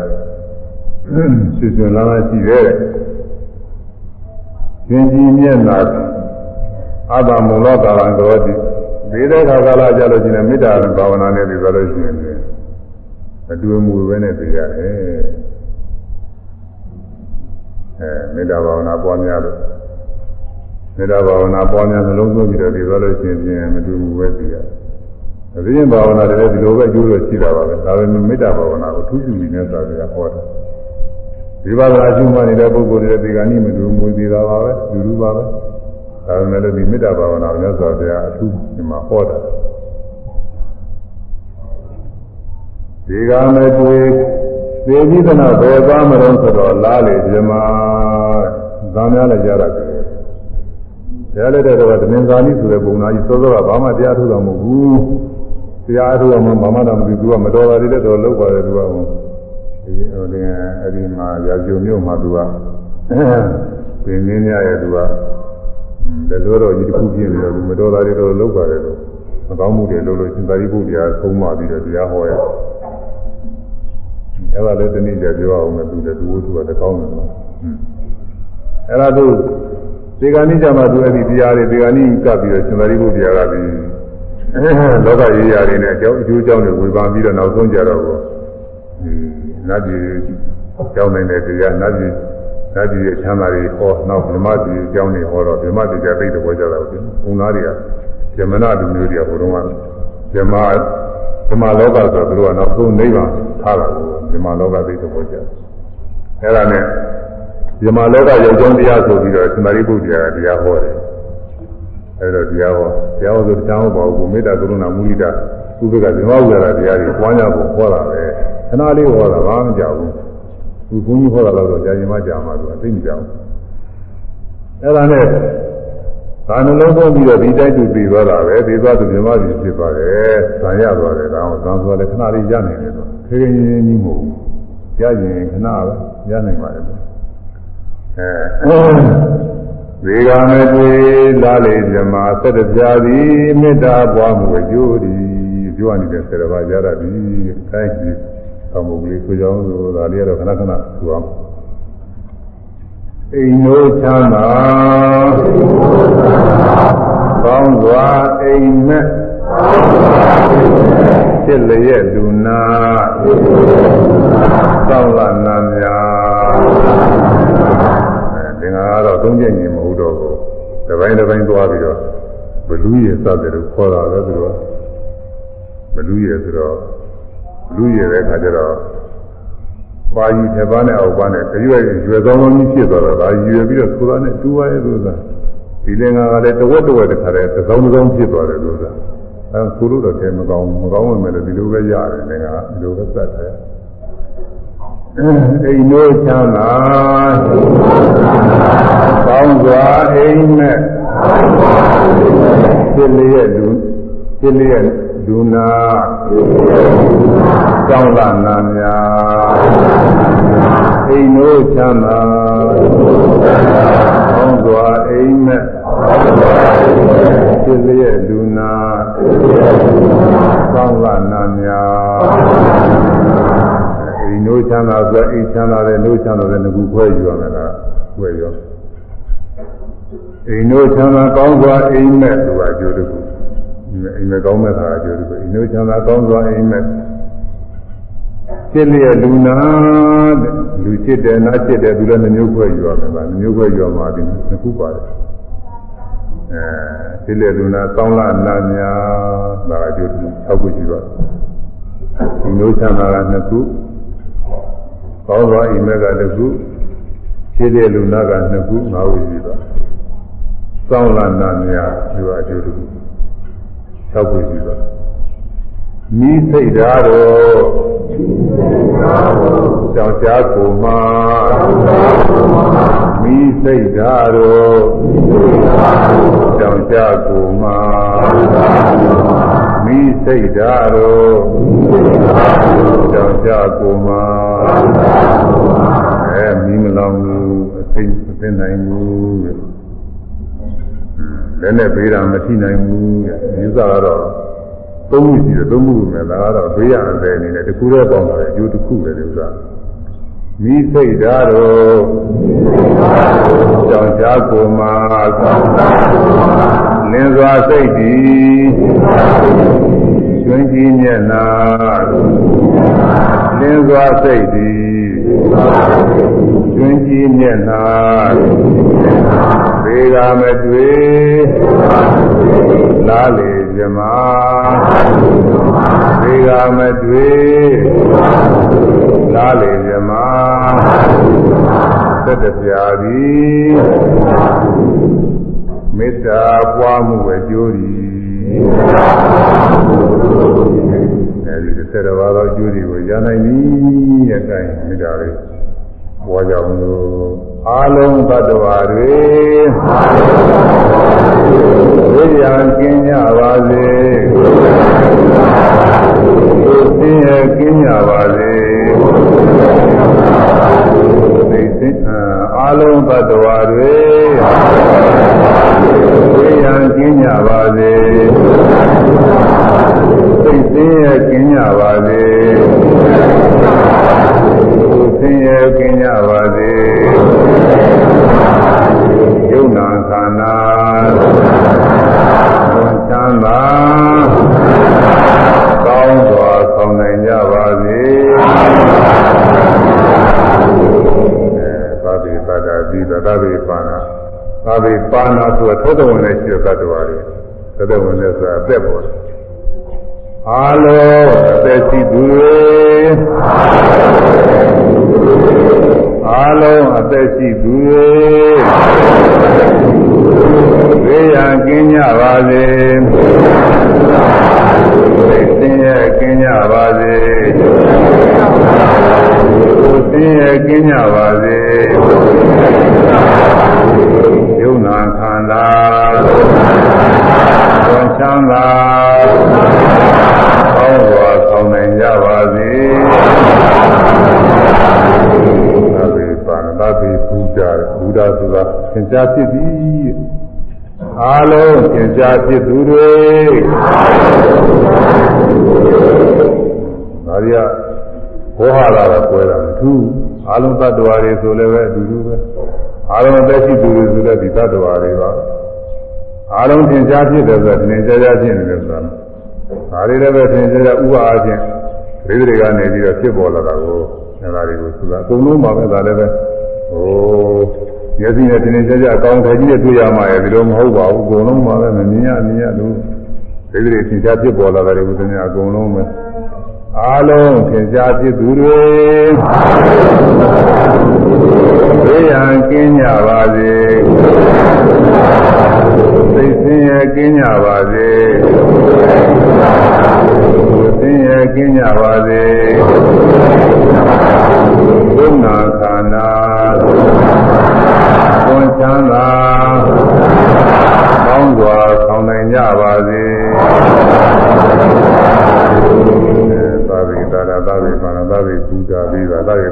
A: ဆွဆွလာလာရှိတယ်ရှင်ကြည်မျက်နာအဘမုံလောကာလံကောတိ ဒီတဲ့ခါကာလကြလို့ရှိရင်မေတ္တာဘာဝနာနဲ့ပြီးသွားလို့ရှိရင်အတူအမူပဲနဲ့သိရတယ်အဲမေတ္တာဘာဝနာပွားများလို့မေတ္တာဘာဝနာပွားများနှလုံးသွင်းပြီးတော့ဒီသွားလို့ရှိရင်မတူဘူးပဲသိရတယ်။အရင်ဘာဝနာတွေလည်းဒီလိုပဲကျိုးလို့ရှိတာပါပဲ။ဒါပေမဲ့မေတ္တာဘာဝနာကိုထူးထူးနေနဲ့သာပြဟောတယ်။ဒီဘာသာအကျုံးမှနေတဲ့ပုဂ္ဂိုလ်တွေဒီကနေ့မတူမူသေးတာပါပဲ။လူလူပါပဲ။ ဒါပေမဲ့လည်းဒီမေတ္တာဘာဝနာကိုမြတ်စွာဘုရားအထူးဒီမှာဟောတာ။ဒီကမဲ့တွေ့သေကြီးသနာဘယ်သွားမလို့ဆိုတော့လားလေဒီမှာဇာများလည်းကြတာတယ်တရားလက်တဲ့တော့သမင်္ဂာနိဆိုတဲ့ပုံနာကြီးစောစောကဘာမှတရားထုတ်တော်မဟုတ်ဘူးတရားထုတ်တော်မှဘာမှတော့မသိဘူးကမတော်တာတွေလည်းတော့လောက်ပါတယ်သူကဒီဟိုဒီအဲ့ဒီမှာရာဇုံမြို့မှာသူကပင်ရင်းရရဲ့သူက လက်တော်တော်ကြီးတစ်ခုပြင်းပြီးတော့မတော်တာတွေတော့လောက်ပါတယ်လို့မကောင်းမှုတွေလုပ်လို့ရှင်သာရိပုတ္တရာဆုံးမပြီးတော့တရားဟောရအဲ့ဒါလည်းတနည်းကြပြောအောင်မယ်သူလည်းသူ့ဝတ္ထုကတကောင်းတယ်နော်အဲ့ဒါသူဒီကနေ့ကျမှသူအဲ့ဒီတရားတွေဒီကနေ့ကပ်ပြီးတော့ရှင်သာရိပုတ္တရာကပြီးလောကရေးရာတွေနဲ့အကြောင်းအကျိုးအကြောင်းတွေဝေဖန်ပြီးတော့နောက်ဆုံးကြတော့ကိုနတ်ပြည်ကြောင်းနေတဲ့တရားနတ်ပြည် နတ်ပြည်ရဲ့ချမ်းသာတွေဟောနောက်ဓမ္မပြည်အကြောင်းတွေဟောတော့ဓမ္မပြည်ကသိတဲ့ဘောကြတာကိုဘုံသားတွေကဇမနာလူမျိုးတွေကဘုံတော့ကဇမဓမ္မလောကဆိုသူတို့ကနောက်ဆုံးနိဗ္ဗာန်ထားတာကိုဇမလောကသိတဲ့ဘောကြအဲ့ဒါနဲ့ဇမလောကရောက်ကြောင်းတရားဆိုပြီးတော့သမာဓိပုဒ်တရားကတရားဟောတယ်အဲ့တော့တရားဟောတရားဟောဆိုတရားဟောပါဘူးမေတ္တာကရုဏာမုဒိတာဥပ္ပကဇမဝေရာတရားတွေပွားများဖို့ဟောတာပဲခဏလေးဟောတာဘာမှမကြောက်ဘူး သူဘုန်းကြီးဟောတာတော့ကြာရင်မှကြာမှသူအသိမကြောက်အဲ့ဒါနဲ့ဒါနှလုံးသွင်းပြီးတော့ဒီတိုက်သူပြီးသွားတာပဲပြီးသွားသူမြမကြီးဖြစ်သွားတယ်ဆံရသွားတယ်ဒါအောင်ဇံဆိုလည်းခဏလေးရနိုင်တယ်ဆိုခေခေချင်းချင်းကြီးမဟုတ်ဘူးရရင်ခဏပဲရနိုင်ပါတယ်အဲဝေဂာမတိလာလေဇမဆက်တပြာသည်မေတ္တာပွားမှုအကျိုးသည်ပြောရနေတဲ့ဆယ်ပါးရတာဒီတိုင်း ကြီးသမှုလေးဆိုကြောင်းဆိုတာလေးကတော့ခဏခဏဆိုအောင်အိမ်နိုးချမ်းသာကောင်းစွာအိမ်မက်ဖြစ်လျက်လူနာသောက်လာနာများသင်္ဃာကတော့သုံးချက်ညီမဟုတ်တော့ဘူးတစ်ပိုင်းတစ်ပိုင်းသွားပြီးတော့ဘလူရည်စတဲ့လို့ခေါ်တာလည်းသူတို့ဘလူရည်ဆိုတော့ လူရည်တဲ့ခါကျတော့ပါဠိတစ်ပါးနဲ့အောက်ပါးနဲ့ကြွယ်ရွယ်ဆောင်လုံးကြီးဖြစ်သွားတော့ဒါရွယ်ပြီးတော့ဆိုတာနဲ့တူပါရဲ့လို့သာဒီလင်္ကာကလည်းတဝက်တဝက်တခါတည်းသကောင်းသကောင်းဖြစ်သွားတယ်လို့သာအဲဆိုလို့တော့တဲမကောင်းမကောင်းဝင်မဲ့လို့ဒီလိုပဲရတယ်လင်္ကာဒီလိုပဲစက်တယ်အိမ်တို့ချမ်းသာကောင်းစွာအိမ်နဲ့ဖြစ်လျက်လူဖြစ်လျက် လူနာကြောင်းလာနာများအိမ်တို့ချမ်းသာကောင်းစွာအိမ်နဲ့ဖြစ်လျက်လူနာကြောင်းလာနာများအိမ်တို့ချမ်းသာဆိုအိမ်ချမ်းသာတဲ့တို့ချမ်းသာတဲ့ငခုခွဲယူရမယ်လားခွဲရောအိမ်တို့ချမ်းသာကောင်းစွာအိမ်မဲ့သူကအကျိုးတခု အိမ်မဲ့ကောင်းမဲ့တာအကျိုးတခုအိမ်တို့ချမ်းသာကောင်းစွာအိမ်မဲ့ဖြစ်လျက်လူနာတဲ့လူချစ်တယ်နားချစ်တယ်သူလည်းနှမျိုးခွဲယူရမယ်ဗျာနှမျိုးခွဲယူရမှာဒီနှစ်ခုပါတယ်အဲဖြစ်လျက်လူနာကောင်းလာနာများဒါအကျိုး6ခုရှိပါဒီမျိုးချမ်းသာကနှစ်ခုကောင်းစွာအိမ်မဲ့ကတစ်ခုဖြစ်တဲ့လူနာကနှစ်ခု၅ခုရှိပါကောင်းလာနာများဒီအကျိုးတစ်ခု 6ခုရှိပါမိစိတ်ဓာတ်တော်ကြောင့်ရှားကိုမှာမိစိတ်ဓာတ်တော်ကြောင့်ရှားကိုမှာမိစိတ်ဓာတ်တော်ကြောင့်ရှားကိုမှာအဲမိမလောင်ဘူးအသိမသိနိုင်ဘူး လည်းနဲ့ပေးတာမထိနိုင်ဘူးဒီဥစ္စာကတော့သုံးခုရှိတယ်သုံးခုပဲဒါကတော့ဘေးရအသေးအနေနဲ့တခုတည်းပေါင်းတာလေအကျိုးတစ်ခုပဲဒီဥစ္စာမိစိတ်ဓာတ်တော်ကြောင့်ရှားကိုမှာလင်းစွာစိတ်ဒီကျွမ်းကြီးမျက်နာလင်းစွာစိတ်ဒီ ကျွမ်းကြီးမျက်နာဘေကမတွေ့လားလေဇမဘေကမတွေ့လားလေဇမသက်တပြာသည်မေတ္တာပွားမှုပဲကြိုးသည်အဲဒီတစ်ဆက်တစ်ပါးသောကြိုးတွေကိုရနိုင်ပြီရဲ့အဲမေတ္တာလေး ပွားကြအောင်လို့အာလုံးသတ္တဝါတွေဝိညာဉ်ကင်းကြပါစေသင်ရဲ့ကင်းကြပါစေ ပါဏဆိုတာသောတဝင်နဲ့ရှိတဲ့တ attva တွေသောတဝင်နဲ့ဆိုတာအသက်ပေါ်တယ်အာလောအသက်ရှိသူတွေအာလုံးအသက်ရှိသူတွေဘေးရန်ကင်းကြပါစေ သင်ကြားဖြစ်သည်အားလုံးသင်ကြားဖြစ်သူတွေဒါရီကဘောဟာလာတော့ပွဲတာမထူးအားလုံးတ attva တွေဆိုလည်းပဲအတူတူပဲအားလုံးအသက်ရှိသူတွေဆိုလည်းဒီတ attva တွေပါအားလုံးသင်ကြားဖြစ်တယ်ဆိုတာသင်ကြားကြားဖြစ်နေတယ်ဆိုတာဒါတွေလည်းပဲသင်ကြားကြားဥပအားဖြင့်ဒိဋ္ဌိတွေကနေပြီးတော့ဖြစ်ပေါ်လာတာကိုအဲဒါတွေကိုဆိုတာအကုန်လုံးပါပဲဒါလည်းပဲဟိုမျ က်စိနဲ့သင်ကြားကြားအကောင်းထိုင်ကြီးနဲ့တွေ့ရမှာရဲ့ဒီလိုမဟုတ်ပါဘူးအကုန်လုံးပါပဲမမြင်ရမြင်ရလို့ဒိဋ္ဌိတွေသင်ကြားဖြစ်ပေါ်လာတာတွေကိုသင်ကြားအကုန်လုံးပဲအားလုံးသင်ကြားဖြစ်သူတွေဘေးရန်ကင်းကြပါစေသိစင်းရဲ့ကင်းကြပါ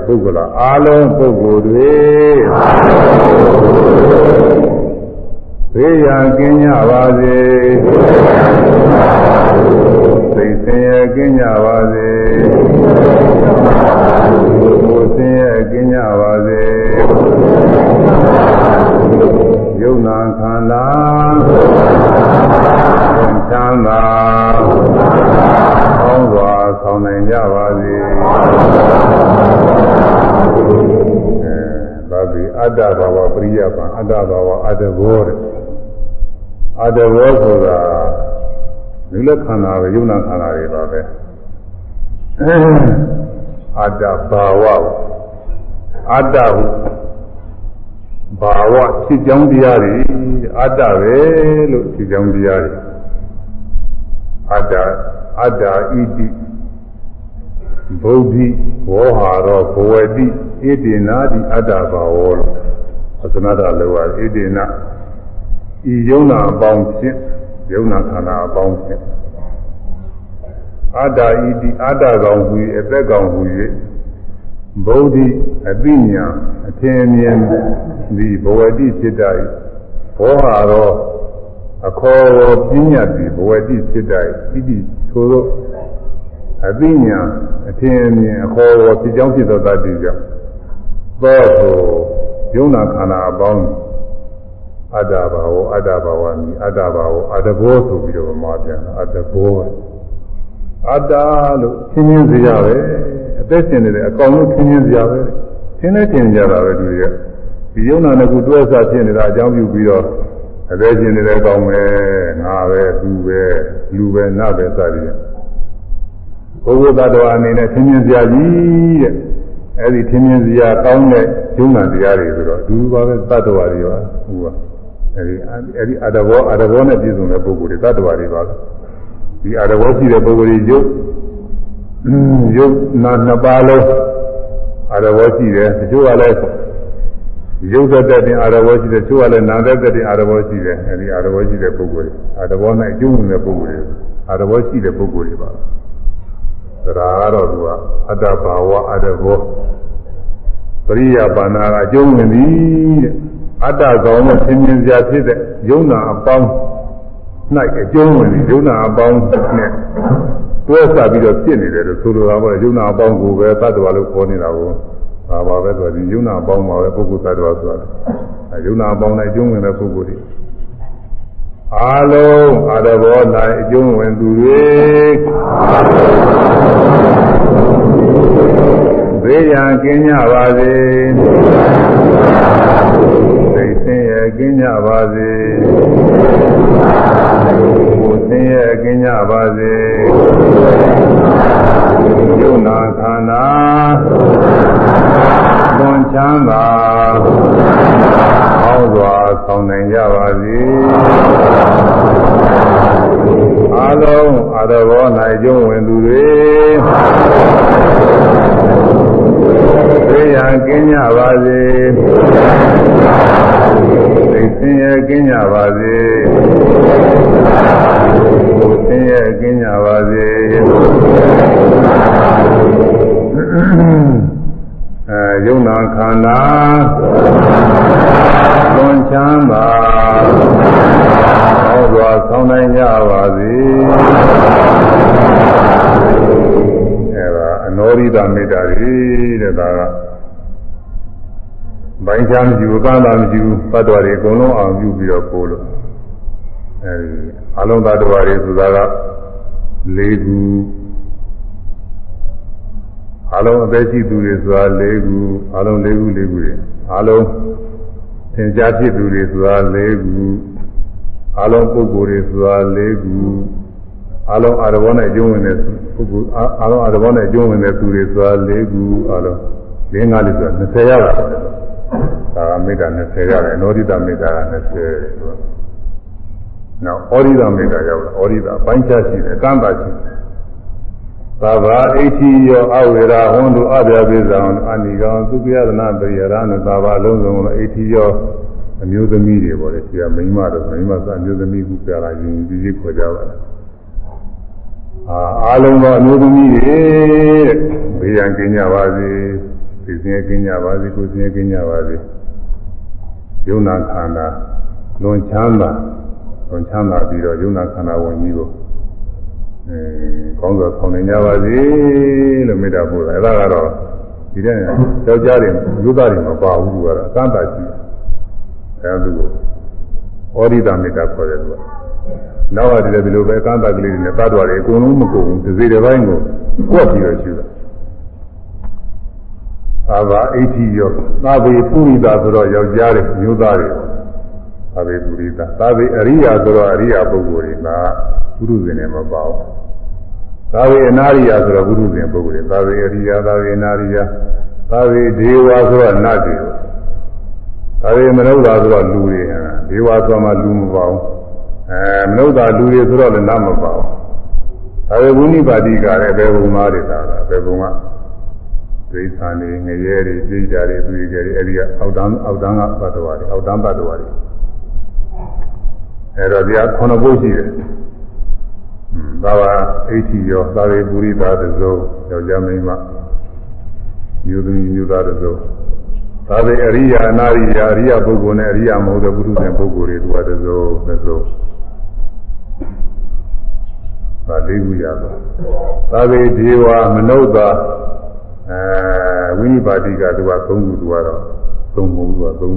A: ပုဂ္ဂလအားလုံးပုဂ္ဂိုလ်တွေဘေးရန်ကင်းကြပါစေသိစင်ရကင်းကြပါစေ တ္တဘာဝပရိယပံအတ္တဘာဝအတ္တဘောတဲ့အတ္တဘောဆိုတာလူလက်ခန္ဓာပဲယုံနာခန္ဓာတွေပါပဲအတ္တဘာဝအတ္တဟုဘာဝဖြစ်ကြောင်းတရားတွေအတ္တပဲလို့ဖြစ်ကြောင်းတရားတွေအတ္တအတ္တဣတိ ဗုဒ္ဓိဝေါဟာရောဘဝတိဣတိနာတိအတ္တဘာဝလို့အသနာတလောကဣတိနာဤယုံနာအပေါင်းဖြင့်ယုံနာခန္ဓာအပေါင်းဖြင့်အတ္တဣတိအတ္တကောင်ဟူ၍အသက်ကောင်ဟူ၍ဗုဒ္ဓိအပိညာအထင်မြင်သည်ဘဝတိဖြစ်တတ်ဘောဟာရောအခေါ်ဝပညာသည်ဘဝတိဖြစ်တတ်ဣတိထိုသော အပိညာအထင်မြင်အခေါ်ဝဖြစ်ကြောင်းဖြစ်သောတတ်သည်ကြောင့်သောသောယုံနာခန္ဓာအပေါင်းအတ္တဘာဝအတ္တဘာဝနိအတ္တဘာဝအတ္တဘောဆိုပြီးတော့မှာပြန်အတ္တဘောအတ္တလို့ရှင်းရှင်းစေရပဲအသက်ရှင်နေတယ်အကောင်လို့ရှင်းရှင်းစေရပဲရှင်းနေတင်ကြတာပဲသူတွေကဒီယုံနာနဲ့ကုတွဲစားဖြစ်နေတာအကြောင်းပြုပြီးတော့အသက်ရှင်နေတယ်ကောင်းပဲငါပဲသူပဲလူပဲနတ်ပဲစသည် ဘုရားသတ္တဝါအနေနဲ့ရှင်းရှင်းစရာကြီးတဲ့အဲ့ဒီရှင်းရှင်းစရာကောင်းတဲ့ယုံနာတရားတွေဆိုတော့ဒူပါပဲသတ္တဝါတွေပါဟုတ်ပါအဲဒီအဲဒီအတ္တဘောအတ္တဘောနဲ့ပြည့်စုံတဲ့ပုဂ္ဂိုလ်တွေသတ္တဝါတွေပါဒီအတ္တဘောရှိတဲ့ပုဂ္ဂိုလ်တွေယုတ်ယုတ်နာနှစ်ပါးလုံးအတ္တဘောရှိတယ်တချို့ကလည်းရုပ်သက်တဲ့တင်အာရဘောရှိတယ်ချို့ကလည်းနာသက်တဲ့တင်အာရဘောရှိတယ်အဲဒီအာရဘောရှိတဲ့ပုဂ္ဂိုလ်တွေအာရဘော၌ကျုံဝင်တဲ့ပုဂ္ဂိုလ်တွေအာရဘောရှိတဲ့ပုဂ္ဂိုလ်တွေပါ ဒါကတော့သူကအတ္တဘာဝအတ္တဘောပရိယာပါဏာကအကျုံးဝင်သည်တဲ့အတ္တကောင်နဲ့သင်မြင်စရာဖြစ်တဲ့ယုံနာအပေါင်း၌အကျုံးဝင်သည်ယုံနာအပေါင်းနဲ့တွဲဆက်ပြီးတော့ဖြစ်နေတယ်လို့ဆိုလိုတာပေါ့ယုံနာအပေါင်းကိုပဲသတ္တဝါလို့ခေါ်နေတာကိုပါပါပဲဆိုဒီယုံနာအပေါင်းပါပဲပုဂ္ဂိုလ်သတ္တဝါဆိုတာအဲယုံနာအပေါင်း၌အကျုံးဝင်တဲ့ပုဂ္ဂိုလ်တွေ အာလုံးအာရဘော၌အကျုံးဝင်သူတွေဘေးရန်ကင်းကြပါစေသိစင်ရဲ့ကင်းကြပါစေကိုယ်ဆင်းရဲကင်းကြပါစေယုံနာခန္ဓာသွန်ချမ်းသာ အောစွာဆောင်နိုင်ကြပါစေအလုံးအတဘော၌ကျုံဝင်သူတွေသိရန်ကင်းကြပါစေသိဆင်းရဲကင်းကြပါစေဆင်းရဲကင်းကြပါစေအဲယုံနာခန္ဓာသွန်ချမ်းသာဟောစွာဆောင်းနိုင်ကြပါစေအဲဒါ အနောရိတမေတ္တာတွေတဲ့ဒါကဘိုင်းချမ်းမရှိဘူးကမ်းသာမရှိဘူးပတ်တော်တွေအကုန်လုံးအောင်ပြုပြီးတော့ပို့လို့အဲဒီအလုံးသတ္တဝါတွေဆိုတာက၄ခုအလုံးအသက်ရှိသူတွေဆိုတာ၄ခုအလုံး၄ခု၄ခုတွေအလုံးသင်ကြားဖြစ်သူတွေဆိုတာ၄ခုအလုံးပုဂ္ဂိုလ်တွေဆိုတာ၄ခုအလုံးအာရဘောနဲ့ကျုံးဝင်တဲ့ ပုဂ္ဂိုလ်အလုံးအာရဘောနဲ့ကျုံးဝင်တဲ့သူတွေဆိုတာ၄ခုအလုံး၄၅လေးဆိုတာ20ရတာဒါကမေတ္တာ20ရတယ်အနောဒိတမေတ္တာက20ဆိုတော့နောက်ဩရိဒမေတ္တာရောက်လာဩရိဒပိုင်းခြားရှိတယ်ကံပါရှိတယ်သဘာအိဋ္ဌိယောအဝေရာဟွန်တုအဗျာပိဇံအနိကောင်သုခယရဏပရိယရဏသဘာလုံးစုံလို့အိဋ္ဌိယောအမျိုးသမီးတွေပေါ့လေဆရာမိန်းမတို့မိန်းမစအမျိုးသမီးခုပြလာရင်ဒီကြီးခေါ်ကြပါလား အာအားလုံးသောအမျိုးသမီးတွေတဲ့ဘေးရန်ကင်းကြပါစေသိစင်းကင်းကြပါစေကိုယ်စင်းကင်းကြပါစေယုံနာခန္ဓာလွန်ချမ်းသာလွန်ချမ်းသာပြီးတော့ယုံနာခန္ဓာဝင်ကြီးကိုအဲကောင်းစွာဆောင်နေကြပါစေလို့မေတ္တာပို့တာအဲ့ဒါကတော့ဒီတဲ့ယောက်ျားတွေလူသားတွေမပါဘူးသူကတော့အကန့်အသတ်ရှိတယ်အဲဒါသူကိုဩရိတာမေတ္တာခေါ်တယ်သူက နောက်ကတည်းကဒီလိုပဲအကန့်အသတ်ကလေးတွေနဲ့တတ်တော်တယ်အကုန်လုံးမကုန်ဘူးဒီစိတ်တစ်ပိုင်းကိုကွက်ပြီးတော့ရှိတာသာဘာအိဋ္ဌိယောသာဝေပုရိသဆိုတော့ယောက်ျားတွေမျိုးသားတွေသာဝေပုရိသသာဝေအရိယာဆိုတော့အရိယာပုဂ္ဂိုလ်တွေကပုရုဇဉ်နဲ့မပါဘူးသာဝေအနာရိယာဆိုတော့ပုရုဇဉ်ပုဂ္ဂိုလ်တွေသာဝေအရိယာသာဝေအနာရိယာသာဝေဒေဝဆိုတော့နတ်တွေသာဝေမနုဿာဆိုတော့လူတွေဒေဝဆိုမှလူမပါဘူး အဲမနုဿာလူတွေဆိုတော့လည်းနတ်မပါဘူးသာဝေဝိနိပါတိကလည်းဘယ်ဘုံသားတွေသာဘယ်ဘုံကဒိဋ္ဌာနေငရဲတွေပြိကြတွေတွေ့ကြတွေအဲဒီကအောက်တန်းအောက်တန်းကပတ်တော်တွေအောက်တန်းပတ်တော်တွေအဲတော့ဒီကခုနှစ်ပုတ်ရှိတယ်သာဝအိဋ္ဌိယောသာဝေပုရိသသဇုယောက်ျားမိန်းမမျိုးသမီးမျိုးသားသဇုသာဝေအရိယာအနာရိယာအရိယာပုဂ္ဂိုလ်နဲ့အရိယာမဟုတ်တဲ့ပုထုဇဉ်ပုဂ္ဂိုလ်တွေသူကသဇုသဇု သာလေးခုရတော့သာဝေဒေဝမနုဿာအဲဝိနိပါတိကသူကသုံးခုသူကတော့သုံးခုသူကသုံး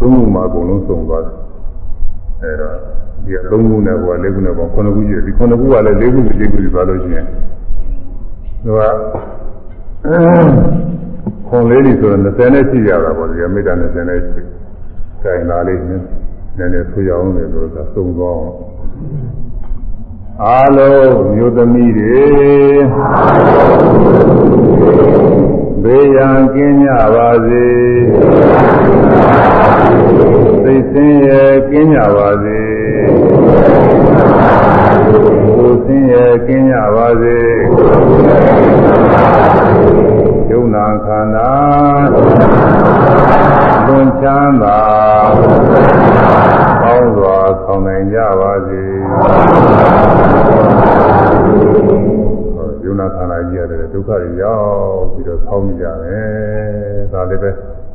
A: သုံးခုမှာအကုန်လုံးသုံးသွားတယ်အဲတော့ဒီကသုံးခုနဲ့ဘောလေးခုနဲ့ဘောခုနှစ်ခုကြီးဒီခုနှစ်ခုကလည်းလေးခုလေးခုကြီးသွားလို့ရှိရင်သူကခွန်လေးကြီးဆိုတော့20နဲ့ရှိရတာပေါ့ဒီကမေတ္တာ20နဲ့ရှိကြိုင်လာလေးနည်းနည်းဆွေးရအောင်လေဆိုတော့သုံးသွားအောင် အားလုံးမျိုးသမီးတွေဘေးရန်ကင်းကြပါစေသိစင်းရဲ့ကင်းကြပါစေကိုယ်စင်းရဲ့ကင်းကြပါစေယုံနာခန္ဓာလွန်ချမ်းသာကော င်းစွာဆောင်နိုင်ကြပါစေယုံနာခန္ဓာကြီးရတယ်ဒုက္ခတွေရောက်ပြီးတော့ဆောင်းကြတယ်ဒါလည်းပဲ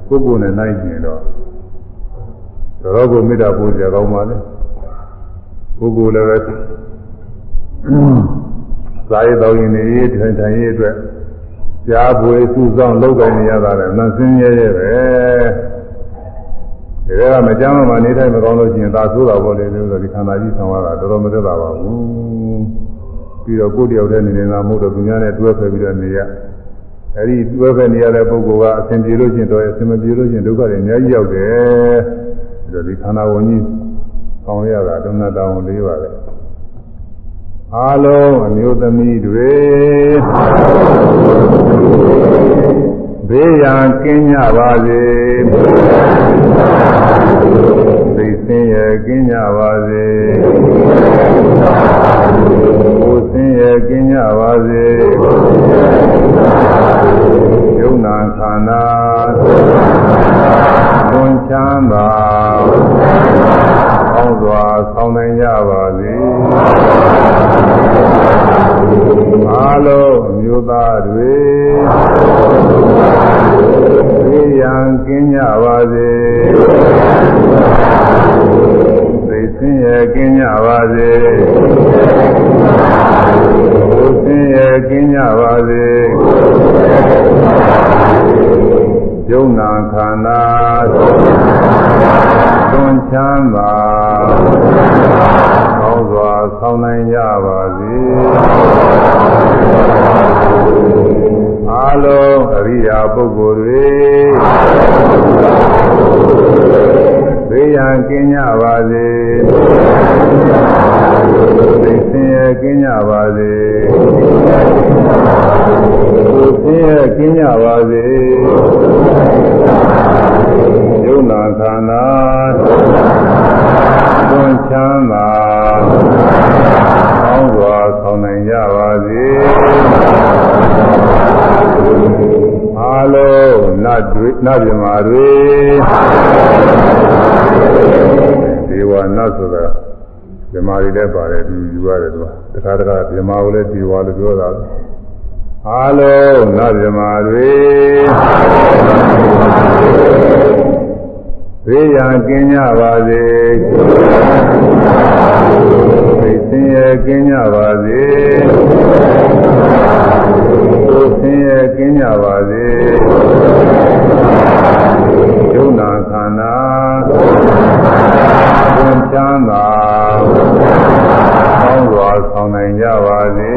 A: ကိုယ်ကိုယ်နဲ့နိုင်ကျင်တော့တော်ကိုမေတ္တာပို့ကြကောင်းပါလေကိုယ်ကိုယ်လည်းပဲသာရတော်ရင်နေထိုင်ထိုင်ရေးအတွက်ကြားပွေစုဆောင်လုပ်ကိုင်နေရတာလည်းမစင်းရဲရဲပဲ ဒါကမကြမ်းမှနေထိုင်မကောင်းလို့ရှိရင်သာဆိုးတာပေါ့လေလို့ဆိုဒီခန္ဓာကြီးဆောင်ရတာတော်တော်မသက်သာပါဘူးပြီးတော့ကိုယ်တယောက်တည်းနေနေတာမဟုတ်တော့သူများနဲ့တွဲဖက်ပြီးတော့နေရအဲဒီတွဲဖက်နေရတဲ့ပုဂ္ဂိုလ်ကအဆင်ပြေလို့ရှိရင်တော့အဆင်မပြေလို့ရှိရင်ဒုက္ခတွေအများကြီးရောက်တယ်ဒတော့ဒီခန္ဓာဝင်ကြီးဆောင်ရတာဒုက္ခတောင်းလေးပါပဲအားလုံးအမျိုးသမီးတွေဘေးရန်ကင်းကြပါစေ သိစင်းရဲ့ကင်းကြပါစေကိုယ်စင်းရဲ့ကင်းကြပါစေယုံနာခန္ဓာသွန်ချမ်းသာကောင်းစွာဆောင်နိုင်ကြပါစေအားလုံးအမျိုးသားတွေသိရန်ကင်းကြပါစေ သိစင်းရဲ့ကင်းကြပါစေကိုယ်စင်းရဲ့ကင်းကြပါစေယုံနာခန္ဓာသွန်ချမ်းသာကောင်းစွာဆောင်နိုင်ကြပါစေအားလုံးအရိယာပုဂ္ဂိုလ်တွေ ဘေးရန်ကင်းကြပါစေသိစင်ရဲ့ကင်းကြပါစေကိုယ်စင်ရဲ့ကင်းကြပါစေယုံနာခန္ဓာသွန်ချမ်းသာကောင်းစွာဆောင်နိုင်ကြပါစေ အားလုံးနတ်တွေနတ်ပြမာတွေဒေဝနတ်ဆိုတာပြမာတွေလည်းပါတယ်သူယူရတယ်သူကတခါတခါပြမာကိုလည်းဒေဝလို့ပြောတာအားလုံးနတ်ပြမာတွေသေရန်ကင်းကြပါစေသိစင်ရဲ့ကင်းကြပါစေ ကိုယ်စင်ရဲ့ကင်းကြပါစေယုံနာခန္ဓာသင်ချမ်းသာကောင်းစွာဆောင်နိုင်ကြပါစေ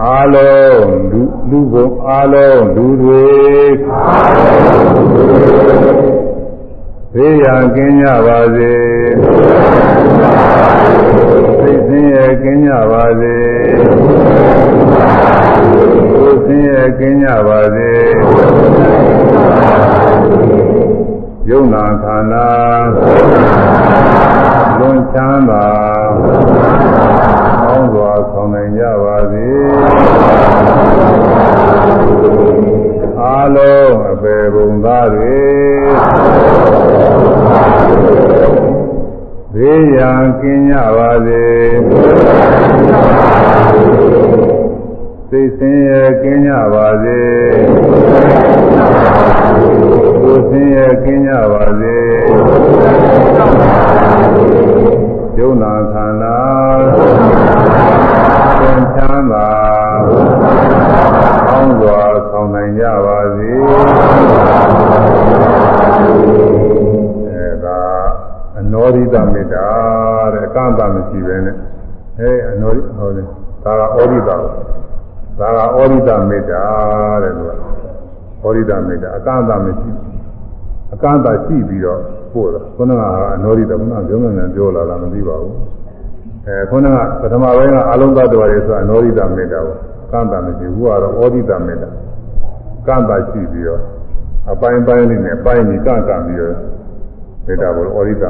A: အားလုံးလူလူဘုံအားလုံးလူတွေသေရန်ကင်းကြပါစေသိစ င်းရဲ့ကင်းကြပါစေကိုယ်စင်းရဲ့ကင်းကြပါစေယုံနာခန္ဓာလွန်ချမ်းသာကောင်းစွာဆောင်နိုင်ကြပါစေအားလုံးအပေပုံသားတွေ ဘေးရန်ကင်းကြပါစေသိစင်ရဲ့ကင်းကြပါစေကိုယ်စင်ရဲ့ကင်းကြပါစေယုံနာခန္ဓာသင်ချမ်းသာကောင်းစွာဆောင်နိုင်ကြပါစေအဲဒါအ နောရိတမေတ္တာတဲ့အကန့်အသတ်မရှိပဲနဲ့အဲအနောရိဟောတယ်ဒါကဩရိတဒါကဩရိတမေတ္တာတဲ့သူကဩရိတမေတ္တာအကန့်အသတ်မရှိအကန့်အသတ်ရှိပြီးတော့ပို့တာခုနကအနောရိတခုနကပြောမှန်းပြောလာတာမသိပါဘူးအဲခုနကပထမပိုင်းကအလုံးသတ္တဝါတွေဆိုအနောရိတမေတ္တာကိုကန့်တာမရှိဘူးကတော့ဩရိတမေတ္တာကန့်တာရှိပြီးတော့အပိုင်းပိုင်းလေးနဲ့ပိုင်းပြီးကန့်ကန့်ပြီးတော့မေတ္တာကိုဩရိတ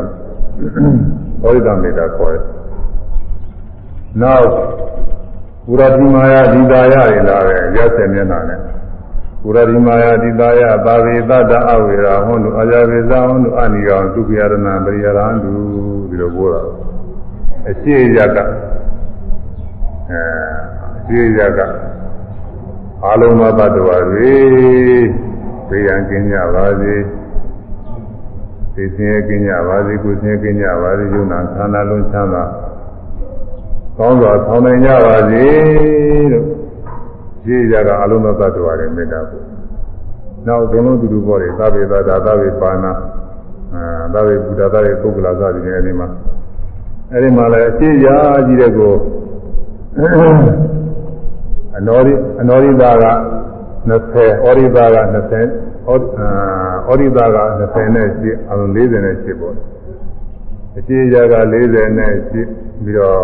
A: ဩရိတမေတ္တာခေါ်တယ်နောက်ပုရတိမာယဒီတာယတွေလာတယ်ရက်စက်မျက်နှာနဲ့ပုရတိမာယဒီတာယသာဝေသတ္တအဝေရာဟွန်းတို့အာဇဝေဇဟွန်းတို့အနိကောင်ဒုက္ခယရဏပရိယရန္တုဒီလိုပြောတာအရှိရကအဲအရှိရကအာလုံးသောတ attva တွေသိရန်ကင်းကြပါစေ သိစင်းရကင်းကြပါစေကိုယ်စင်းရကင်းကြပါစေယုံနာခန္ဓာလုံးချမ်းသာကောင်းစွာဆောင်နိုင်ကြပါစေလို့ရှိကြကအလုံးသောတ attva တွေမေတ္တာပို့နောက်ဘုံလုံးတူတူပေါ်တယ်သဗ္ဗေသတာသဗ္ဗေပါဏာအဲသဗ္ဗေဘုဒ္ဓသဗ္ဗေပုဂ္ဂလာသတိနဲ့အဲဒီမှာအဲဒီမှာလည်းအရှိရာကြီးတဲ့ကိုအနောရိအနောရိသားက20ဩရိတာက20 ဩရိတာက20နဲ့ရှိအလုံး40နဲ့ရှိပေါ့အရှိရာက40နဲ့ရှိပြီးတော့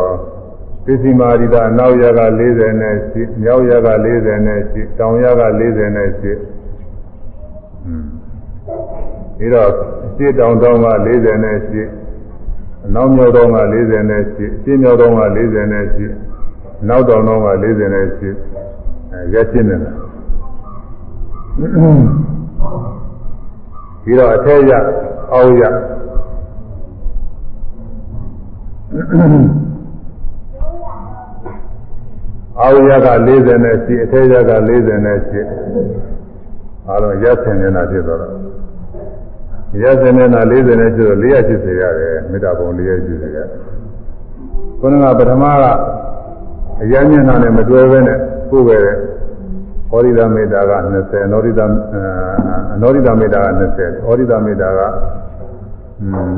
A: ပစ္စည်းမာရိတာအနောက်ရာက40နဲ့ရှိမြောက်ရာက40နဲ့ရှိတောင်ရာက40နဲ့ရှိပြီးတော့ရှင်းတောင်တောင်က40နဲ့ရှိအနောက်မြောက်တောင်က40နဲ့ရှိရှင်းမြောက်တောင်က40နဲ့ရှိနောက်တောင်တောင်က40နဲ့ရှိအဲရက်ရှင်းနေတာ ပြီးတော့အထက်ရအောက်ရအောက်ရက40နဲ့ရှိအထက်ရက40နဲ့ရှိအားလုံးရက်ဆင်နေတာဖြစ်သွားတော့ရက်ဆင်နေတာ40နဲ့ရှိတော့480ရတယ်မေတ္တာပုံ480ရတယ်ခုနကပထမကအရညနာနဲ့မတွဲဘဲနဲ့ပို့ခဲ့တဲ့ ဩရိဒမေတ္တာက20နောရိဒအနောရိဒမေတ္တာက20ဩရိဒမေတ္တာက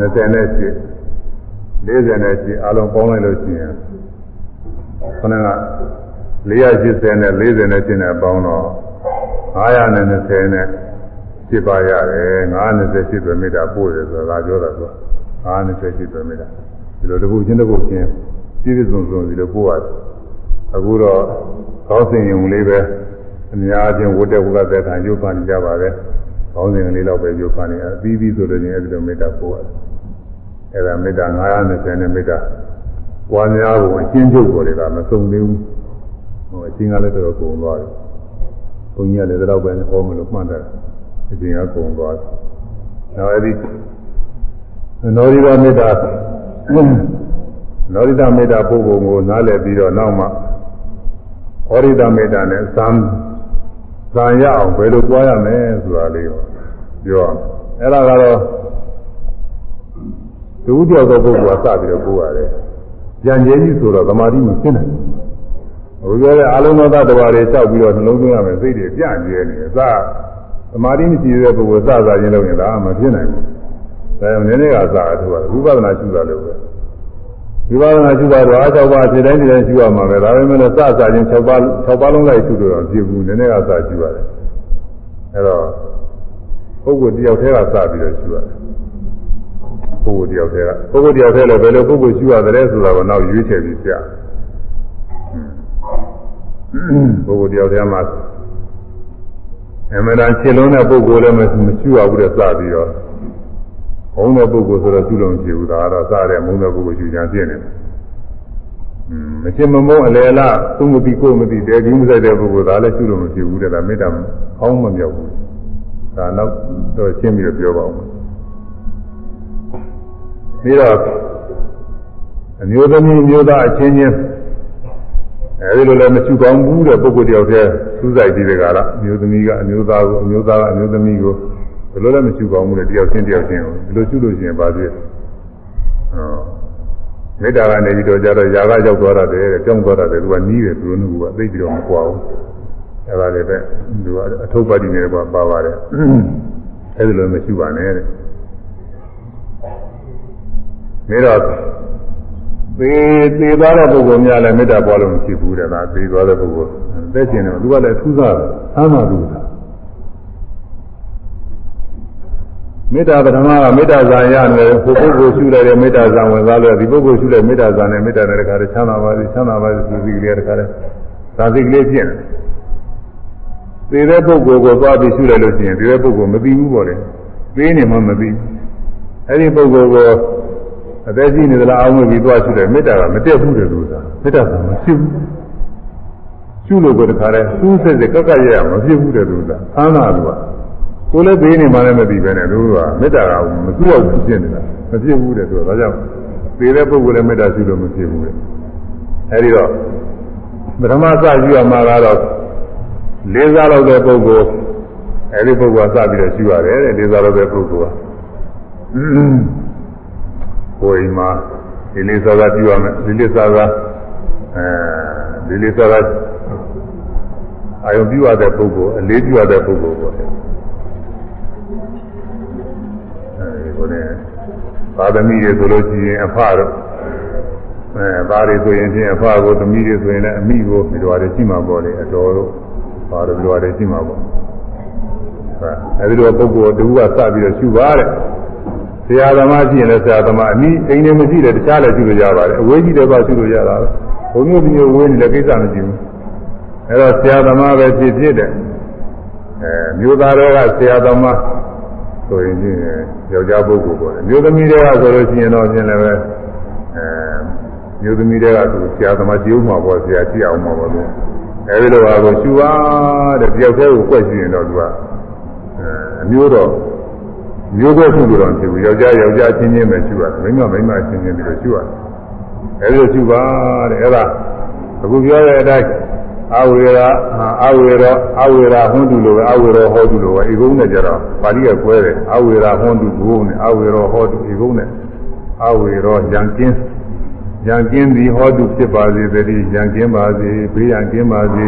A: 20နဲ့ရှိ40နဲ့ရှိအလုံးပေါင်းလိုက်လို့ရှိရင်ခဏက480နဲ့40နဲ့ရှင်းတဲ့ပေါင်းတော့920နဲ့ဖြစ်ပါရတယ်920ဖြစ်ပဲမေတ္တာပို့တယ်ဆိုတာပြောတာဆို920ဖြစ်ပဲမေတ္တာဒီလိုတစ်ခုချင်းတစ်ခုချင်းပြည့်ပြည့်စုံစုံဒီလိုပို့ရတယ်အခုတော့ကောင်းစဉ်ယုံလေးပဲ အများချင်းဝတ်တဲ့ဝတ်တဲ့ခံရုပ်ဖန်ကြပါပဲကောင်းစဉ်လေးတော့ပဲရုပ်ဖန်နေအပြီးပြီးဆိုလို့ချင်းအဲဒီလိုမေတ္တာပို့ရတယ်အဲဒါမေတ္တာ920နဲ့မေတ္တာပွားများဖို့အချင်းချုပ်ပေါ်တွေကမဆုံးသေးဘူးဟိုအချင်းကလည်းတော်တော်ကုန်သွားတယ်ဘုန်းကြီးကလည်းတော့ပဲဟောမလို့မှတ်တယ်အချင်းကကုန်သွားတယ်နောက်အဲဒီနောရိဒမေတ္တာနောရိဒမေတ္တာပုဂ္ဂိုလ်ကိုနားလည်ပြီးတော့နောက်မှဩရိဒမေတ္တာနဲ့သံ သံရအောင်ဘယ်လိုကြွားရမလဲဆိုတာလေးကိုပြောအောင်အဲ့ဒါကတော့သူဥပြောက်သောပုဂ္ဂိုလ်ကစပြီးတော့ပို့ရတယ်။ကြံကျဲကြီးဆိုတော့သမာဓိမဖြစ်နိုင်ဘူး။ဘုရားရဲ့အာလုံးသောသတ္တဝါတွေတောက်ပြီးတော့နှလုံးသွင်းရမယ်စိတ်တွေပြန့်ကျဲနေတယ်။စသမာဓိမရှိတဲ့ပုဂ္ဂိုလ်စစချင်းလုပ်ရင်ဒါမဖြစ်နိုင်ဘူး။ဒါကြောင့်နည်းနည်းကစအထူးဝိပဿနာရှုတာလို့ပဲ။ ဝိပဿနာရှုတာတော့အား၆ပါးဖြစ်တိုင်းဖြစ်တိုင်းရှုရမှာပဲ။ဒါပေမဲ့လည်းစစချင်း၆ပါး၆ပါးလုံးလိုက်ရှုလို့တော့ဖြစ်ဘူး။နည်းနည်းကစရှုရတယ်။အဲတော့ပုဂ္ဂိုလ်တယောက်တည်းကစပြီးတော့ရှုရတယ်။ပုဂ္ဂိုလ်တယောက်တည်းကပုဂ္ဂိုလ်တယောက်တည်းလည်းဘယ်လိုပုဂ္ဂိုလ်ရှုရတယ်ဆိုတာကိုနောက်ရွေးချယ်ပြီးပြ။ပုဂ္ဂိုလ်တယောက်တည်းမှာအမှန်တန်ခြေလုံးတဲ့ပုဂ္ဂိုလ်လည်းမရှုရဘူးတဲ့စပြီးတော့ ဘုံတဲ့ပုဂ္ဂိုလ်ဆိုတော့ရှုလို့မရှိဘူးဒါကတော့စတဲ့ဘုံတဲ့ပုဂ္ဂိုလ်ရှုကြံပြည့်နေတယ်။မရှင်းမမုန်းအလေလားသူမသိကိုမသိတယ်ဒီမဆိုင်တဲ့ပုဂ္ဂိုလ်ဒါလည်းရှုလို့မရှိဘူးတဲ့ဒါမေတ္တာအောင်းမမြောက်ဘူး။ဒါနောက်တော့ရှင်းပြီးတော့ပြောပါဦး။ပြီးတော့အမျိုးသမီးမျိုးသားအချင်းချင်းအဲဒီလိုလည်းမရှိကောင်းဘူးတဲ့ပုဂ္ဂိုလ်တယောက်တည်းစူးစိုက်ပြီးတဲ့ကာလအမျိုးသမီးကအမျိုးသားကိုအမျိုးသားကအမျိုးသမီးကို ဘယ်လိုလဲမရှိကောင်းဘူးတဲ့တယောက်ချင်းတယောက်ချင်းကိုဒီလိုရှုလို့ရှိရင်ပါသေးဟုတ်မေတ္တာကနေပြီးတော့ကြတော့ຢာကရောက်သွားတာတယ်ကြောင်းသွားတာတယ်သူကနီးတယ်သူတို့ကသိပြီးတော့မကွာဘူးအဲဒါလည်းပဲသူကအထုပ်ပါတိနေပါပါပါတယ်အဲဒီလိုမရှိပါနဲ့တဲ့မေတ္တာသေသေသွားတဲ့ပုဂ္ဂိုလ်များလည်းမေတ္တာပွားလို့မရှိဘူးတဲ့ဒါသေသွားတဲ့ပုဂ္ဂိုလ်သက်ရှင်တယ်သူကလည်းထူးဆန်းအာမလူသာ မေတ္တာပထမကမေတ္တာဇာရတယ်ကိုပုဂ္ဂိုလ်ရှုလိုက်တဲ့မေတ္တာဇာဝင်သွားလို့ဒီပုဂ္ဂိုလ်ရှုတဲ့မေတ္တာဇာနဲ့မေတ္တာနဲ့တခါတည်းချမ်းသာပါစေချမ်းသာပါစေသူစီကလေးတခါတည်းဇာစိကလေးဖြစ်နေသေတဲ့ပုဂ္ဂိုလ်ကိုသွားပြီးရှုလိုက်လို့ရှိရင်သေတဲ့ပုဂ္ဂိုလ်မသိဘူးပေါ့လေသိနေမှမသိအဲ့ဒီပုဂ္ဂိုလ်ကိုအသက်ကြီးနေသလားအောင်းဝင်ပြီးသွားရှုတယ်မေတ္တာကမတက်ဘူးတဲ့လို့ဆိုတာမေတ္တာကမရှိဘူးရှုလို့ကိုတခါတည်းစူးစစ်စစ်ကက်ကက်ရရမဖြစ်ဘူးတဲ့လို့ဆိုတာအာနာလူက ကိုယ်လည်းသေးနေမှလည်းမသိပဲနဲ့တို့ကမေတ္တာကမကူအောင်ဖြစ်နေတာမဖြစ်ဘူးတဲ့ဆိုတော့ဒါကြောင့်သေတဲ့ပုဂ္ဂိုလ်လည်းမေတ္တာရှိလို့မဖြစ်ဘူးတဲ့အဲဒီတော့ပထမစယူရမှာကတော့လေးစားလို့တဲ့ပုဂ္ဂိုလ်အဲဒီပုဂ္ဂိုလ်ကစပြီးတော့ရှိရတယ်တဲ့လေးစားလို့တဲ့ပုဂ္ဂိုလ်ကကိုယ်မှာဒီလေးစားစားပြုရမယ်ဒီလေးစားစားအဲဒီလေးစားစားအာယုံပြုရတဲ့ပုဂ္ဂိုလ်အလေးပြုရတဲ့ပုဂ္ဂိုလ်ပေါ့ အဲဒီကိုねသာသမီတွေဆိုလို့ရှိရင်အဖတော့အဲသားတွေဆိုရင်ဖြင့်အဖကိုသမီးတွေဆိုရင်လည်းအမိကိုဒီလိုတွေရှိမှာပေါ့လေအတော်တို့ပါတယ်ဘယ်လိုလဲရှိမှာပေါ့အဲဒီလိုပုဂ္ဂိုလ်တူကစပြီးတော့ရှုပါတဲ့ဆရာသမားရှိရင်လည်းဆရာသမားအနည်းအိမ်နေမရှိတယ်တခြားလည်းရှုလို့ရပါတယ်အဝေးကြီးတဲ့ဘာရှုလို့ရတာဘုံမျိုးမျိုးဝေးနေလည်းကိစ္စမရှိဘူးအဲတော့ဆရာသမားပဲဖြစ်ဖြစ်တဲ့အဲမျိုးသားတွေကဆရာသမား ဆိုရင်ချင်းယောက်ျားပုဂ္ဂိုလ်ပေါ့မျိုးသမီးတွေကဆိုလို့ရှိရင်တော့ပြင်လည်းပဲအဲမျိုးသမီးတွေကသူဆရာသမားကြည့်ဦးမှာပေါ့ဆရာကြည့်အောင်မှာပေါ့သူအဲဒီလိုပါကိုရှုပါတဲ့တယောက်တည်းကိုကွက်ရှိရင်တော့သူကအမျိုးတော့မျိုးကွက်ရှုလို့တော့ဖြစ်ဘူးယောက်ျားယောက်ျားချင်းချင်းပဲရှုရတယ်မိန်းမမိန်းမချင်းချင်းပြီးတော့ရှုရတယ်အဲဒီလိုရှုပါတဲ့အဲဒါအခုပြောတဲ့အတိုင်း အဝေရာအဝေရောအဝေရာဟွန်းတုလိုပဲအဝေရောဟောတုလိုပဲဤကုန်းနဲ့ကြတော့ပါဠိကကွဲတယ်အဝေရာဟွန်းတုဘုံနဲ့အဝေရောဟောတုဤကုန်းနဲ့အဝေရောရံကင်းရံကင်းသည်ဟောတုဖြစ်ပါစေတည်းရံကင်းပါစေဘေးရန်ကင်းပါစေ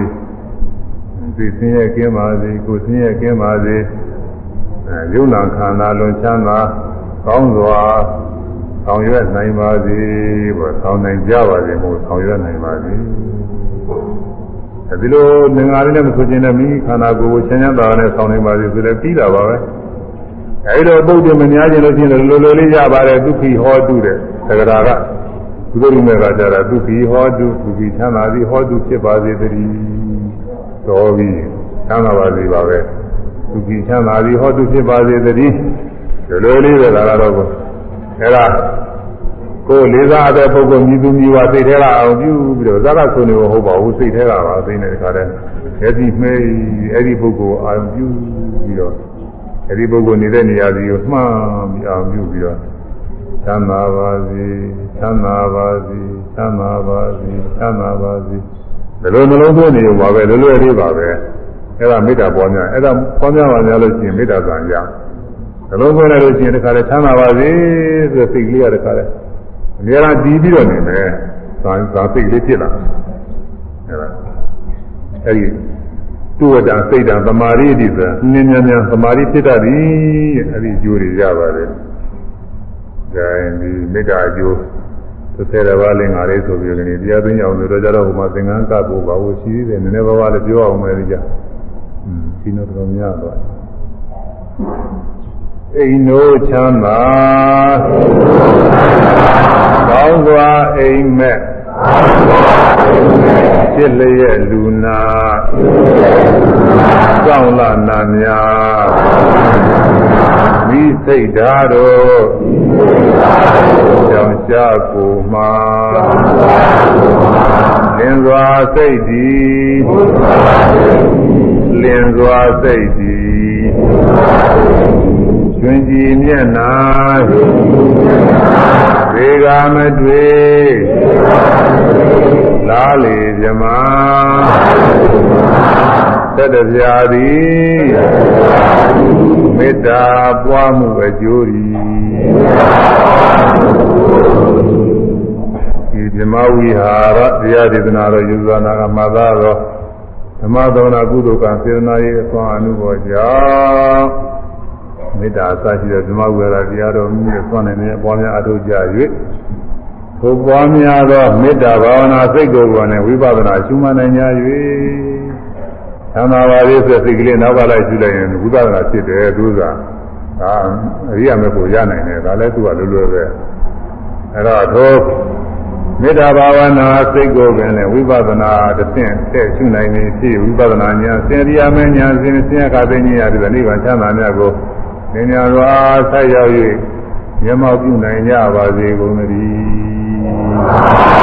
A: သိစင်းရဲ့ကင်းပါစေကိုစင်းရဲ့ကင်းပါစေအဲယုံနာခန္ဓာလွန်ချမ်းသာကောင်းစွာဆောင်ရွက်နိုင်ပါစေပေါ့ဆောင်နိုင်ကြပါစေမို့ဆောင်ရွက်နိုင်ပါစေ ဒီလိုငင်္ဂါလေးနဲ့မဆိုခြင်းနဲ့မိခန္ဓာကိုယ်ကိုချမ်းချမ်းသာနဲ့ဆောင်နိုင်ပါစေဆိုလည်းပြီးတာပါပဲအဲဒီတော့ပုဒ်တယ်မများခြင်းလို့ရှိရင်လိုလိုလေးရပါတယ်ဒုက္ခိဟောတုတဲ့သက္ကရာကဘုရားရှင်ကကြတာဒုက္ခိဟောတုဒုက္ခိချမ်းသာသည်ဟောတုဖြစ်ပါစေတည်းတော်ပြီချမ်းသာပါစေပါပဲဒုက္ခိချမ်းသာသည်ဟောတုဖြစ်ပါစေတည်းလိုလိုလေးပဲလာတော့အဲဒါ ကိုယ်လေးစားတဲ့ပုဂ္ဂိုလ်မြည်သူမြည်ဝစိတ်ထဲကအောင်ပြုပြီးတော့ဇာကဆိုနေမဟုတ်ပါဘူးစိတ်ထဲကပါသိနေတခါတည်းအဲ့ဒီမှဲအဲ့ဒီပုဂ္ဂိုလ်အာရုံပြုပြီးတော့အဲ့ဒီပုဂ္ဂိုလ်နေတဲ့နေရာစီကိုမှန်းပြီးအောင်ပြုပြီးတော့သမ်းသာပါစေသမ်းသာပါစေသမ်းသာပါစေသမ်းသာပါစေဘယ်လိုနှလုံးသွင်းနေပါပဲလွယ်လွယ်လေးပါပဲအဲ့ဒါမေတ္တာပွားများအဲ့ဒါပွားများပါများလို့ရှိရင်မေတ္တာဆံရနှလုံးသွင်းလိုက်လို့ရှိရင်တခါတည်းသမ်းသာပါစေဆိုစိတ်ကလေးကတခါတည်း အများအားဒီပြီးတော့နေမယ်။သာသာစိတ်လေးဖြစ်လာ။အဲဒါအဲဒီတုဝတ္တစိတ်တံသမာဓိတိဆိုနင်းမြန်မြန်သမာဓိဖြစ်တတ်သည်။အဲဒီအကျိုးတွေရပါတယ်။ဒါရင်ဒီမေတ္တာအကျိုးသစ္စာပါးလင်္ကာလေးဆိုပြီးလည်းတရားသိညာအောင်လို့တော့ကြတော့ဟိုမှာသင်္ကန်းကပ်ဖို့ပါဖို့ရှိသေးတယ်နည်းနည်းပါးပါးလည်းပြောအောင်မယ်ကြာ။อืมဒီတော့တော်များသွားတယ်။ အိမ်တို့ချမ်းသာကောင်းစွာအိမ်မက်ဖြစ်လျက်လူနာကြောင့်လာနာများမိစိတ်ဓာတ်တို့ကြောင့်ရှားကိုမှာလင်းစွာစိတ်သည်လင်းစွာစိတ်သည် ကျွင်ကြည်မျက်နာသေကမတွေ့လားလေမြမသက်တပြာသည်မေတ္တာပွားမှုအကျိုးသည်ဒီမြမဝိဟာရတရားဒေသနာတော်ယူဇာနာကမှသာတော်ဓမ္မသောနာကုသိုလ်ကံစေတနာရေးအစွမ်းအမှုပေါ်ကြောင့် မေတ္တာအစရှိတဲ့ဓမ္မဝေဒတရားတော်မြည့်ဆွမ်းနေတဲ့အပေါ်များအထောက်ကြ၍ဘုပွားများသောမေတ္တာဘာဝနာစိတ်ကိုယ်ကိုယ်နဲ့ဝိပဿနာရှုမှတ်နိုင်ကြ၍သံသာပါရေးဆိုစိတ်ကလေးနောက်ကလိုက်ရှုလိုက်ရင်ဝိပဿနာဖြစ်တယ်သူကဒါအရိယာမေဖို့ရနိုင်တယ်ဒါလည်းသူကလွယ်လွယ်ပဲအဲ့တော့သောမေတ္တာဘာဝနာစိတ်ကိုယ်ပင်လည်းဝိပဿနာတစ်ဆင့်တဲ့ရှုနိုင်နေဖြစ်ဝိပဿနာဉာဏ်စင်ရိယာမေဉာဏ်စင်စင်အခါသိဉာဏ်ရတဲ့နိဗ္ဗာန်ချမ်းသာမြတ်ကို ဉာဏ်တော်ဆက်ရောက်၍မျက်မှောက်ပြုနိုင်ကြပါစေကုန်သတည်း